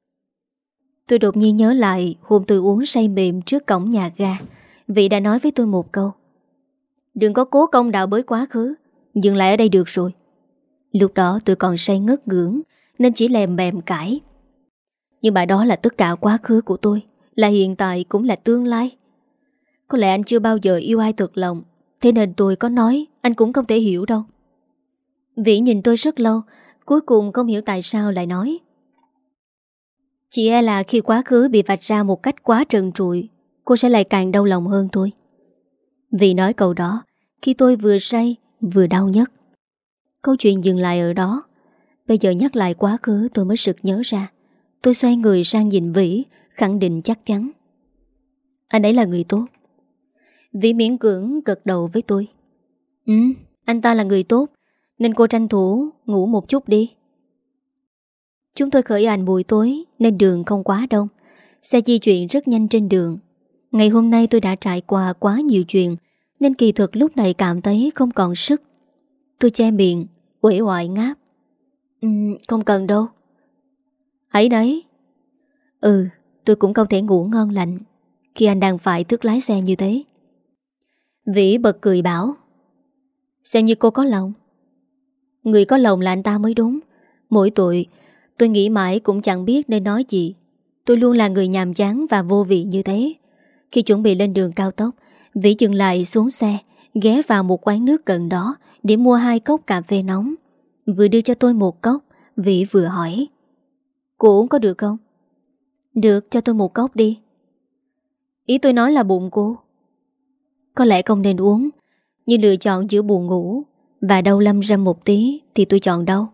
Tôi đột nhiên nhớ lại hôm tôi uống say mềm trước cổng nhà ga. Vị đã nói với tôi một câu. Đừng có cố công đạo bới quá khứ, dừng lại ở đây được rồi. Lúc đó tôi còn say ngất ngưỡng Nên chỉ lèm bèm cãi nhưng mà đó là tất cả quá khứ của tôi, Là hiện tại cũng là tương lai. Có lẽ anh chưa bao giờ yêu ai thật lòng, Thế nên tôi có nói, Anh cũng không thể hiểu đâu. Vĩ nhìn tôi rất lâu, Cuối cùng không hiểu tại sao lại nói. Chỉ e là khi quá khứ bị vạch ra một cách quá trần trụi, Cô sẽ lại càng đau lòng hơn tôi Vì nói câu đó, Khi tôi vừa say, vừa đau nhất. Câu chuyện dừng lại ở đó. Bây giờ nhắc lại quá khứ tôi mới sực nhớ ra. Tôi xoay người sang nhìn Vĩ Khẳng định chắc chắn. Anh ấy là người tốt. Vĩ miễn cưỡng gật đầu với tôi. Ừ, anh ta là người tốt Nên cô tranh thủ ngủ một chút đi. Chúng tôi khởi hành buổi tối Nên đường không quá đông. Xe di chuyển rất nhanh trên đường. Ngày hôm nay tôi đã trải qua quá nhiều chuyện Nên kỳ thực lúc này cảm thấy không còn sức. Tôi che miệng quẩy hoại ngáp. Um, Không cần đâu hãy đấy. Ừ tôi cũng không thể ngủ ngon lạnh Khi anh đang phải thức lái xe như thế. Vĩ bật cười bảo Xem như cô có lòng. Người có lòng là anh ta mới đúng. Mỗi tội Tôi nghĩ mãi cũng chẳng biết nên nói gì. Tôi luôn là người nhàm chán và vô vị như thế. Khi chuẩn bị lên đường cao tốc Vĩ dừng lại xuống xe Ghé vào một quán nước gần đó để mua hai cốc cà phê nóng. Vừa đưa cho tôi một cốc, Vĩ vừa hỏi. Cô uống có được không? Được, cho tôi một cốc đi. Ý tôi nói là bụng cô. Có lẽ không nên uống, nhưng lựa chọn giữa buồn ngủ và đau lâm ra một tí thì tôi chọn đâu.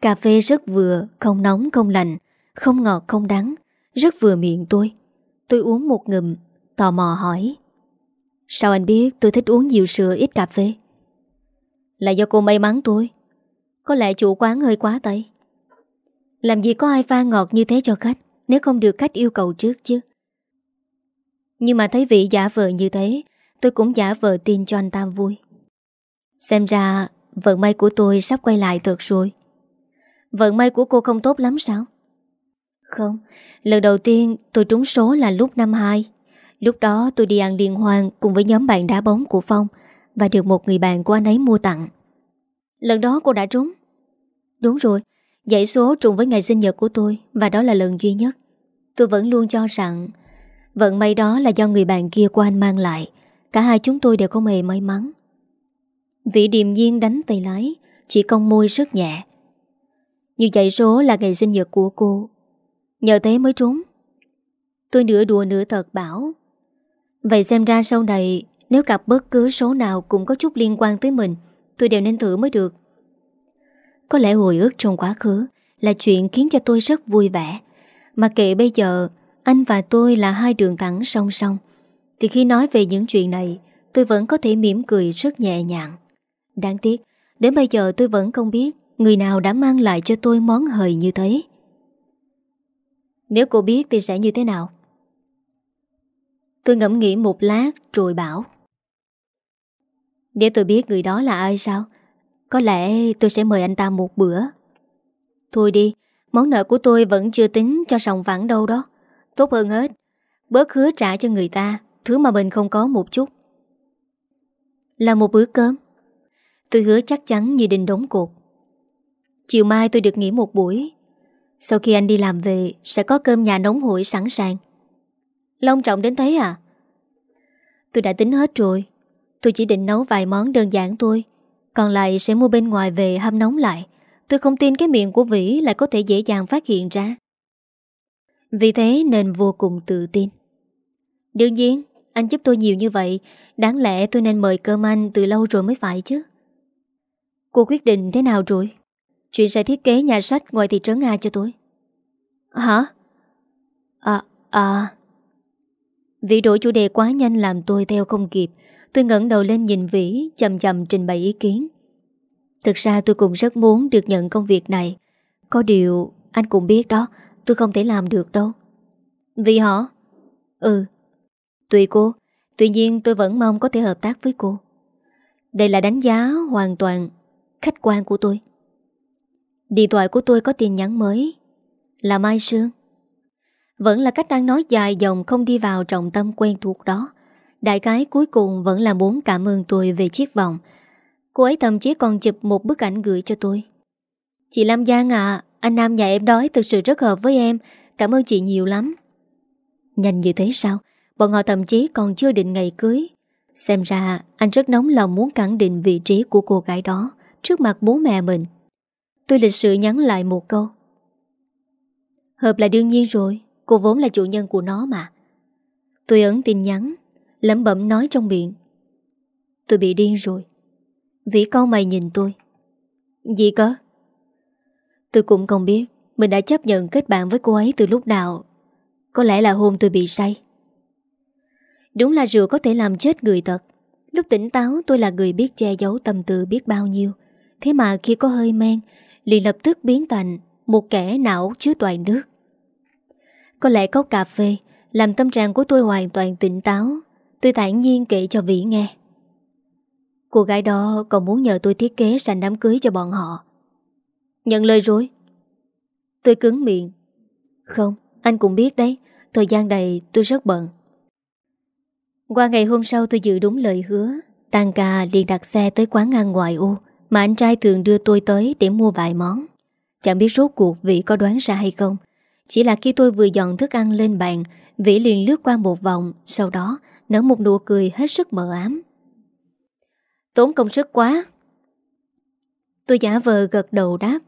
Cà phê rất vừa, không nóng không lạnh, không ngọt không đắng, rất vừa miệng tôi. Tôi uống một ngụm, tò mò hỏi. Sao anh biết tôi thích uống nhiều sữa ít cà phê? Là do cô may mắn tôi Có lẽ chủ quán hơi quá tay làm gì có ai pha ngọt như thế cho khách, Nếu không được khách yêu cầu trước chứ? Nhưng mà thấy vị giả vờ như thế, Tôi cũng giả vờ tin cho anh ta vui. Xem ra, Vận may của tôi sắp quay lại thật rồi. Vận may của cô không tốt lắm sao? Không, Lần đầu tiên tôi trúng số là lúc năm 2 Lúc đó tôi đi ăn liên hoan Cùng với nhóm bạn đá bóng của Phong và được một người bạn của anh ấy mua tặng. Lần đó cô đã trúng. Đúng rồi Dãy số trùng với ngày sinh nhật của tôi, Và đó là lần duy nhất. Tôi vẫn luôn cho rằng, Vận may đó là do người bạn kia của anh mang lại. Cả hai chúng tôi đều không hề may mắn. Vị điềm nhiên đánh tay lái, Chỉ cong môi rất nhẹ. Như dãy số là ngày sinh nhật của cô. Nhờ thế mới trúng Tôi nửa đùa nửa thật bảo, Vậy xem ra sau này, Nếu gặp bất cứ số nào cũng có chút liên quan tới mình, Tôi đều nên thử mới được. Có lẽ hồi ức trong quá khứ Là chuyện khiến cho tôi rất vui vẻ. Mà kệ bây giờ, Anh và tôi là hai đường thẳng song song. Thì khi nói về những chuyện này, Tôi vẫn có thể mỉm cười rất nhẹ nhàng. Đáng tiếc, Đến bây giờ tôi vẫn không biết Người nào đã mang lại cho tôi món hời như thế. Nếu cô biết thì sẽ như thế nào? Tôi ngẫm nghĩ một lát rồi bảo. Để tôi biết người đó là ai sao? Có lẽ tôi sẽ mời anh ta một bữa. Thôi đi, Món nợ của tôi vẫn chưa tính cho sòng vãng đâu đó. Tốt hơn hết, Bớt hứa trả cho người ta Thứ mà mình không có một chút. Là một bữa cơm. Tôi hứa chắc chắn như đình đóng cột. Chiều mai tôi được nghỉ một buổi. Sau khi anh đi làm về, Sẽ có cơm nhà nóng hổi sẵn sàng. Long trọng đến thế à? Tôi đã tính hết rồi. Tôi chỉ định nấu vài món đơn giản thôi. Còn lại sẽ mua bên ngoài về hâm nóng lại. Tôi không tin cái miệng của Vĩ Lại có thể dễ dàng phát hiện ra. Vì thế nên vô cùng tự tin. Đương nhiên, Anh giúp tôi nhiều như vậy, Đáng lẽ tôi nên mời cơm anh từ lâu rồi mới phải chứ. Cô quyết định thế nào rồi? Chuyện sẽ thiết kế nhà sách ngoài thị trấn A cho tôi. Hả? À à. Vì đổi chủ đề quá nhanh làm tôi theo không kịp. Tôi ngẩng đầu lên nhìn Vĩ, Chầm chầm trình bày ý kiến. Thực ra tôi cũng rất muốn được nhận công việc này. Có điều, Anh cũng biết đó, Tôi không thể làm được đâu. Vì họ Ừ. Tùy cô, Tuy nhiên tôi vẫn mong có thể hợp tác với cô. Đây là đánh giá hoàn toàn Khách quan của tôi. Điện thoại của tôi có tin nhắn mới. Là Mai Sương. Vẫn là cách đang nói dài dòng Không đi vào trọng tâm quen thuộc đó. Đại cái cuối cùng vẫn là muốn cảm ơn tôi Về chiếc vòng. Cô ấy thậm chí còn chụp một bức ảnh gửi cho tôi. Chị Lam Giang à Anh Nam nhà em đói thực sự rất hợp với em. Cảm ơn chị nhiều lắm. Nhanh như thế sao? Bọn họ thậm chí còn chưa định ngày cưới. Xem ra anh rất nóng lòng muốn khẳng định vị trí của cô gái đó Trước mặt bố mẹ mình. Tôi lịch sự nhắn lại một câu. Hợp là đương nhiên rồi, Cô vốn là chủ nhân của nó mà. Tôi ấn tin nhắn. Lẩm bẩm nói trong miệng. Tôi bị điên rồi. Vĩ câu mày nhìn tôi. Gì cơ? Tôi cũng không biết Mình đã chấp nhận kết bạn với cô ấy từ lúc nào. Có lẽ là hôm tôi bị say. Đúng là rượu có thể làm chết người thật. Lúc tỉnh táo, tôi là người biết che giấu tâm tư biết bao nhiêu. Thế mà khi có hơi men, liền lập tức biến thành một kẻ não chứa toàn nước. Có lẽ cốc cà phê làm tâm trạng của tôi hoàn toàn tỉnh táo. Tôi thản nhiên kể cho Vĩ nghe. Cô gái đó còn muốn nhờ tôi thiết kế sành đám cưới cho bọn họ. Nhận lời rồi. Tôi cứng miệng. Không, anh cũng biết đấy, thời gian này tôi rất bận. Qua ngày hôm sau tôi giữ đúng lời hứa, Tan ca liền đặt xe tới quán ăn ngoài ô mà anh trai thường đưa tôi tới để mua vài món. Chẳng biết rốt cuộc Vĩ có đoán ra hay không. Chỉ là khi tôi vừa dọn thức ăn lên bàn, Vĩ liền lướt qua một vòng, sau đó nở một nụ cười hết sức mờ ám. Tốn công sức quá. Tôi giả vờ gật đầu đáp.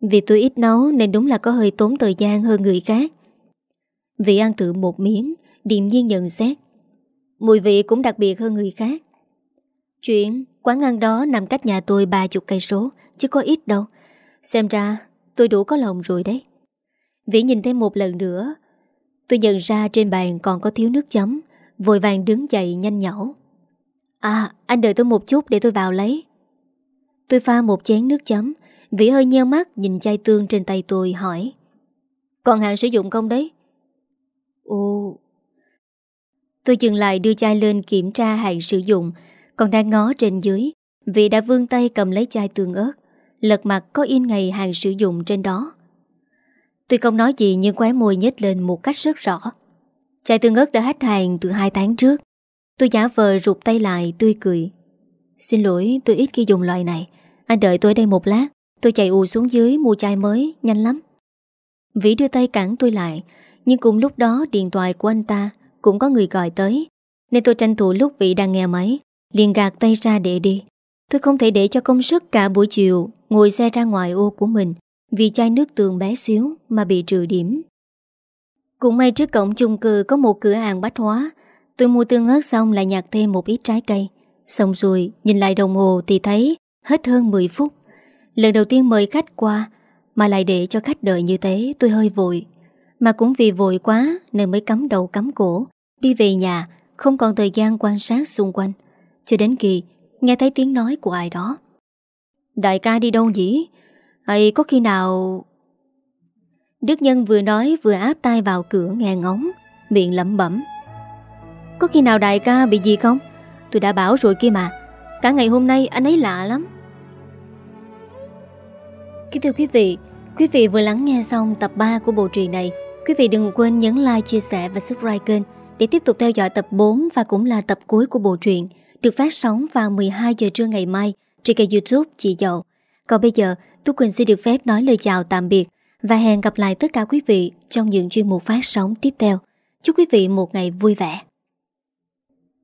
Vì tôi ít nấu nên đúng là có hơi tốn thời gian hơn người khác. Vị ăn tự một miếng, điềm nhiên nhận xét. Mùi vị cũng đặc biệt hơn người khác. Chuyện quán ăn đó nằm cách nhà tôi ba chục cây số, chứ có ít đâu. Xem ra tôi đủ có lòng rồi đấy. Vĩ nhìn thêm một lần nữa. Tôi nhận ra trên bàn còn có thiếu nước chấm, vội vàng đứng dậy nhanh nhẩu. À, anh đợi tôi một chút để tôi vào lấy. Tôi pha một chén nước chấm, Vĩ hơi nheo mắt nhìn chai tương trên tay tôi hỏi. Còn hàng sử dụng không đấy? Ồ... Tôi dừng lại đưa chai lên kiểm tra hàng sử dụng còn đang ngó trên dưới Vị đã vươn tay cầm lấy chai tương ớt Lật mặt có in ngày hàng sử dụng trên đó Tôi không nói gì nhưng khóe môi nhếch lên một cách rất rõ Chai tương ớt đã hết hàng từ hai tháng trước. Tôi giả vờ rụt tay lại, tươi cười. Xin lỗi, tôi ít khi dùng loại này. Anh đợi tôi đây một lát. Tôi chạy ù xuống dưới mua chai mới, Nhanh lắm. Vĩ đưa tay cản tôi lại, Nhưng cùng lúc đó điện thoại của anh ta Cũng có người gọi tới. Nên tôi tranh thủ lúc Vĩ đang nghe máy, liền gạt tay ra để đi. Tôi không thể để cho công sức cả buổi chiều Ngồi xe ra ngoài ô của mình Vì chai nước tường bé xíu Mà bị trừ điểm. Cũng may trước cổng chung cư Có một cửa hàng bách hóa. Tôi mua tương ớt xong lại nhặt thêm một ít trái cây. Xong rồi, nhìn lại đồng hồ thì thấy Hết hơn 10 phút. Lần đầu tiên mời khách qua, Mà lại để cho khách đợi như thế, tôi hơi vội. Mà cũng vì vội quá Nên mới cắm đầu cắm cổ, Đi về nhà, không còn thời gian quan sát xung quanh. Cho đến khi Nghe thấy tiếng nói của ai đó. Đại ca đi đâu nhỉ? Hay có khi nào Đức Nhân vừa nói vừa áp tay vào cửa nghe ngóng Miệng lẩm bẩm. Có khi nào đại ca bị gì không? Tôi đã bảo rồi kia mà. Cả ngày hôm nay anh ấy lạ lắm. Kính thưa quý vị Quý vị vừa lắng nghe xong tập 3 của bộ truyện này. Quý vị đừng quên nhấn like, chia sẻ và subscribe kênh Để tiếp tục theo dõi tập 4 Và cũng là tập cuối của bộ truyện Được phát sóng vào 12 giờ trưa ngày mai Trên kênh youtube Chị Dậu. Còn bây giờ Tú Quỳnh xin được phép nói lời chào tạm biệt và hẹn gặp lại tất cả quý vị trong những chuyên mục phát sóng tiếp theo. Chúc quý vị một ngày vui vẻ.